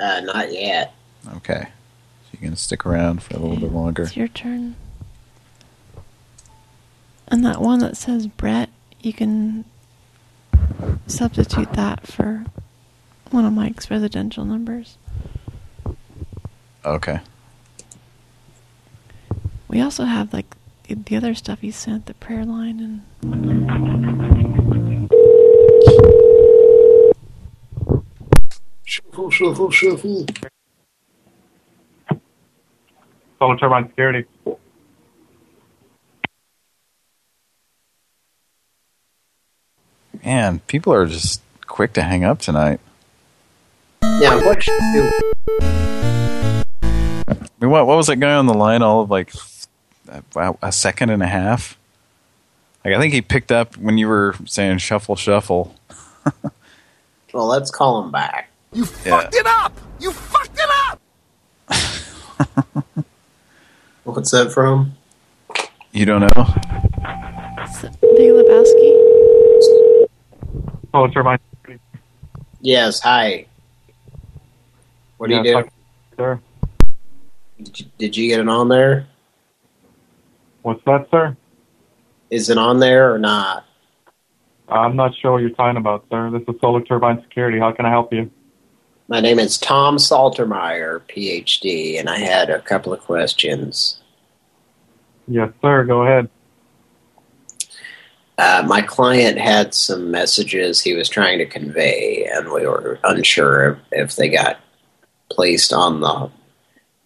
Uh, not yet. Okay. So you're going to stick around for a little bit longer. It's your turn. And that one that says Brett, you can substitute that for one of Mike's residential numbers. Okay. We also have like the- the other stuff he sent, the prayer line and Shuffle, shuffle, shuffle. Solar Turbine Security. Man, people are just quick to hang up tonight. Yeah, what should do? I mean, what, what was that guy on the line all of like a, a second and a half? Like, I think he picked up when you were saying shuffle, shuffle. <laughs> Well, let's call him back. You fucked it up! You fucked it up! <laughs> What's that from? You don't know? Big Lebowski. Solar Turbine Security. Yes, hi. What do Yeah, you do? Sir. Did you, did you get it on there? What's that, sir? Is it on there or not? I'm not sure what you're talking about, sir. This is Solar Turbine Security. How can I help you? My name is Tom Saltermeyer, PhD, and I had a couple of questions. Yes, sir. Go ahead. Uh, my client had some messages he was trying to convey, and we were unsure if, if they got placed on the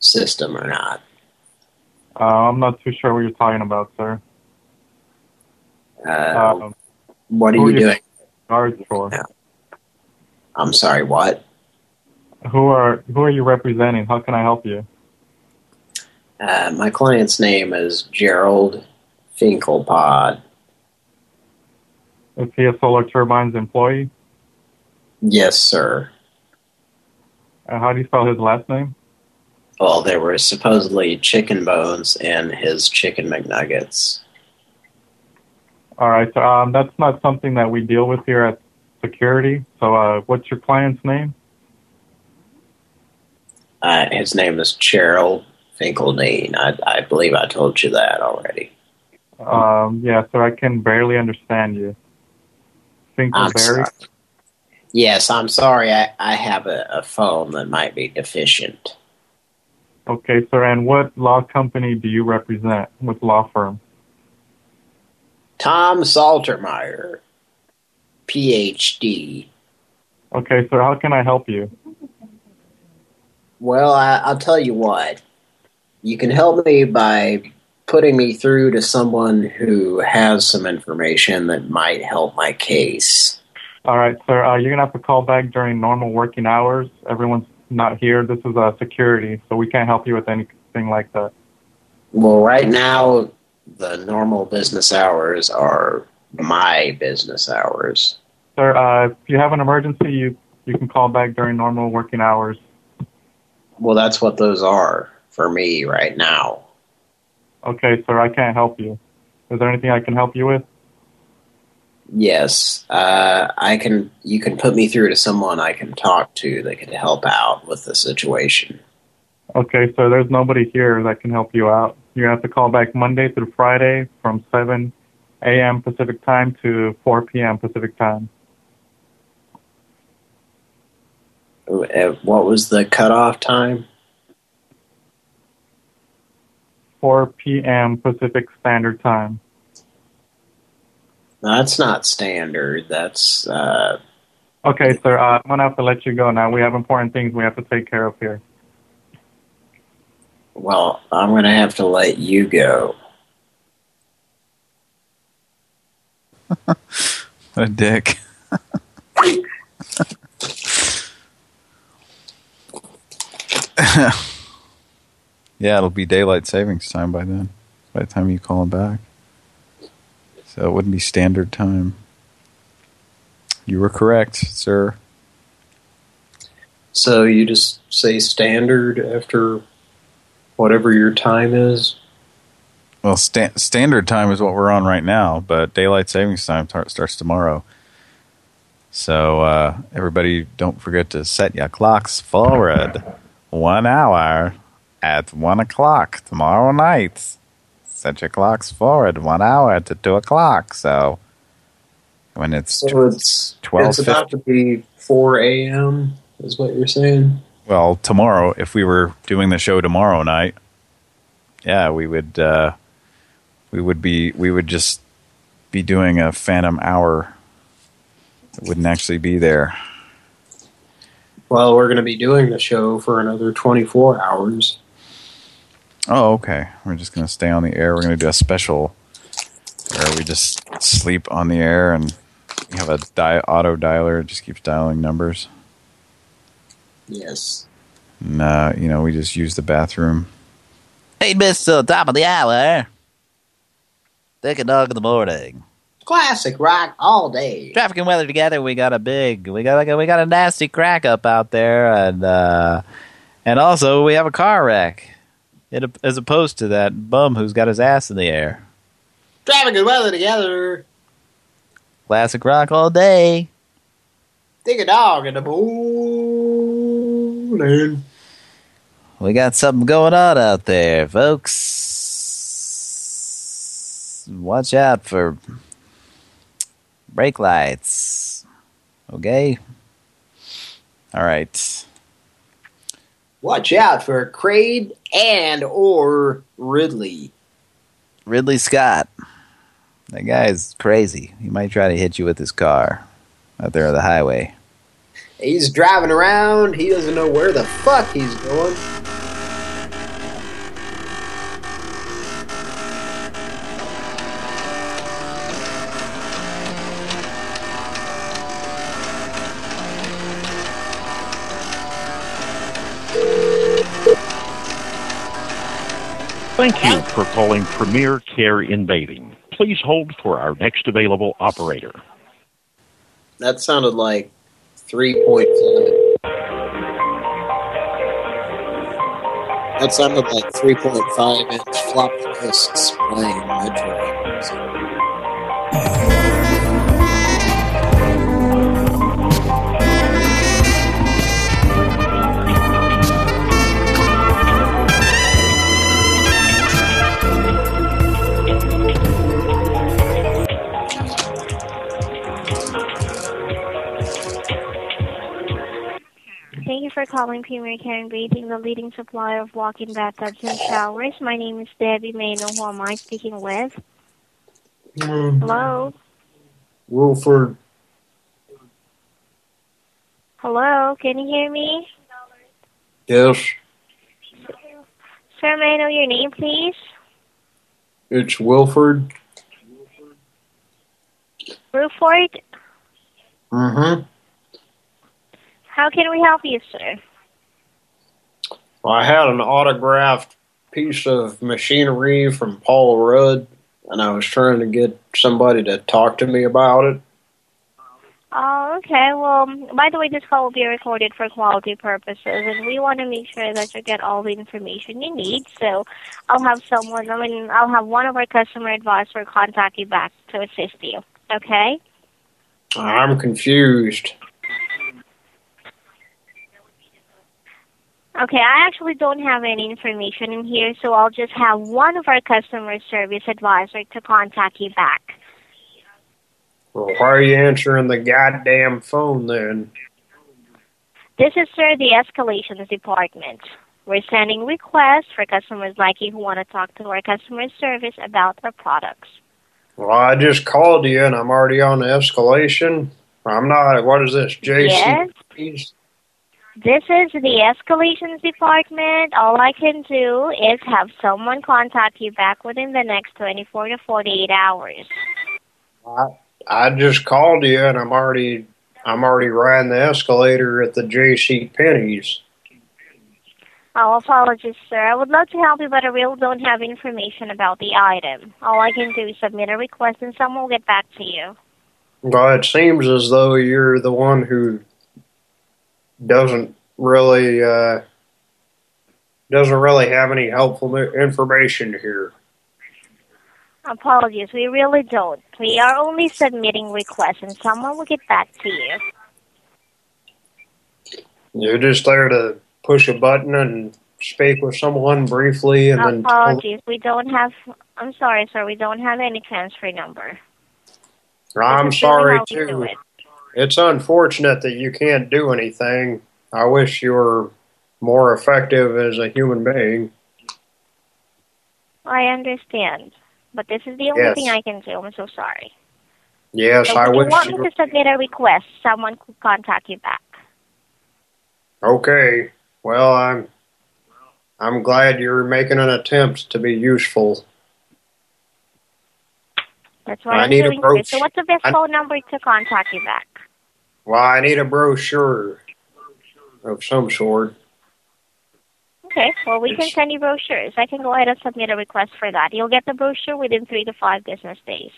system or not. Uh, I'm not too sure what you're talking about, sir. Uh, Um, what are you are doing? Guards for? I'm sorry, what? Who are who are you representing? How can I help you? Uh, my client's name is Gerald Finkelpod. Is he a Solar Turbine's employee? Yes, sir. Uh, how do you spell his last name? Well, there were supposedly chicken bones in his chicken McNuggets. All right. Um, that's not something that we deal with here at security. So, uh, what's your client's name? Uh, his name is Cheryl Finkeldine. I, I believe I told you that already. Um, yeah, so I can barely understand you. Finkelberry? Yes, I'm sorry. I, I have a, a phone that might be deficient. Okay, sir, and what law company do you represent? What law firm? Tom Saltermeyer, PhD. Okay, sir, how can I help you? Well, I, I'll tell you what. You can help me by putting me through to someone who has some information that might help my case. All right, sir, uh, you're going to have to call back during normal working hours. Everyone's not here. This is uh, security, so we can't help you with anything like that. Well, right now, the normal business hours are my business hours. Sir, uh, if you have an emergency, you, you can call back during normal working hours. Well, that's what those are for me right now. Okay, sir, I can't help you. Is there anything I can help you with? Yes, uh, I can. You can put me through to someone I can talk to that can help out with the situation. Okay, so there's nobody here that can help you out. You have to call back Monday through Friday from 7 a.m. Pacific time to 4 p.m. Pacific time. Uh, What was the cutoff time? 4 p.m. Pacific Standard Time. That's not standard. That's uh, Okay, sir, uh, I'm going to have to let you go now. We have important things we have to take care of here. well. I'm going to have to let you go. What <laughs> a dick. <laughs> yeah, it'll be daylight savings time by then. By the time you call him back. So it wouldn't be standard time. You were correct, sir. So you just say standard after whatever your time is. Well, sta standard time is what we're on right now, but daylight savings time starts tomorrow. So uh, everybody, don't forget to set your clocks forward one hour at one o'clock tomorrow night. Set your clocks forward one hour to two o'clock. So when it's So it's twelve it's about to be 4 a.m. is what you're saying. Well, tomorrow, if we were doing the show tomorrow night, yeah, we would uh, we would be we would just be doing a phantom hour. It wouldn't actually be there. Well, we're going to be doing the show for another 24 hours. Oh, okay. We're just going to stay on the air. We're going to do a special where we just sleep on the air and we have a di auto dialer. It just keeps dialing numbers. Yes. And, uh, you know, we just use the bathroom. Hey, Mr. Top of the Hour. Dick and Dog in the morning. Classic rock all day. Traffic and weather together. We got a big, we got like a, we got a nasty crack up out there, and uh, and also we have a car wreck, it, as opposed to that bum who's got his ass in the air. Driving good weather together. Classic rock all day. Dig a dog in the morning. We got something going on out there, folks. Watch out for brake lights. Okay? All right. Watch out for Craig and or Ridley. Ridley Scott. That guy's crazy. He might try to hit you with his car out there on the highway. He's driving around. He doesn't know where the fuck he's going. Thank you for calling Premier Care in Bathing. Please hold for our next available operator. That sounded like 3.7. That sounded like 3.5 inch floppy disks playing Metroid. Thank you for calling Premier Care and Bathing, the leading supplier of walk-in bathtubs and showers. My name is Debbie. May I know who am I speaking with? Hello? Wilford. Hello? Can you hear me? Yes, Sir, may I know your name, please? it's Wilford. Wilford? Mm-hmm. How can we help you, sir? I had an autographed piece of machinery from Paul Rudd, and I was trying to get somebody to talk to me about it. Oh, okay. Well, by the way, this call will be recorded for quality purposes, and we want to make sure that you get all the information you need. So, I'll have someone. I mean, I'll have one of our customer advisors contact you back to assist you. Okay? I'm confused. Okay. I actually don't have any information in here, so I'll just have one of our customer service advisor to contact you back. Well, why are you answering the goddamn phone then? This is, sir, the escalations department. We're sending requests for customers like you who want to talk to our customer service about our products. Well, I just called you, and I'm already on the escalation. I'm not. What is this, JC? Yes. This is the escalations department. All I can do is have someone contact you back within the next 24 to 48 hours. I, I just called you, and I'm already. I'm already riding the escalator at the JC Penney's. Oh, apologies, sir. I would love to help you, but I really don't have information about the item. All I can do is submit a request, and someone will get back to you. Well, it seems as though you're the one who doesn't really uh, doesn't really have any helpful information here. Apologies, we really don't. We are only submitting requests, and someone will get back to you. You're just there to push a button and speak with someone briefly, and then Apologies, we don't have. I'm sorry, sir. We don't have any transfer number. I'm really sorry how we do too. It. It's unfortunate that you can't do anything. I wish you were more effective as a human being. I understand, but this is the only Yes. thing I can do. I'm so sorry. Yes, so I if you want me to submit a request, someone could contact you back. Okay. Well, I'm I'm glad you're making an attempt to be useful. That's what I I'm need a doing. here. So what's the best I- phone number to contact you back? Well, I need a brochure of some sort. Okay, well, we can send you brochures. I can go ahead and submit a request for that. You'll get the brochure within three to five business days.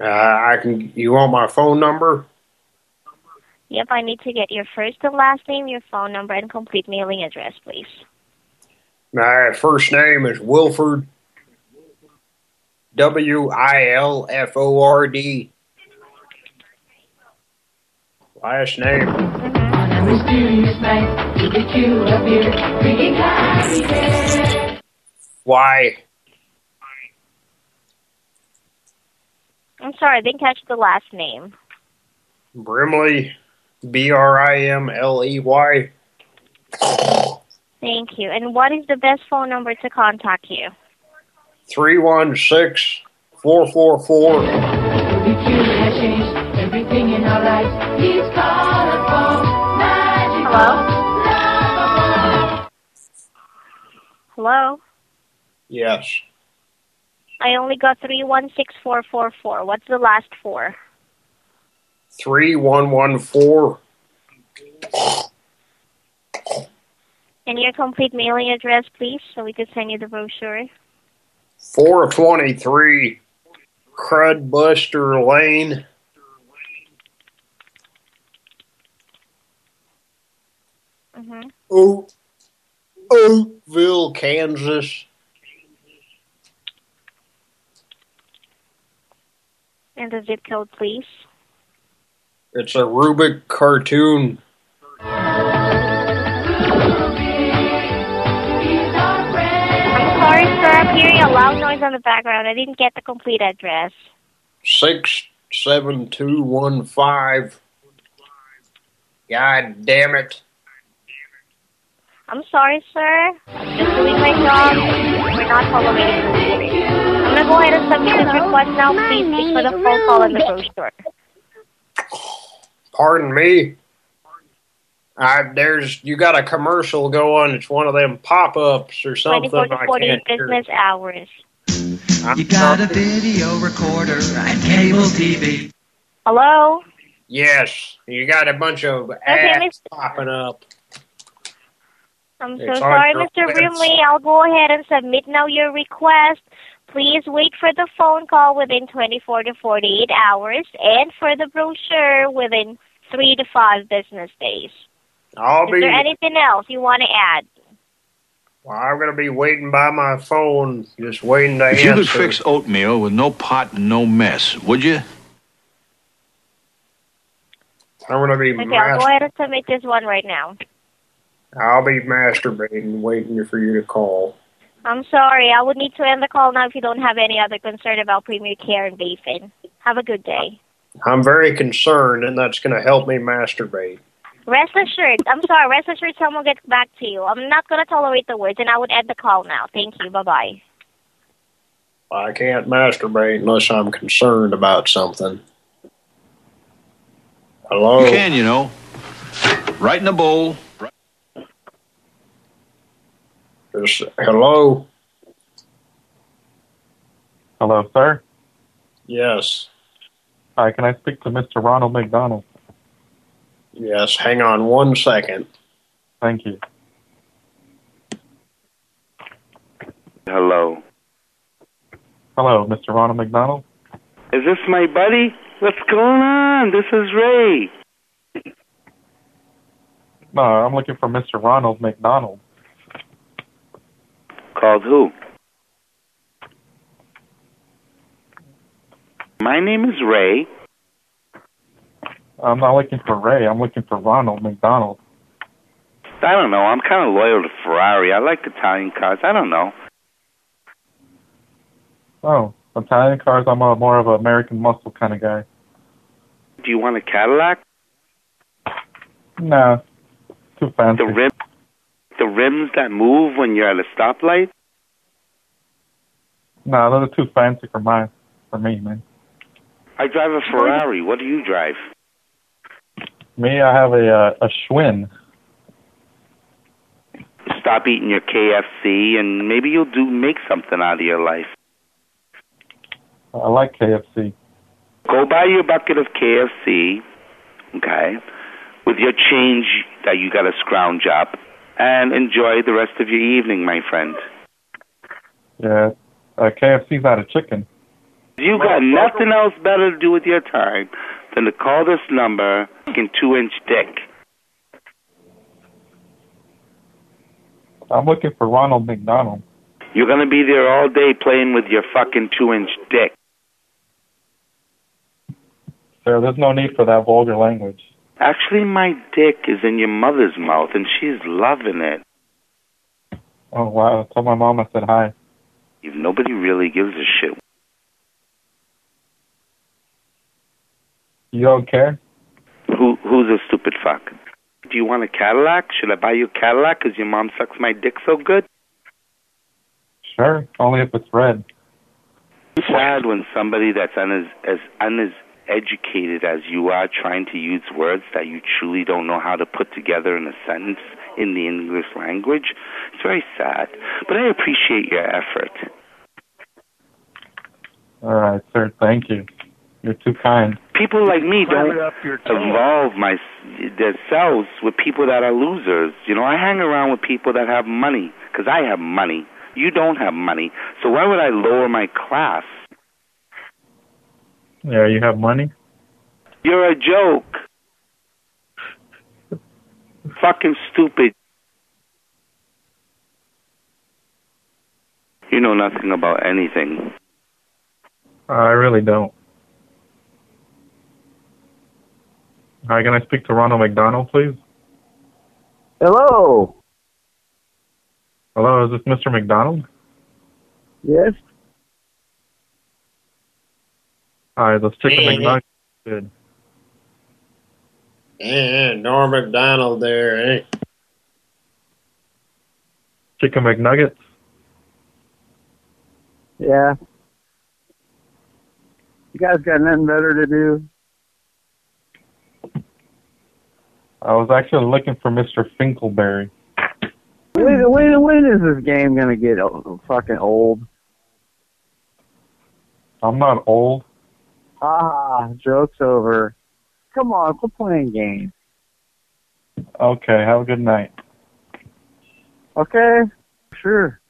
Uh, I can. You want my phone number? Yep, I need to get your first and last name, your phone number, and complete mailing address, please. My first name is Wilford. W I L F O R D. Last name. On a mysterious night, did the cure appear, bringing. Why? I'm sorry, I didn't catch the last name. Brimley, B-R-I-M-L-E-Y. Thank you. And what is the best phone number to contact you? 316-444. Hello? Hello? Yes. I only got 316444. What's the last four? 3114. And your complete mailing address, please, so we can send you the brochure. 423 Crudbuster Lane, Mm-hmm. Oak, Oakville, Kansas. And the zip code, please. It's a Rubik cartoon. I'm sorry, sir. I'm hearing a loud noise on the background. I didn't get the complete address. Six seven two one five. God damn it. I'm sorry, sir. I'm just doing my job. We're not tolerating bullshitting. I'm gonna go ahead and submit this request now. Please speak for the phone call and the brochure. Pardon me. I, there's you got a commercial going. It's one of them pop-ups or something. 24 to I 48 can't hear. business hours. I'm You got a video recorder and cable TV. Hello? Yes, you got a bunch of ads popping up. I'm so It's sorry, Mr. Brimley. I'll go ahead and submit now your request. Please wait for the phone call within 24 to 48 hours and for the brochure within 3 to 5 business days. I'll Is be. there anything else you want to add? well, I'm gonna be waiting by my phone, just waiting to If you answer. could fix oatmeal with no pot and no mess, would you? I'm gonna be. Okay, I'll go ahead and submit this one right now. I'll be masturbating, waiting for you to call. I'm sorry. I would need to end the call now if you don't have any other concern about Premier Care and Bathing. Have a good day. I'm very concerned, and that's gonna help me masturbate. Rest assured. I'm sorry. Rest assured someone will get back to you. I'm not going to tolerate the words, and I would end the call now. Thank you. Bye-bye. I can't masturbate unless I'm concerned about something. Hello. You can, you know. Right in a bowl. Just- hello. Hello, sir. Yes. Hi, can I speak to Mr. Ronald McDonald? Yes. Hang on one second. Thank you. Hello. Hello, Mr. Ronald McDonald. Is this my buddy? What's going on? This is Ray. No, I'm looking for Mr. Ronald McDonald. Called who? My name is Ray. I'm not looking for Ray. I'm looking for Ronald McDonald. I don't know. I'm kind of loyal to Ferrari. I like Italian cars. I don't know. Oh, Italian cars. I'm a more of an American muscle kind of guy. Do you want a Cadillac? Nah, too fancy. The rim, the rims that move when you're at a stoplight. Nah, those are too fancy for mine. For me, man. I drive a Ferrari. What do you drive? Me, I have a uh, a Schwinn. Stop eating your KFC, and maybe you'll do make something out of your life. I like KFC. Go buy your bucket of KFC, okay, with your change that you got to scrounge up, and enjoy the rest of your evening, my friend. Yeah, uh, KFC's not a chicken. You got nothing else better to do with your time than to call this number in two inch dick. I'm looking for Ronald McDonald. You're gonna be there all day playing with your fucking two inch dick. Sir, there's no need for that vulgar language. Actually, my dick is in your mother's mouth, and she's loving it. Oh wow! Tell my mom I said hi. If nobody really gives a shit. You don't care? Who who's a stupid fuck? Do you want a Cadillac? Should I buy you a Cadillac because your mom sucks my dick so good? Sure, only if it's red. It's sad when somebody that's un- as uneducated as you are trying to use words that you truly don't know how to put together in a sentence in the English language. It's very sad, but I appreciate your effort. All right, sir. Thank you. You're too kind. People like me don't involve my themselves with people that are losers. You know, I hang around with people that have money because I have money. You don't have money, so why would I lower my class? Yeah, you have money. You're a joke. Fucking stupid. You know nothing about anything. Uh, I really don't. Hi, can I speak to Ronald McDonald, please? Hello. Hello, is this Mr. McDonald? Yes. Hi, those chicken Hey. McNuggets. Good. Yeah, Norm Macdonald there, eh? Chicken McNuggets. Yeah. You guys got nothing better to do? I was actually looking for Mr. Finkelberry. When, when, when is this game gonna get fucking old? I'm not old. Ah, joke's over. Come on, quit playing games. Okay, have a good night. Okay? Sure.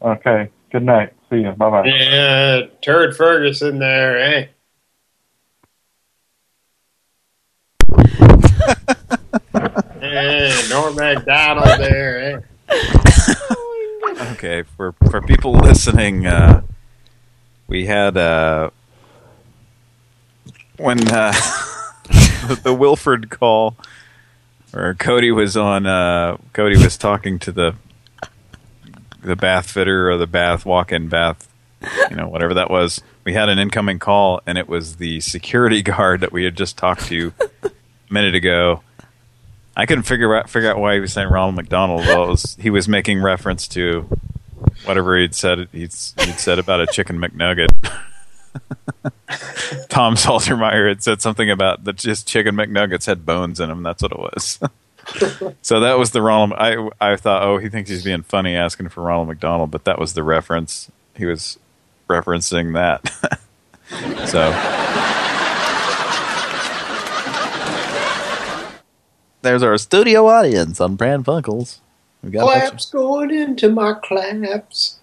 Okay, good night. See you. Bye bye. Yeah, Turd Ferguson there, eh? <laughs> Eh, Norm Macdonald there, eh? Okay, for for people listening, uh, we had uh, when uh, the, <laughs> the Wilford call, or Cody was on. Uh, Cody was talking to the the bath fitter or the bath walk-in bath, you know, whatever that was. We had an incoming call, and it was the security <laughs> guard that we had just talked to a minute ago. I couldn't figure out figure out why he was saying Ronald McDonald. Well, was, he was making reference to whatever he'd said he'd, he'd said about a chicken McNugget. <laughs> <laughs> Tom Saltermeyer had said something about that just chicken McNuggets had bones in them. That's what it was. <laughs> so that was the Ronald. I I thought, oh, he thinks he's being funny asking for Ronald McDonald, but that was the reference. He was referencing that. <laughs> so there's our studio audience on Pran Funkels. We got a bunch of- Claps going into my claps.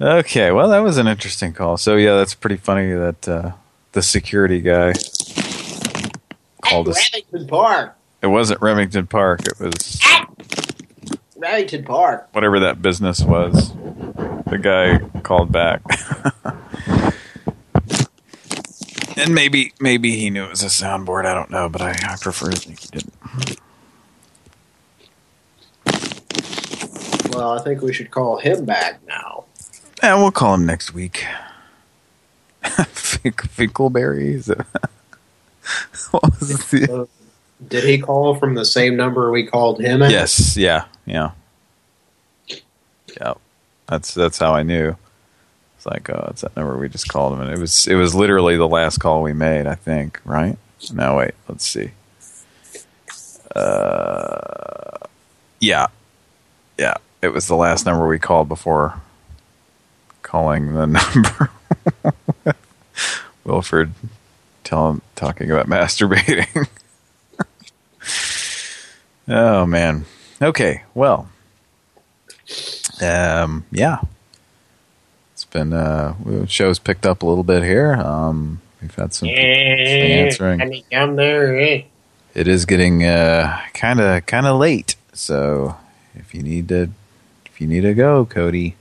Okay, well, that was an interesting call. So yeah, that's pretty funny that uh, the security guy called us. Remington Park. It wasn't Remington Park. It was Remington Park. whatever that business was. The guy called back, <laughs> and maybe maybe he knew it was a soundboard. I don't know, but I, I prefer to think he didn't. Well, I think we should call him back now. Yeah, we'll call him next week. <laughs> Fink, Finkelberry. Is it- <laughs> what was? Did he call from the same number we called him at? Yes, yeah, yeah. Yeah. That's that's how I knew. It's like, oh, it's that number we just called him and it was it was literally the last call we made, I think, right? No, wait, let's see. Uh yeah. Yeah, it was the last number we called before calling the <laughs> number. Wilford tell talking about <laughs> masturbating. Oh man. Okay. Well. Um. Yeah. It's been uh. The show's picked up a little bit here. Um. We've had some people answering. He come there? It is getting uh kind of kind of late. So if you need to, if you need to go, Cody,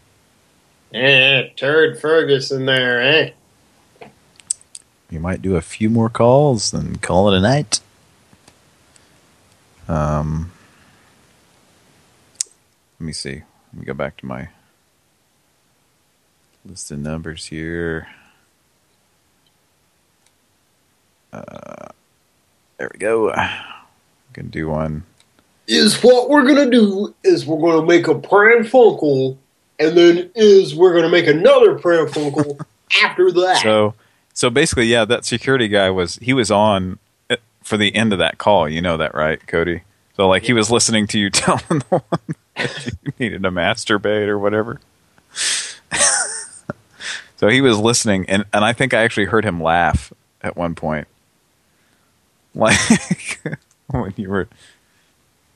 Eh, Turd Ferguson there, eh? you might do a few more calls and call it a night. Um. Let me see. Let me go back to my list of numbers here. Uh, there we go. I can do one. Is what we're gonna do is we're gonna make a Pran Funkel, and then is we're gonna make another Pran call <laughs> after that. So, so basically, yeah, that security guy was he was on uh, for the end of that call. You know that, right, Cody? So, like, he was listening to you <laughs> telling the one that you needed to masturbate or whatever. <laughs> so he was listening, and and I think I actually heard him laugh at one point, like when you were,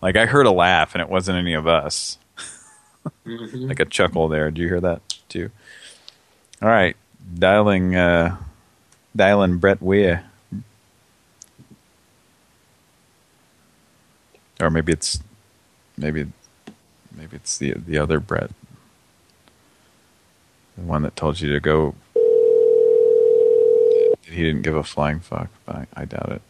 like, I heard a laugh, and it wasn't any of us. Mhm. like a chuckle there. Do you hear that too? All right, dialing, uh, dialing Brett Weir, or maybe it's, maybe, maybe it's the the other Brett, the one that told you to go. He didn't give a flying fuck, but I, I doubt it.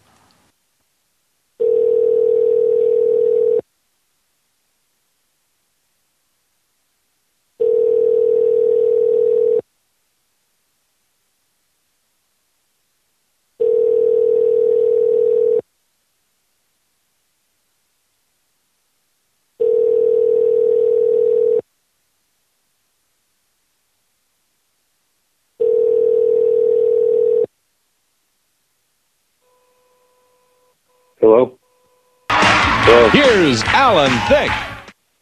Here's Alan Thicke.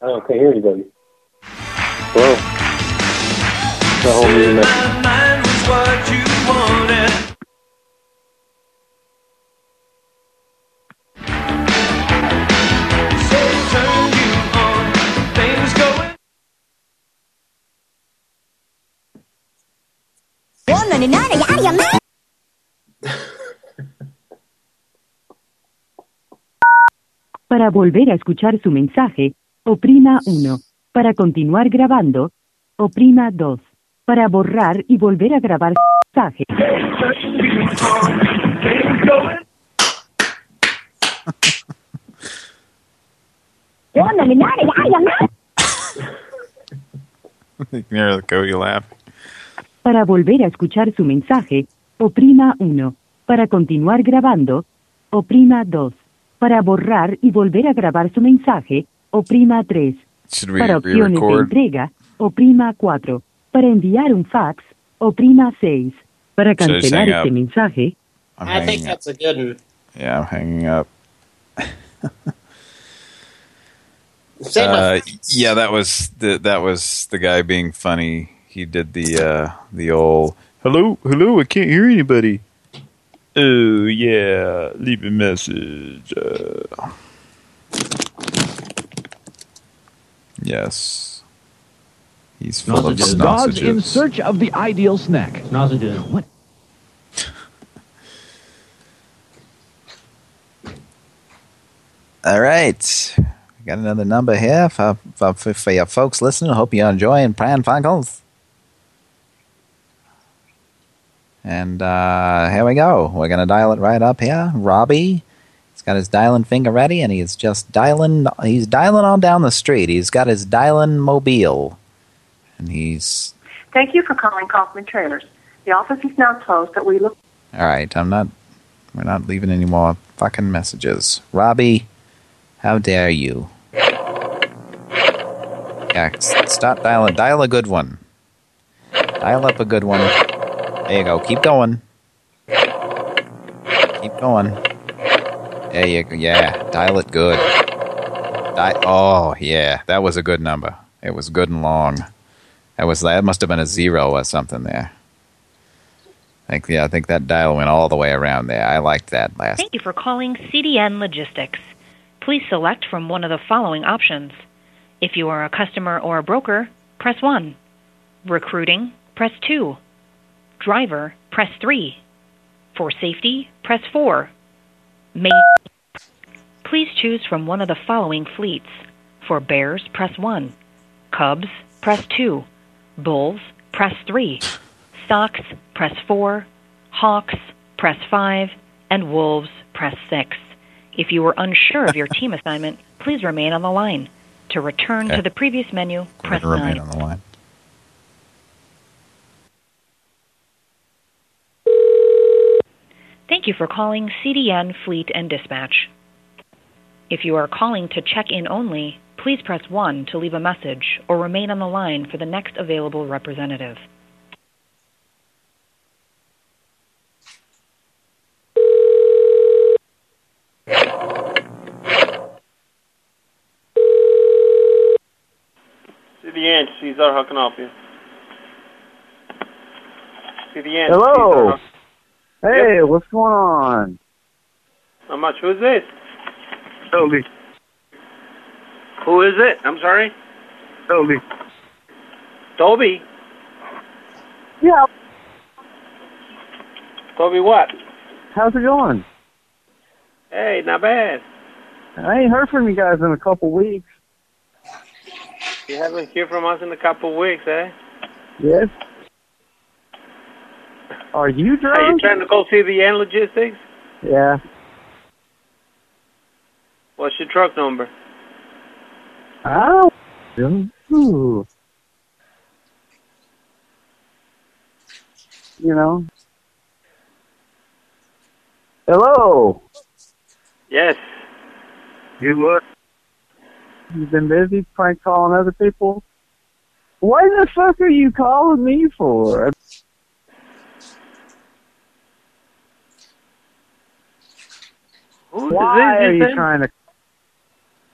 I can't hear anybody. Hello? The whole new Para volver a escuchar su mensaje, oprima 1. Para continuar grabando, oprima 2. Para borrar y volver a grabar su mensaje. Para volver a escuchar su mensaje, oprima 1. Para continuar grabando, oprima 2. Para borrar y volver a grabar su mensaje, oprima 3. Should we Para opciones de entrega, oprima 4. Para enviar un fax, oprima 6. Para cancelar hang este up? mensaje, I'm I think that's a good one. Yeah, I'm hanging up. <laughs> Uh, yeah, that was the that was the guy being funny. He did the uh, the old hello, hello. I can't hear anybody. Oh yeah, leave a message. Uh, yes, he's full of Dogs in search of the ideal snack. Sausages. What? All right. We got another number here for, for, for, for your folks listening. Hope you're enjoying Pran Funkels. And uh, here we go. We're going to dial it right up here. Robbie, he's got his dialing finger ready, and he's just dialing. He's dialing on down the street. He's got his dialing mobile. And he's... Thank you for calling Kaufman Trailers. The office is now closed, but we look All right, I'm not... We're not leaving any more fucking messages. Robbie, how dare you? Yeah, stop dialing. Dial a good one. Dial up a good one. There you go. Keep going. Keep going. There you go. Yeah, dial it good. Di oh, yeah. That was a good number. It was good and long. That was that must have been a zero or something there. I think yeah, I think that dial went all the way around there. I liked that last. Thank you for calling CDN Logistics. Please select from one of the following options. If you are a customer or a broker, press 1. Recruiting, press 2. Driver, press 3. For safety, press 4. Ma- Please choose from one of the following fleets. For bears, press 1. Cubs, press 2. Bulls, press 3. Stocks, press 4. Hawks, press 5. And wolves, press 6. If you are unsure of your <laughs> team assignment, please remain on the line. To return Okay. to the previous menu, press Remain 9. on the line. Thank you for calling CDN Fleet and Dispatch. If you are calling to check in only, please press 1 to leave a message or remain on the line for the next available representative. City Ant, Cesar, how can I help you? City Ant, Hello. Cesar, Hey, what's going on? how much? Who's this? Toby. Who is it? I'm sorry? Toby. Toby? Yeah. Toby what? How's it going? Hey, not bad. I ain't heard from you guys in a couple weeks. You haven't heard from us in a couple weeks, eh? Yes. Are you drunk? Are you trying to go see the Ant Logistics? Yeah. What's your truck number? Oh. Ooh. You know. Hello. Yes. You what? You've been busy prank calling other people? Why the fuck are you calling me for? Who Who is Why this, are you said? trying to?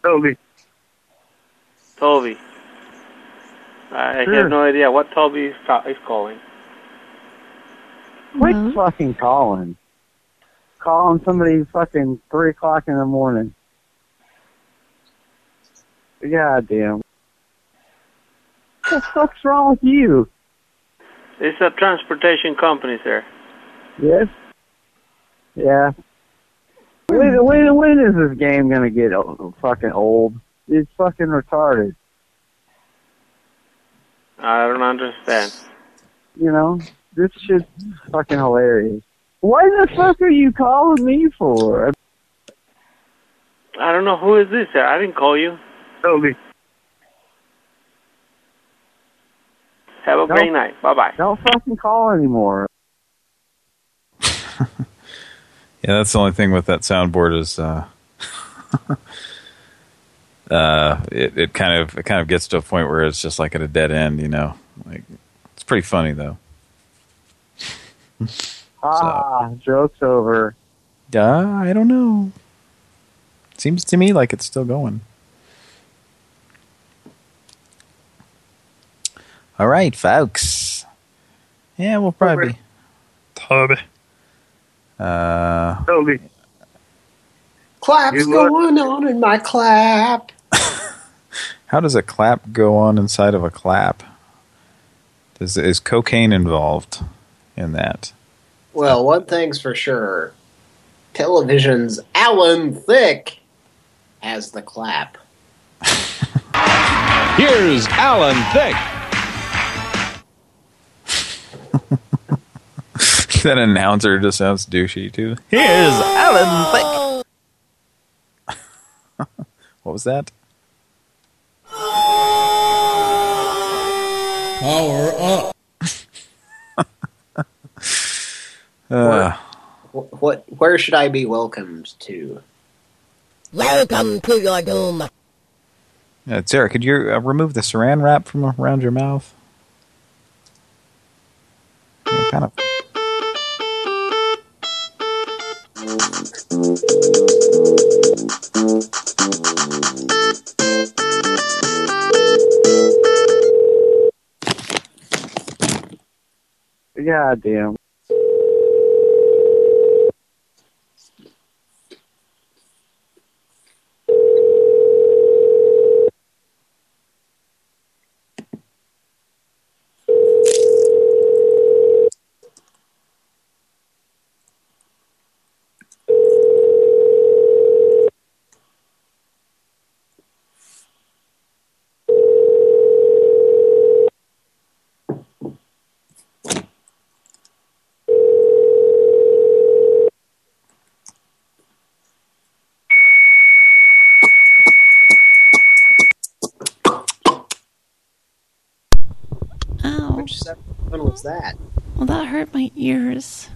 Toby. Toby. I Sure. have no idea what Toby is, ca- is calling. Quit mm-hmm. fucking calling. Calling somebody fucking three o'clock in the morning. God damn. What the fuck's wrong with you? It's a transportation company, sir. Yes? Yeah. When, when, when is this game gonna get fucking old? It's fucking retarded. I don't understand. You know? This shit's fucking hilarious. Why the fuck are you calling me for? I don't know who is this. I didn't call you. Toby. Have a No. great night. Bye bye. Don't fucking call anymore. Yeah, that's the only thing with that soundboard is uh, <laughs> uh, it it kind of it kind of gets to a point where it's just like at a dead end, you know. Like it's pretty funny though. Ah, joke's over. Uh, I don't know. Seems to me like it's still going. All right, folks. Yeah, we'll probably. Toby. Uh, Toby. Clap's going on in my clap. <laughs> how does a clap go on inside of a clap? Is, is cocaine involved in that? Well, one thing's for sure. Television's Alan Thicke has the clap. <laughs> Here's Alan Thicke. <laughs> that announcer just sounds douchey too. Here's Alan Thicke. <laughs> what was that? Power up. <laughs> Uh, Wh- What? Where should I be welcomed to? Welcome to your doom. uh, Sarah, could you uh, remove the saran wrap from around your mouth? Yeah, kind of. God damn. Ow. Which one was that? Well, that hurt my ears.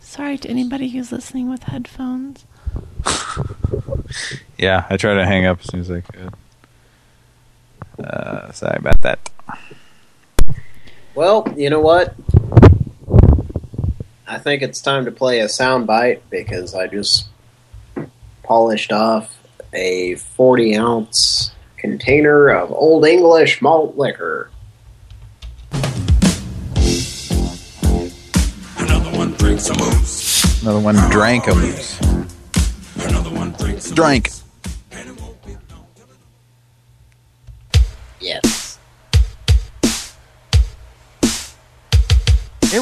Sorry to anybody who's listening with headphones. <laughs> Yeah, I tried to hang up as soon as I could. Uh, sorry about that. Well, you know what? I think it's time to play a sound bite because I just polished off a 40 ounce container of Old English malt liquor. Another one drank a moose. Another one drinks a Drank.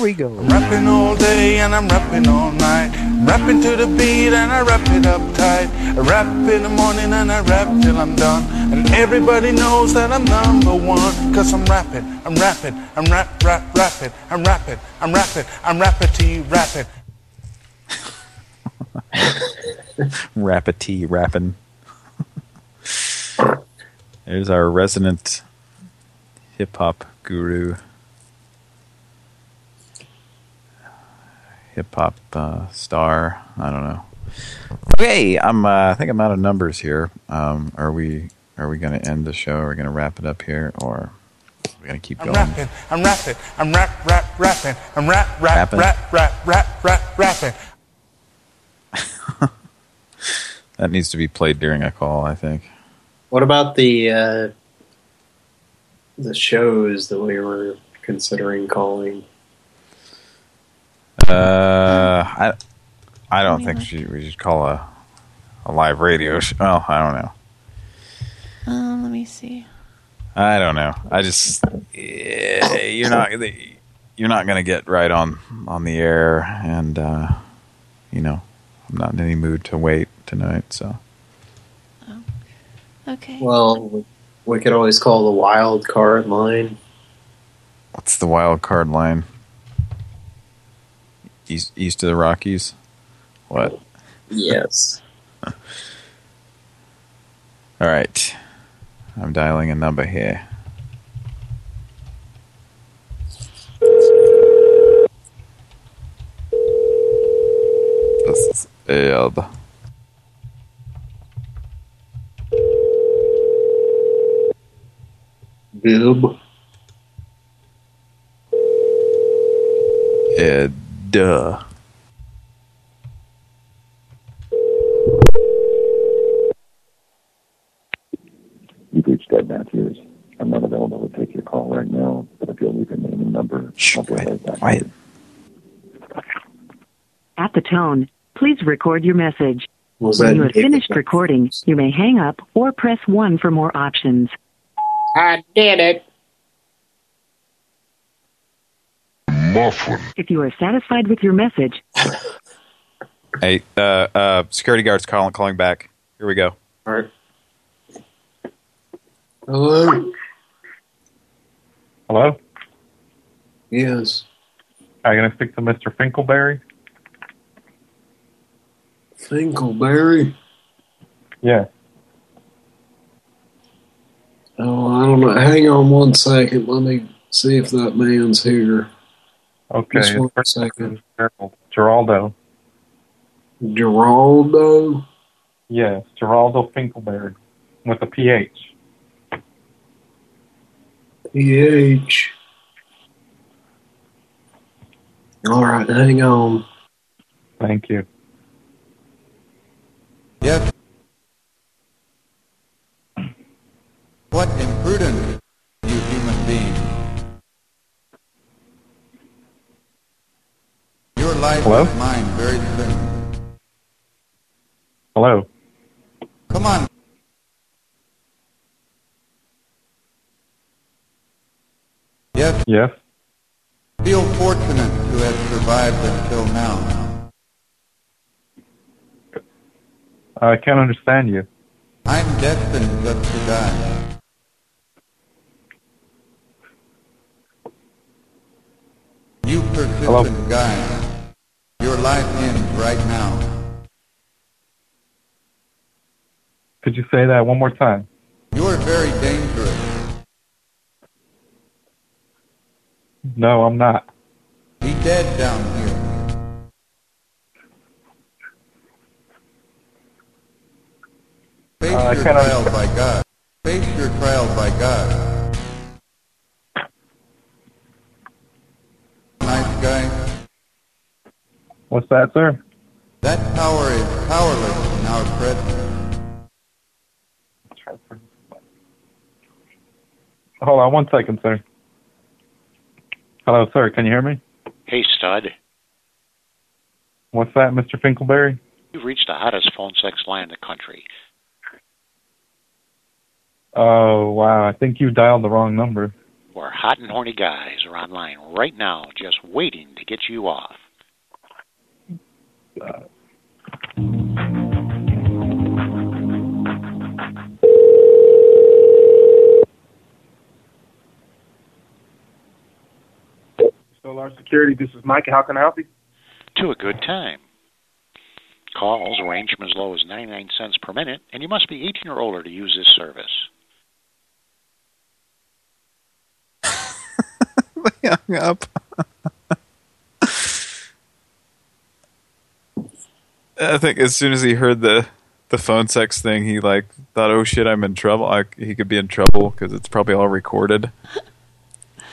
We go. Rapping all day and I'm rapping all night. Rapping to the beat and I wrap it up tight. I rap in the morning and I rap till I'm done. And everybody knows that I'm number one. Cause I'm rapping, I'm rapping, I'm rap, rap, rapping. I'm rapping, I'm rapping, I'm rappity rapping. <laughs> Rappity rapping. There's our resident hip hop guru. Hip hop uh, star. I don't know. Okay, I'm. Uh, I think I'm out of numbers here. Um, are we? Are we going to end the show? Are we going to wrap it up here, or we're we going to keep going? I'm going? rapping, I'm rapping, I'm rap, rap, rapping. I'm rap, rap, Rapping? rap, rap, rap, rap, rapping. <laughs> That needs to be played during a call, I think. What about the uh, the shows that we were considering calling? Uh, I I don't think she, we should call a a live radio show. Well, I don't know. Um, let me see. I don't know. I just yeah, you're not you're not gonna get right on on the air, and uh, you know I'm not in any mood to wait tonight. So Okay. Well, we could always call the wild card line. what's the wild card line? East east of the Rockies. What? Yes. <laughs> All right. I'm dialing a number here. This is Ed. Boob. Ed. Duh. You've reached Ed Matthews. I'm not available to take your call right now, but if you'll leave your name and number, I'll be right back. Quiet. At the tone, please record your message. Was when you have finished recording, you may hang up or press 1 for more options. I did it. Muffin. If you are satisfied with your message, <laughs> Hey, uh, uh, security guards calling calling back. Here we go. All right. Hello. Hello? Yes. Are you going to speak to Mr. Finkelberry? Finkelberry. Yeah. Oh, I don't know. Hang on one second. Let me see if that man's here. Okay. Just one His second. name Gerald- Geraldo. Geraldo. Yes, Geraldo Finkelberry with a PH. PH. All right, hang on. Thank you. Yes. What imprudent, life Hello? very soon. Hello. Come on. Yes, Yes. feel fortunate to have survived until now. I can't understand you. I'm destined just to die. You persistent guy, your life ends right now. Could you say that one more time? You're very dangerous. No, I'm not. Be dead down here. Face Uh, your trial by God. Face your trial by God. What's that, sir? That power is powerless in our presence. Hold on one second, sir. Hello, sir. Can you hear me? Hey, stud. What's that, Mr. Finkelberry? You've reached the hottest phone sex line in the country. Oh, wow. I think you dialed the wrong number. Where hot and horny guys are online right now just waiting to get you off. Solar Security, this is Mike. How can I help you? To a good time. Calls range from as low as 99 cents per minute, and you must be 18 or older to use this service. <laughs> They hung up. <laughs> I think as soon as he heard the the phone sex thing, he like thought, "Oh shit, I'm in trouble." I, he could be in trouble because it's probably all recorded. <laughs>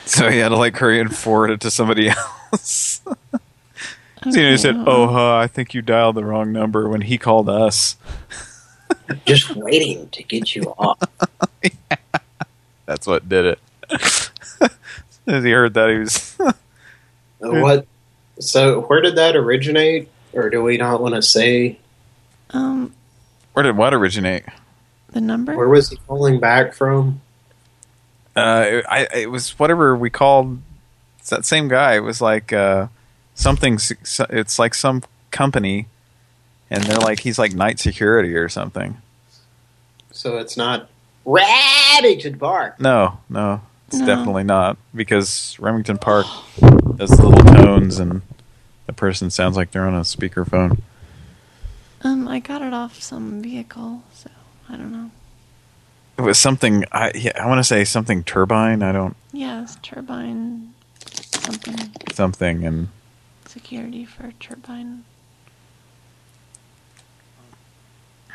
So he had to like hurry and forward it to somebody <laughs> else. so you know, he said, "Oh, huh, I think you dialed the wrong number." When he called us, Just waiting to get you off. <laughs> That's what did it. As he heard that, he was... what? So where did that originate? Or do we not want to say? Um, Where did what originate? the number? Where was he calling back from? Uh, it, I, it was whatever we called it's that same guy. It was like uh, something. It's like some company, and they're like he's like night security or something. So it's not Remington Park. No, no, it's No. definitely not because Remington Park <gasps> does the little tones, and the person sounds like they're on a speakerphone. Um, I got it off some vehicle, so I don't know. It was something. I yeah, I want to say something turbine. I don't Yeah, it's turbine something something and security for turbine.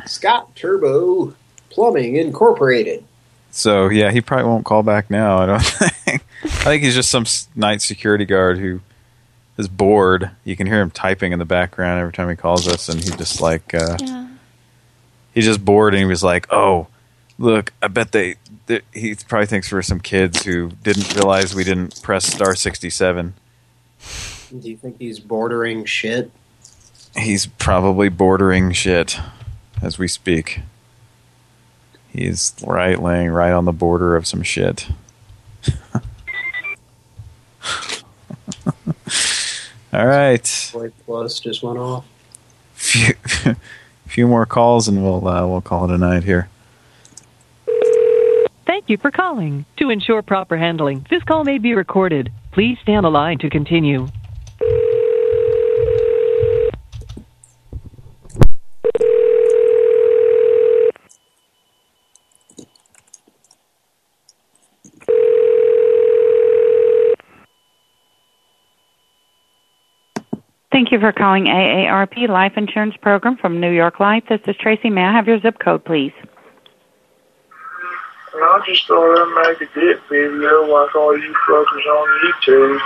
Scott Turbo Plumbing Incorporated. So yeah, he probably won't call back now. I don't <laughs> think. I think he's just some night security guard who is bored. You can hear him typing in the background every time he calls us, and he's just like, uh, Yeah. he's just bored, and he was like, "Oh, look, I bet they." they he probably thinks we're some kids who didn't realize we didn't press star sixty seven. Do you think he's bordering shit? He's probably bordering shit as we speak. He's right laying right on the border of some shit. <laughs> All right. Boy Plus just went off. Few, <laughs> few more calls and we'll uh, we'll call it a night here. Thank you for calling. To ensure proper handling, this call may be recorded. Please stay on the line to continue. Thank you for calling AARP Life Insurance Program from New York Life. This is Tracy. May I have your zip code, please? And I just thought I'd make a dip video like all you fuckers on YouTube.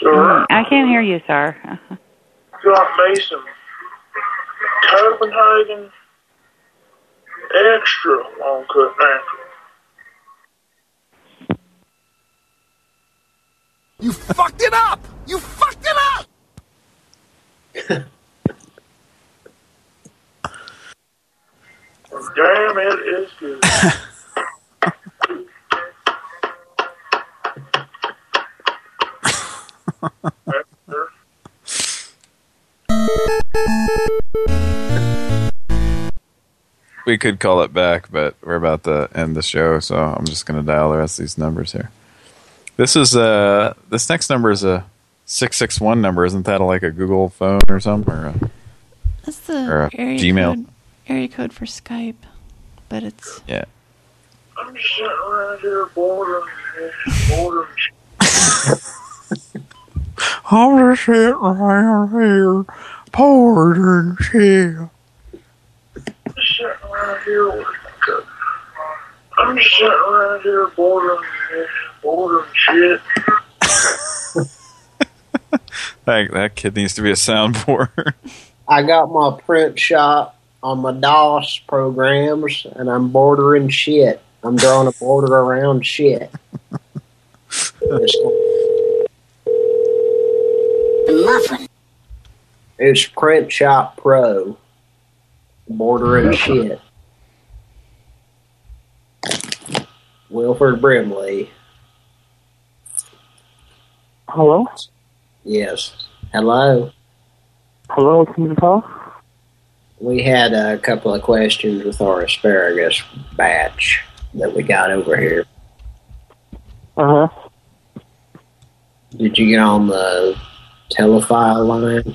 So Mm, I can't hear you, sir. got me some Copenhagen extra long cut You fucked it up! You fucked it up! Damn, it is good. We could call it back, but we're about to end the show, so I'm just going to dial the rest of these numbers here. This is uh this next number is a six six one number. Isn't that like a Google phone or something? Or a, That's the Or a area Gmail. code area code for Skype, but it's yeah. I'm just sitting around here bored bored I'm just sitting around here, bored and shit. just sitting around here with I'm just sitting around here bored and bored and shit. <laughs> That, that kid needs to be a soundboard. <laughs> I got my print shop on my DOS programs, and I'm bordering shit. I'm drawing a border around shit. <laughs> Muffin. It's Print Shop Pro. Bordering shit. Wilford Brimley. Hello? Yes. Hello. Hello, can you call? We had a couple of questions with our asparagus batch that we got over here. Uh huh. Did you get on the telephile line?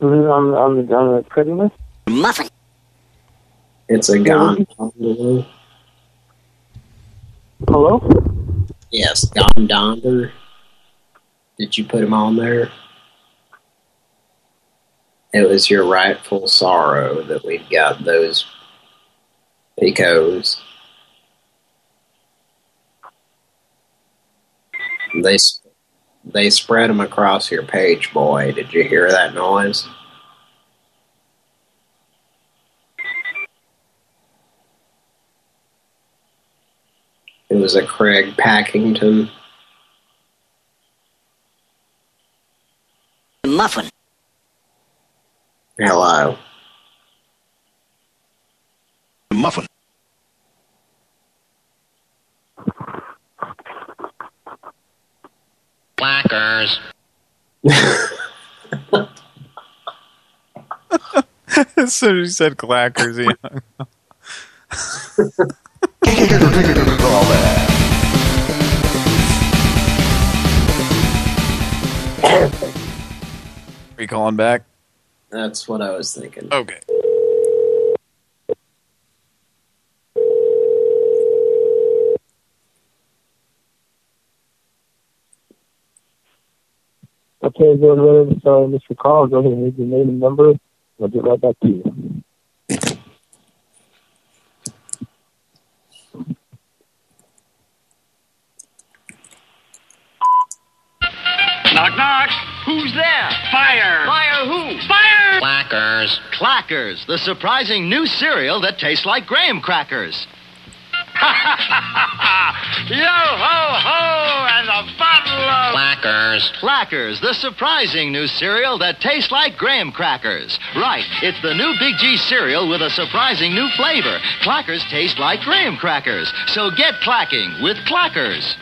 On, on, the, on the credit list? Muffin. It's a gondolier. Hello? Yes, gondonder. Did you put him on there? It was your rightful sorrow that we've got those Picos. They they spread them across your page, boy. Did you hear that noise? It was a Craig Packington. Muffin. Hello. Muffin. Clackers. <laughs> as soon as you said clackers, he hung up. Are you calling back? That's what I was thinking. Okay. Okay, going ready. Sorry, Mr. Call. Go ahead and leave your name and number. I'll get right back to you. Knock, knock. Who's there? Fire. Fire who? Fire! Clackers. Clackers, the surprising new cereal that tastes like graham crackers. <laughs> Yo ho ho and a bottle of. Clackers. Clackers, the surprising new cereal that tastes like graham crackers. Right, it's the new Big G cereal with a surprising new flavor. Clackers taste like graham crackers. So get clacking with Clackers.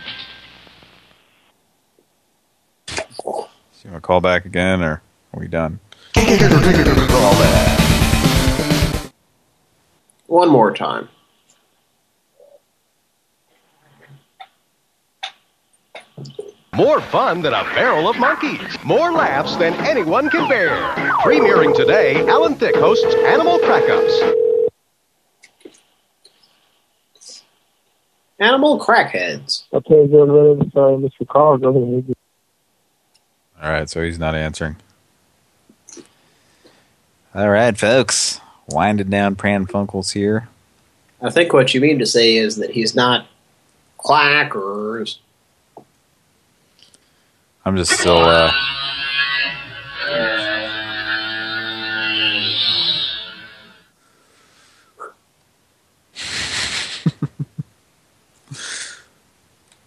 You want to call back again, or are we done? One more time. More fun than a barrel of monkeys. More laughs than anyone can bear. Premiering today, Alan Thicke hosts Animal Crackups. Animal crackheads. Okay, going ready. Sorry, Mr. Call. Go ahead and leave your All right, so he's not answering. All right, folks. Winding down Pran Funkels here. I think what you mean to say is that he's not clackers. I'm just still, uh... <laughs>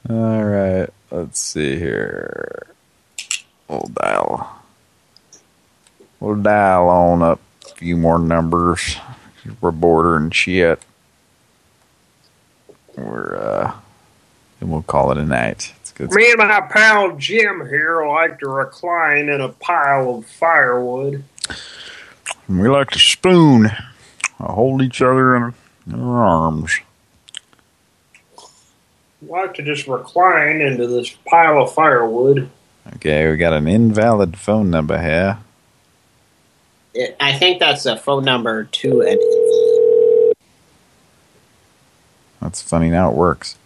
All right, let's see here. We'll dial. We'll dial on up a few more numbers. We're bordering shit. We're, uh... And we'll call it a night. It's good. Me and my pal Jim here like to recline in a pile of firewood. We like to spoon. Uh, hold each other in, in our arms. Like to just recline into this pile of firewood. Okay, we got an invalid phone number here. It, I think that's a phone number to an. That's funny. Now it works.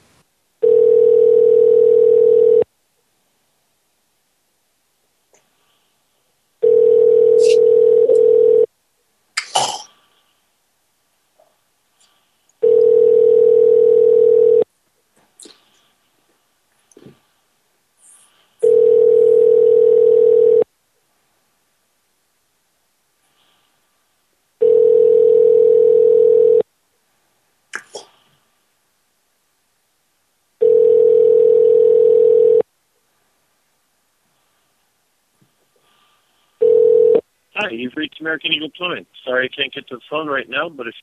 Hi, you've reached American Eagle Plumbing. Sorry I can't get to the phone right now, but if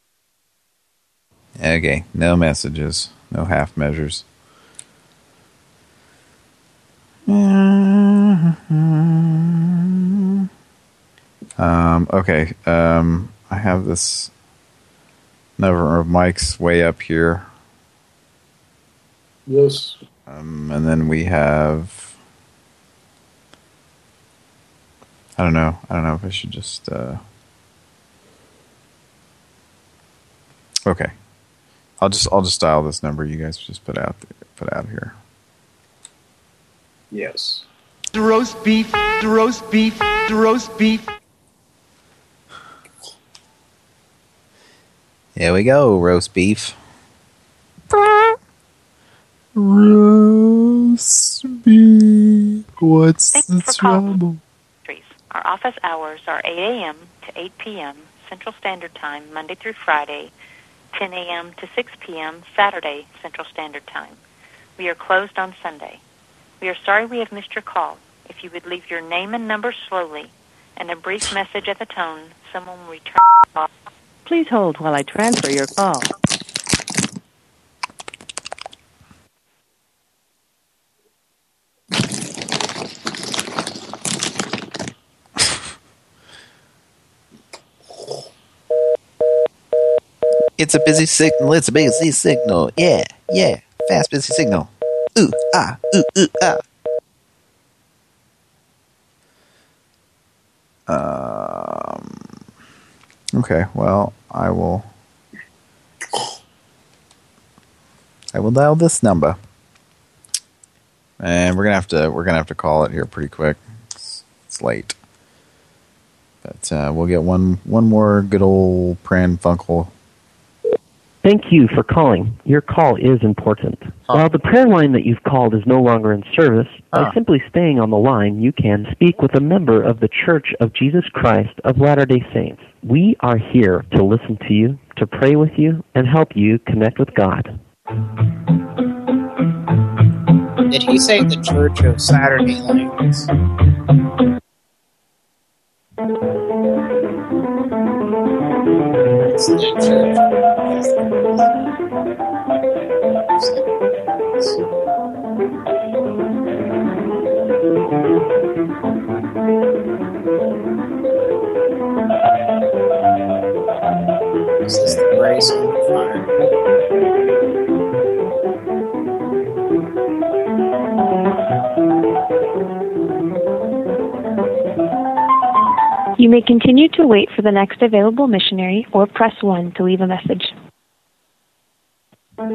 Okay, no messages, no half measures. Um, okay, um, I have this number of mics way up here. Yes. Um, and then we have... I don't know. I don't know if I should just... Uh... Okay. I'll just I'll just dial this number you guys just put out put out here. Yes. The roast beef, the roast beef, the roast beef. Here we go, roast beef. Roast beef. What's Thanks the trouble? calling. Our office hours are 8 a.m. to 8 p.m. Central Standard Time, Monday through Friday, 10 a.m. to 6 p.m. Saturday Central Standard Time. We are closed on Sunday. We are sorry we have missed your call. If you would leave your name and number slowly and a brief message at the tone, someone will return. Please hold while I transfer your call. It's a busy signal. It's a busy signal. Yeah, yeah. Fast, busy signal. Ooh, ah, ooh, ooh, ah. Um, okay, well, I will. I will dial this number, and we're gonna have to we're gonna have to call it here pretty quick. It's, it's late, but uh, we'll get one one more good old Pran Funkel. Thank you for calling. Your call is important. While the prayer line that you've called is no longer in service, by simply staying on the line, you can speak with a member of the Church of Jesus Christ of Latter-day Saints. We are here to listen to you, to pray with you, and help you connect with God. Did he say the Church of Saturday Nights? Church. Is this the grace on the fire? You may continue to wait for the next available missionary or press 1 to leave a message. I'm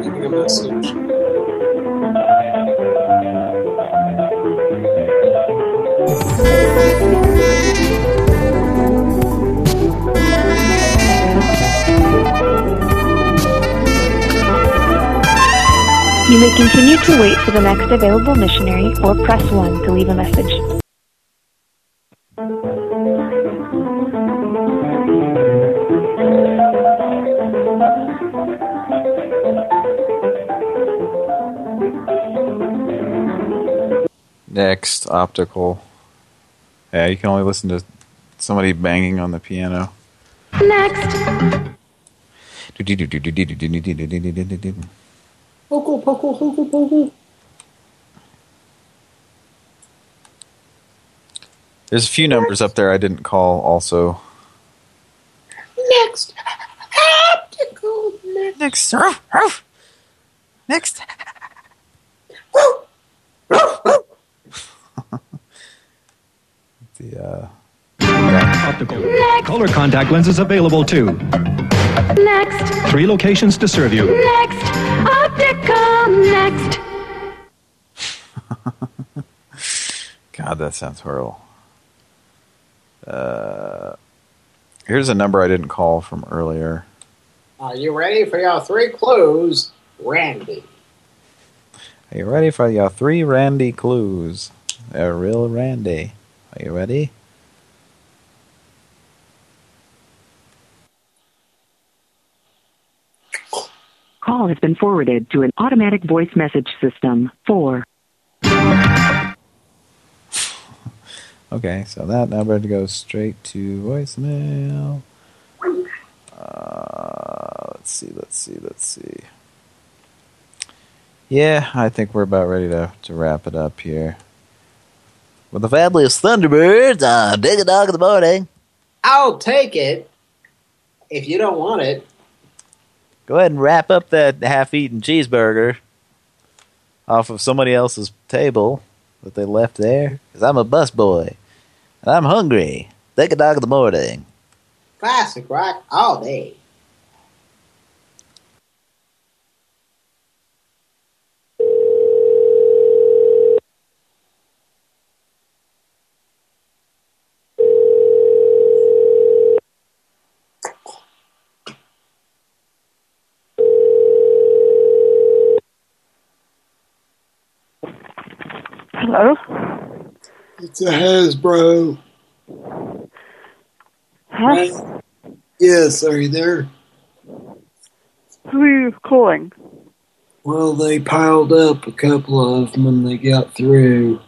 leaving a message. May continue to wait for the next available missionary or press 1 to leave a message. Next, optical. Yeah, you can only listen to somebody banging on the piano. Next. There's a few numbers up there I didn't call also. Next. Optical. Next. Ruff, ruff. Next. <laughs> the uh Optical. Color contact lenses available too. Next. Three locations to serve you. Next. Optical. Next. <laughs> God, that sounds horrible. Uh, here's a number I didn't call from earlier. Are you ready for your three clues, Randy? Are you ready for your three Randy clues? A real Randy. Are you ready? Call has been forwarded to an automatic voice message system. 4. Okay, so that number goes straight to voicemail. Uh, let's see, let's see, let's see. Yeah, I think we're about ready to, to wrap it up here. With the family of Thunderbirds on Dig a Dog in the Morning. I'll take it. If you don't want it. Go ahead and wrap up that half-eaten cheeseburger off of somebody else's table that they left there. Because I'm a busboy. And I'm hungry. Dig a Dog in the Morning. Classic rock all day. Hello? It's a Hasbro. Huh? Yes, are you there? Who are you calling? Well, they piled up a couple of them and they got through.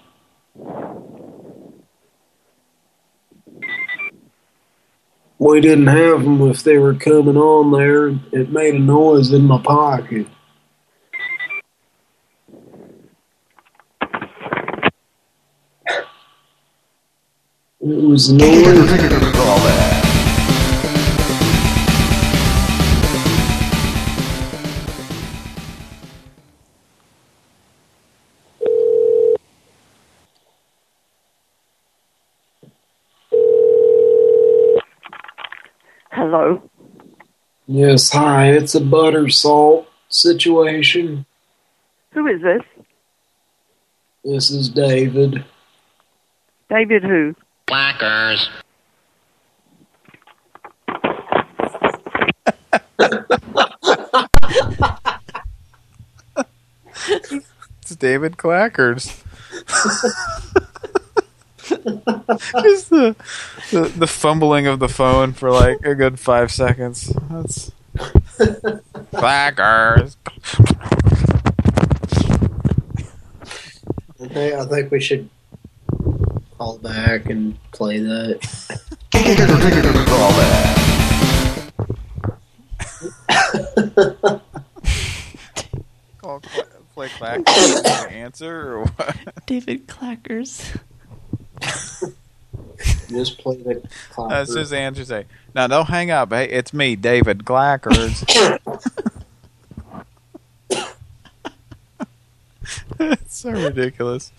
We didn't have them if they were coming on there. It made a noise in my pocket. It was noise. Hello? Yes, hi. It's a butter salt situation. Who is this? This is David. David who? Blackers. It's David Clackers. Just the, the the fumbling of the phone for like a good five seconds. That's Clackers. Okay, I think we should call back and play that. Call Cla- play Clackers answer or what? David Clackers. Just play the clock. That's his answer. Say, now don't hang up. Hey, it's me, David Clackers. <laughs> it's so ridiculous.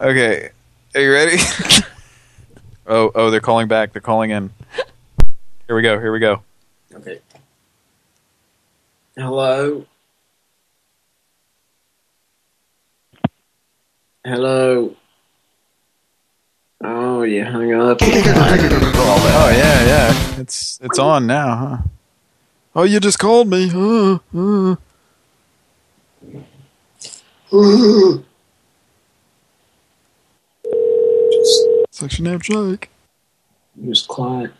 Okay, are you ready? <laughs> oh, oh, they're calling back. They're calling in. Here we go. Here we go. Okay. Hello. Hello. Oh, you hung up. <laughs> Oh yeah, yeah. It's it's on now, huh? Oh, you just called me. <gasps> Huh? <laughs> huh. Section name Jake. Just quiet.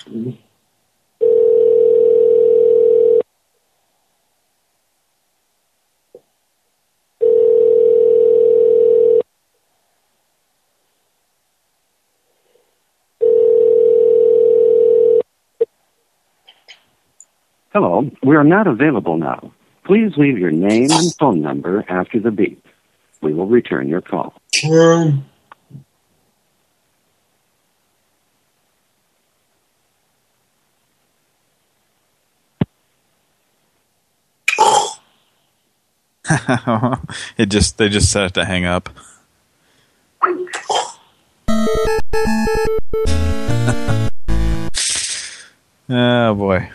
Hello, we are not available now. Please leave your name and phone number after the beep. We will return your call. Um, <laughs> it just they just set it to hang up. <laughs> oh boy.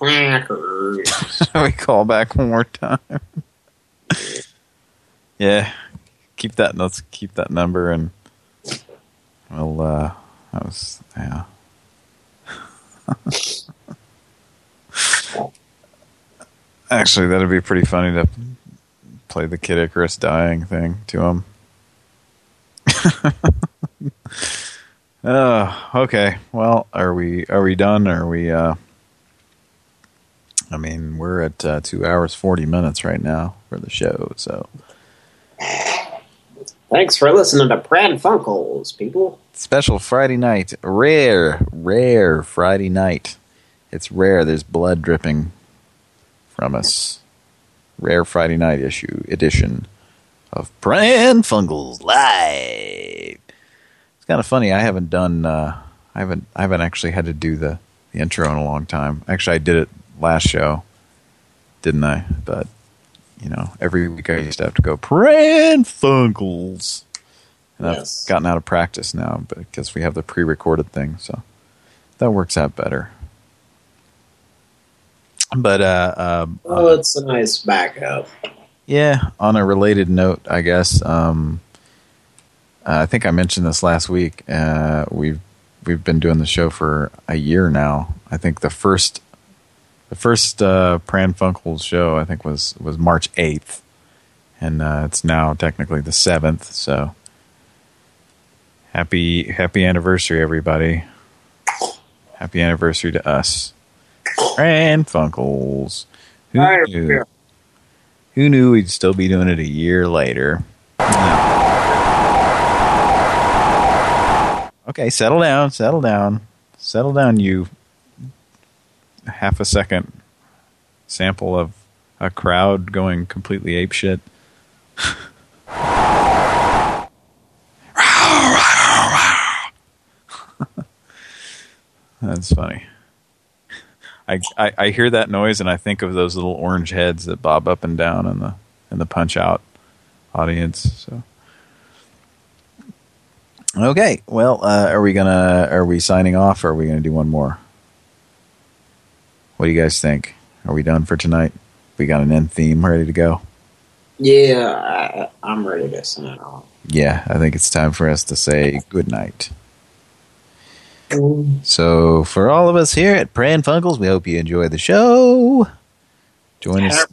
<laughs> we call back one more time. yeah. Keep that let's keep that number and well uh that was yeah. Actually that'd be pretty funny to play the Kid Icarus dying thing to him. <laughs> Oh, okay. Well, are we are we done? Are we? uh I mean, we're at uh, two hours forty minutes right now for the show. So Thanks for listening to Pran Funkels, people. special Friday night, rare, rare Friday night. It's rare. There's blood dripping from us. Rare Friday night issue edition of Pran Funkels live. It's kind of funny. I haven't done. Uh, I haven't. I haven't actually had to do the the intro in a long time. Actually, I did it last show, didn't I? But you know, every week I used to have to go Pran Funkels, and Yes. I've gotten out of practice now but because we have the pre-recorded thing, so that works out better. But uh, um, Oh, it's a nice backup. yeah, on a related note, I guess. Um, I think I mentioned this last week. Uh, we've we've been doing the show for a year now. I think the first the first uh, Pran Funkels show I think was was March eighth, and uh, it's now technically the seventh. So happy happy anniversary, everybody! Happy anniversary to us, Funkels. Who Hi, knew? Who knew we'd still be doing it a year later? Okay, settle down, settle down, settle down. You half a second sample of a crowd going completely apeshit. <laughs> That's funny. I, I I hear that noise and I think of those little orange heads that bob up and down in the in the punch out audience. So okay, well, uh, are we gonna are we signing off or are we gonna do one more? What do you guys think? Are we done for tonight? We got an end theme ready to go. Yeah, I, I'm ready to sign off. Yeah, I think it's time for us to say good night. So, for all of us here at Pran Funkels, we hope you enjoy the show. Join us.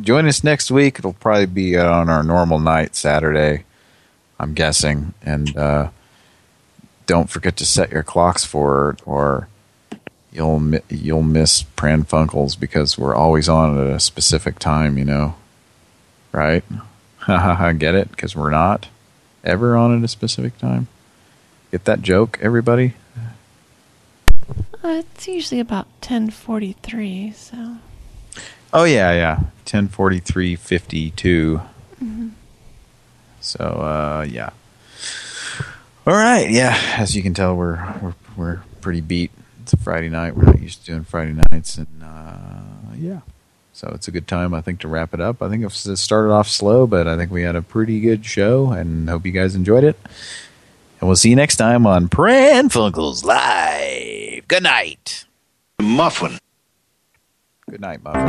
join us next week. It'll probably be on our normal night, Saturday. I'm guessing, and uh, don't forget to set your clocks for it, or you'll mi- you'll miss Pran Funkels because we're always on at a specific time. You know, right? Ha ha ha! Get it? Because we're not ever on at a specific time. Get that joke, everybody? Uh, it's usually about 10:43, so. Oh yeah, yeah. Ten forty three fifty two. Mhm. So uh, yeah. All right, yeah. As you can tell, we're we're we're pretty beat. It's a Friday night. We're not used to doing Friday nights, and uh, yeah. So it's a good time, I think, to wrap it up. I think it started off slow, but I think we had a pretty good show, and hope you guys enjoyed it. And we'll see you next time on Pran Funkels Live. Good night. Muffin. Good night, Muffin.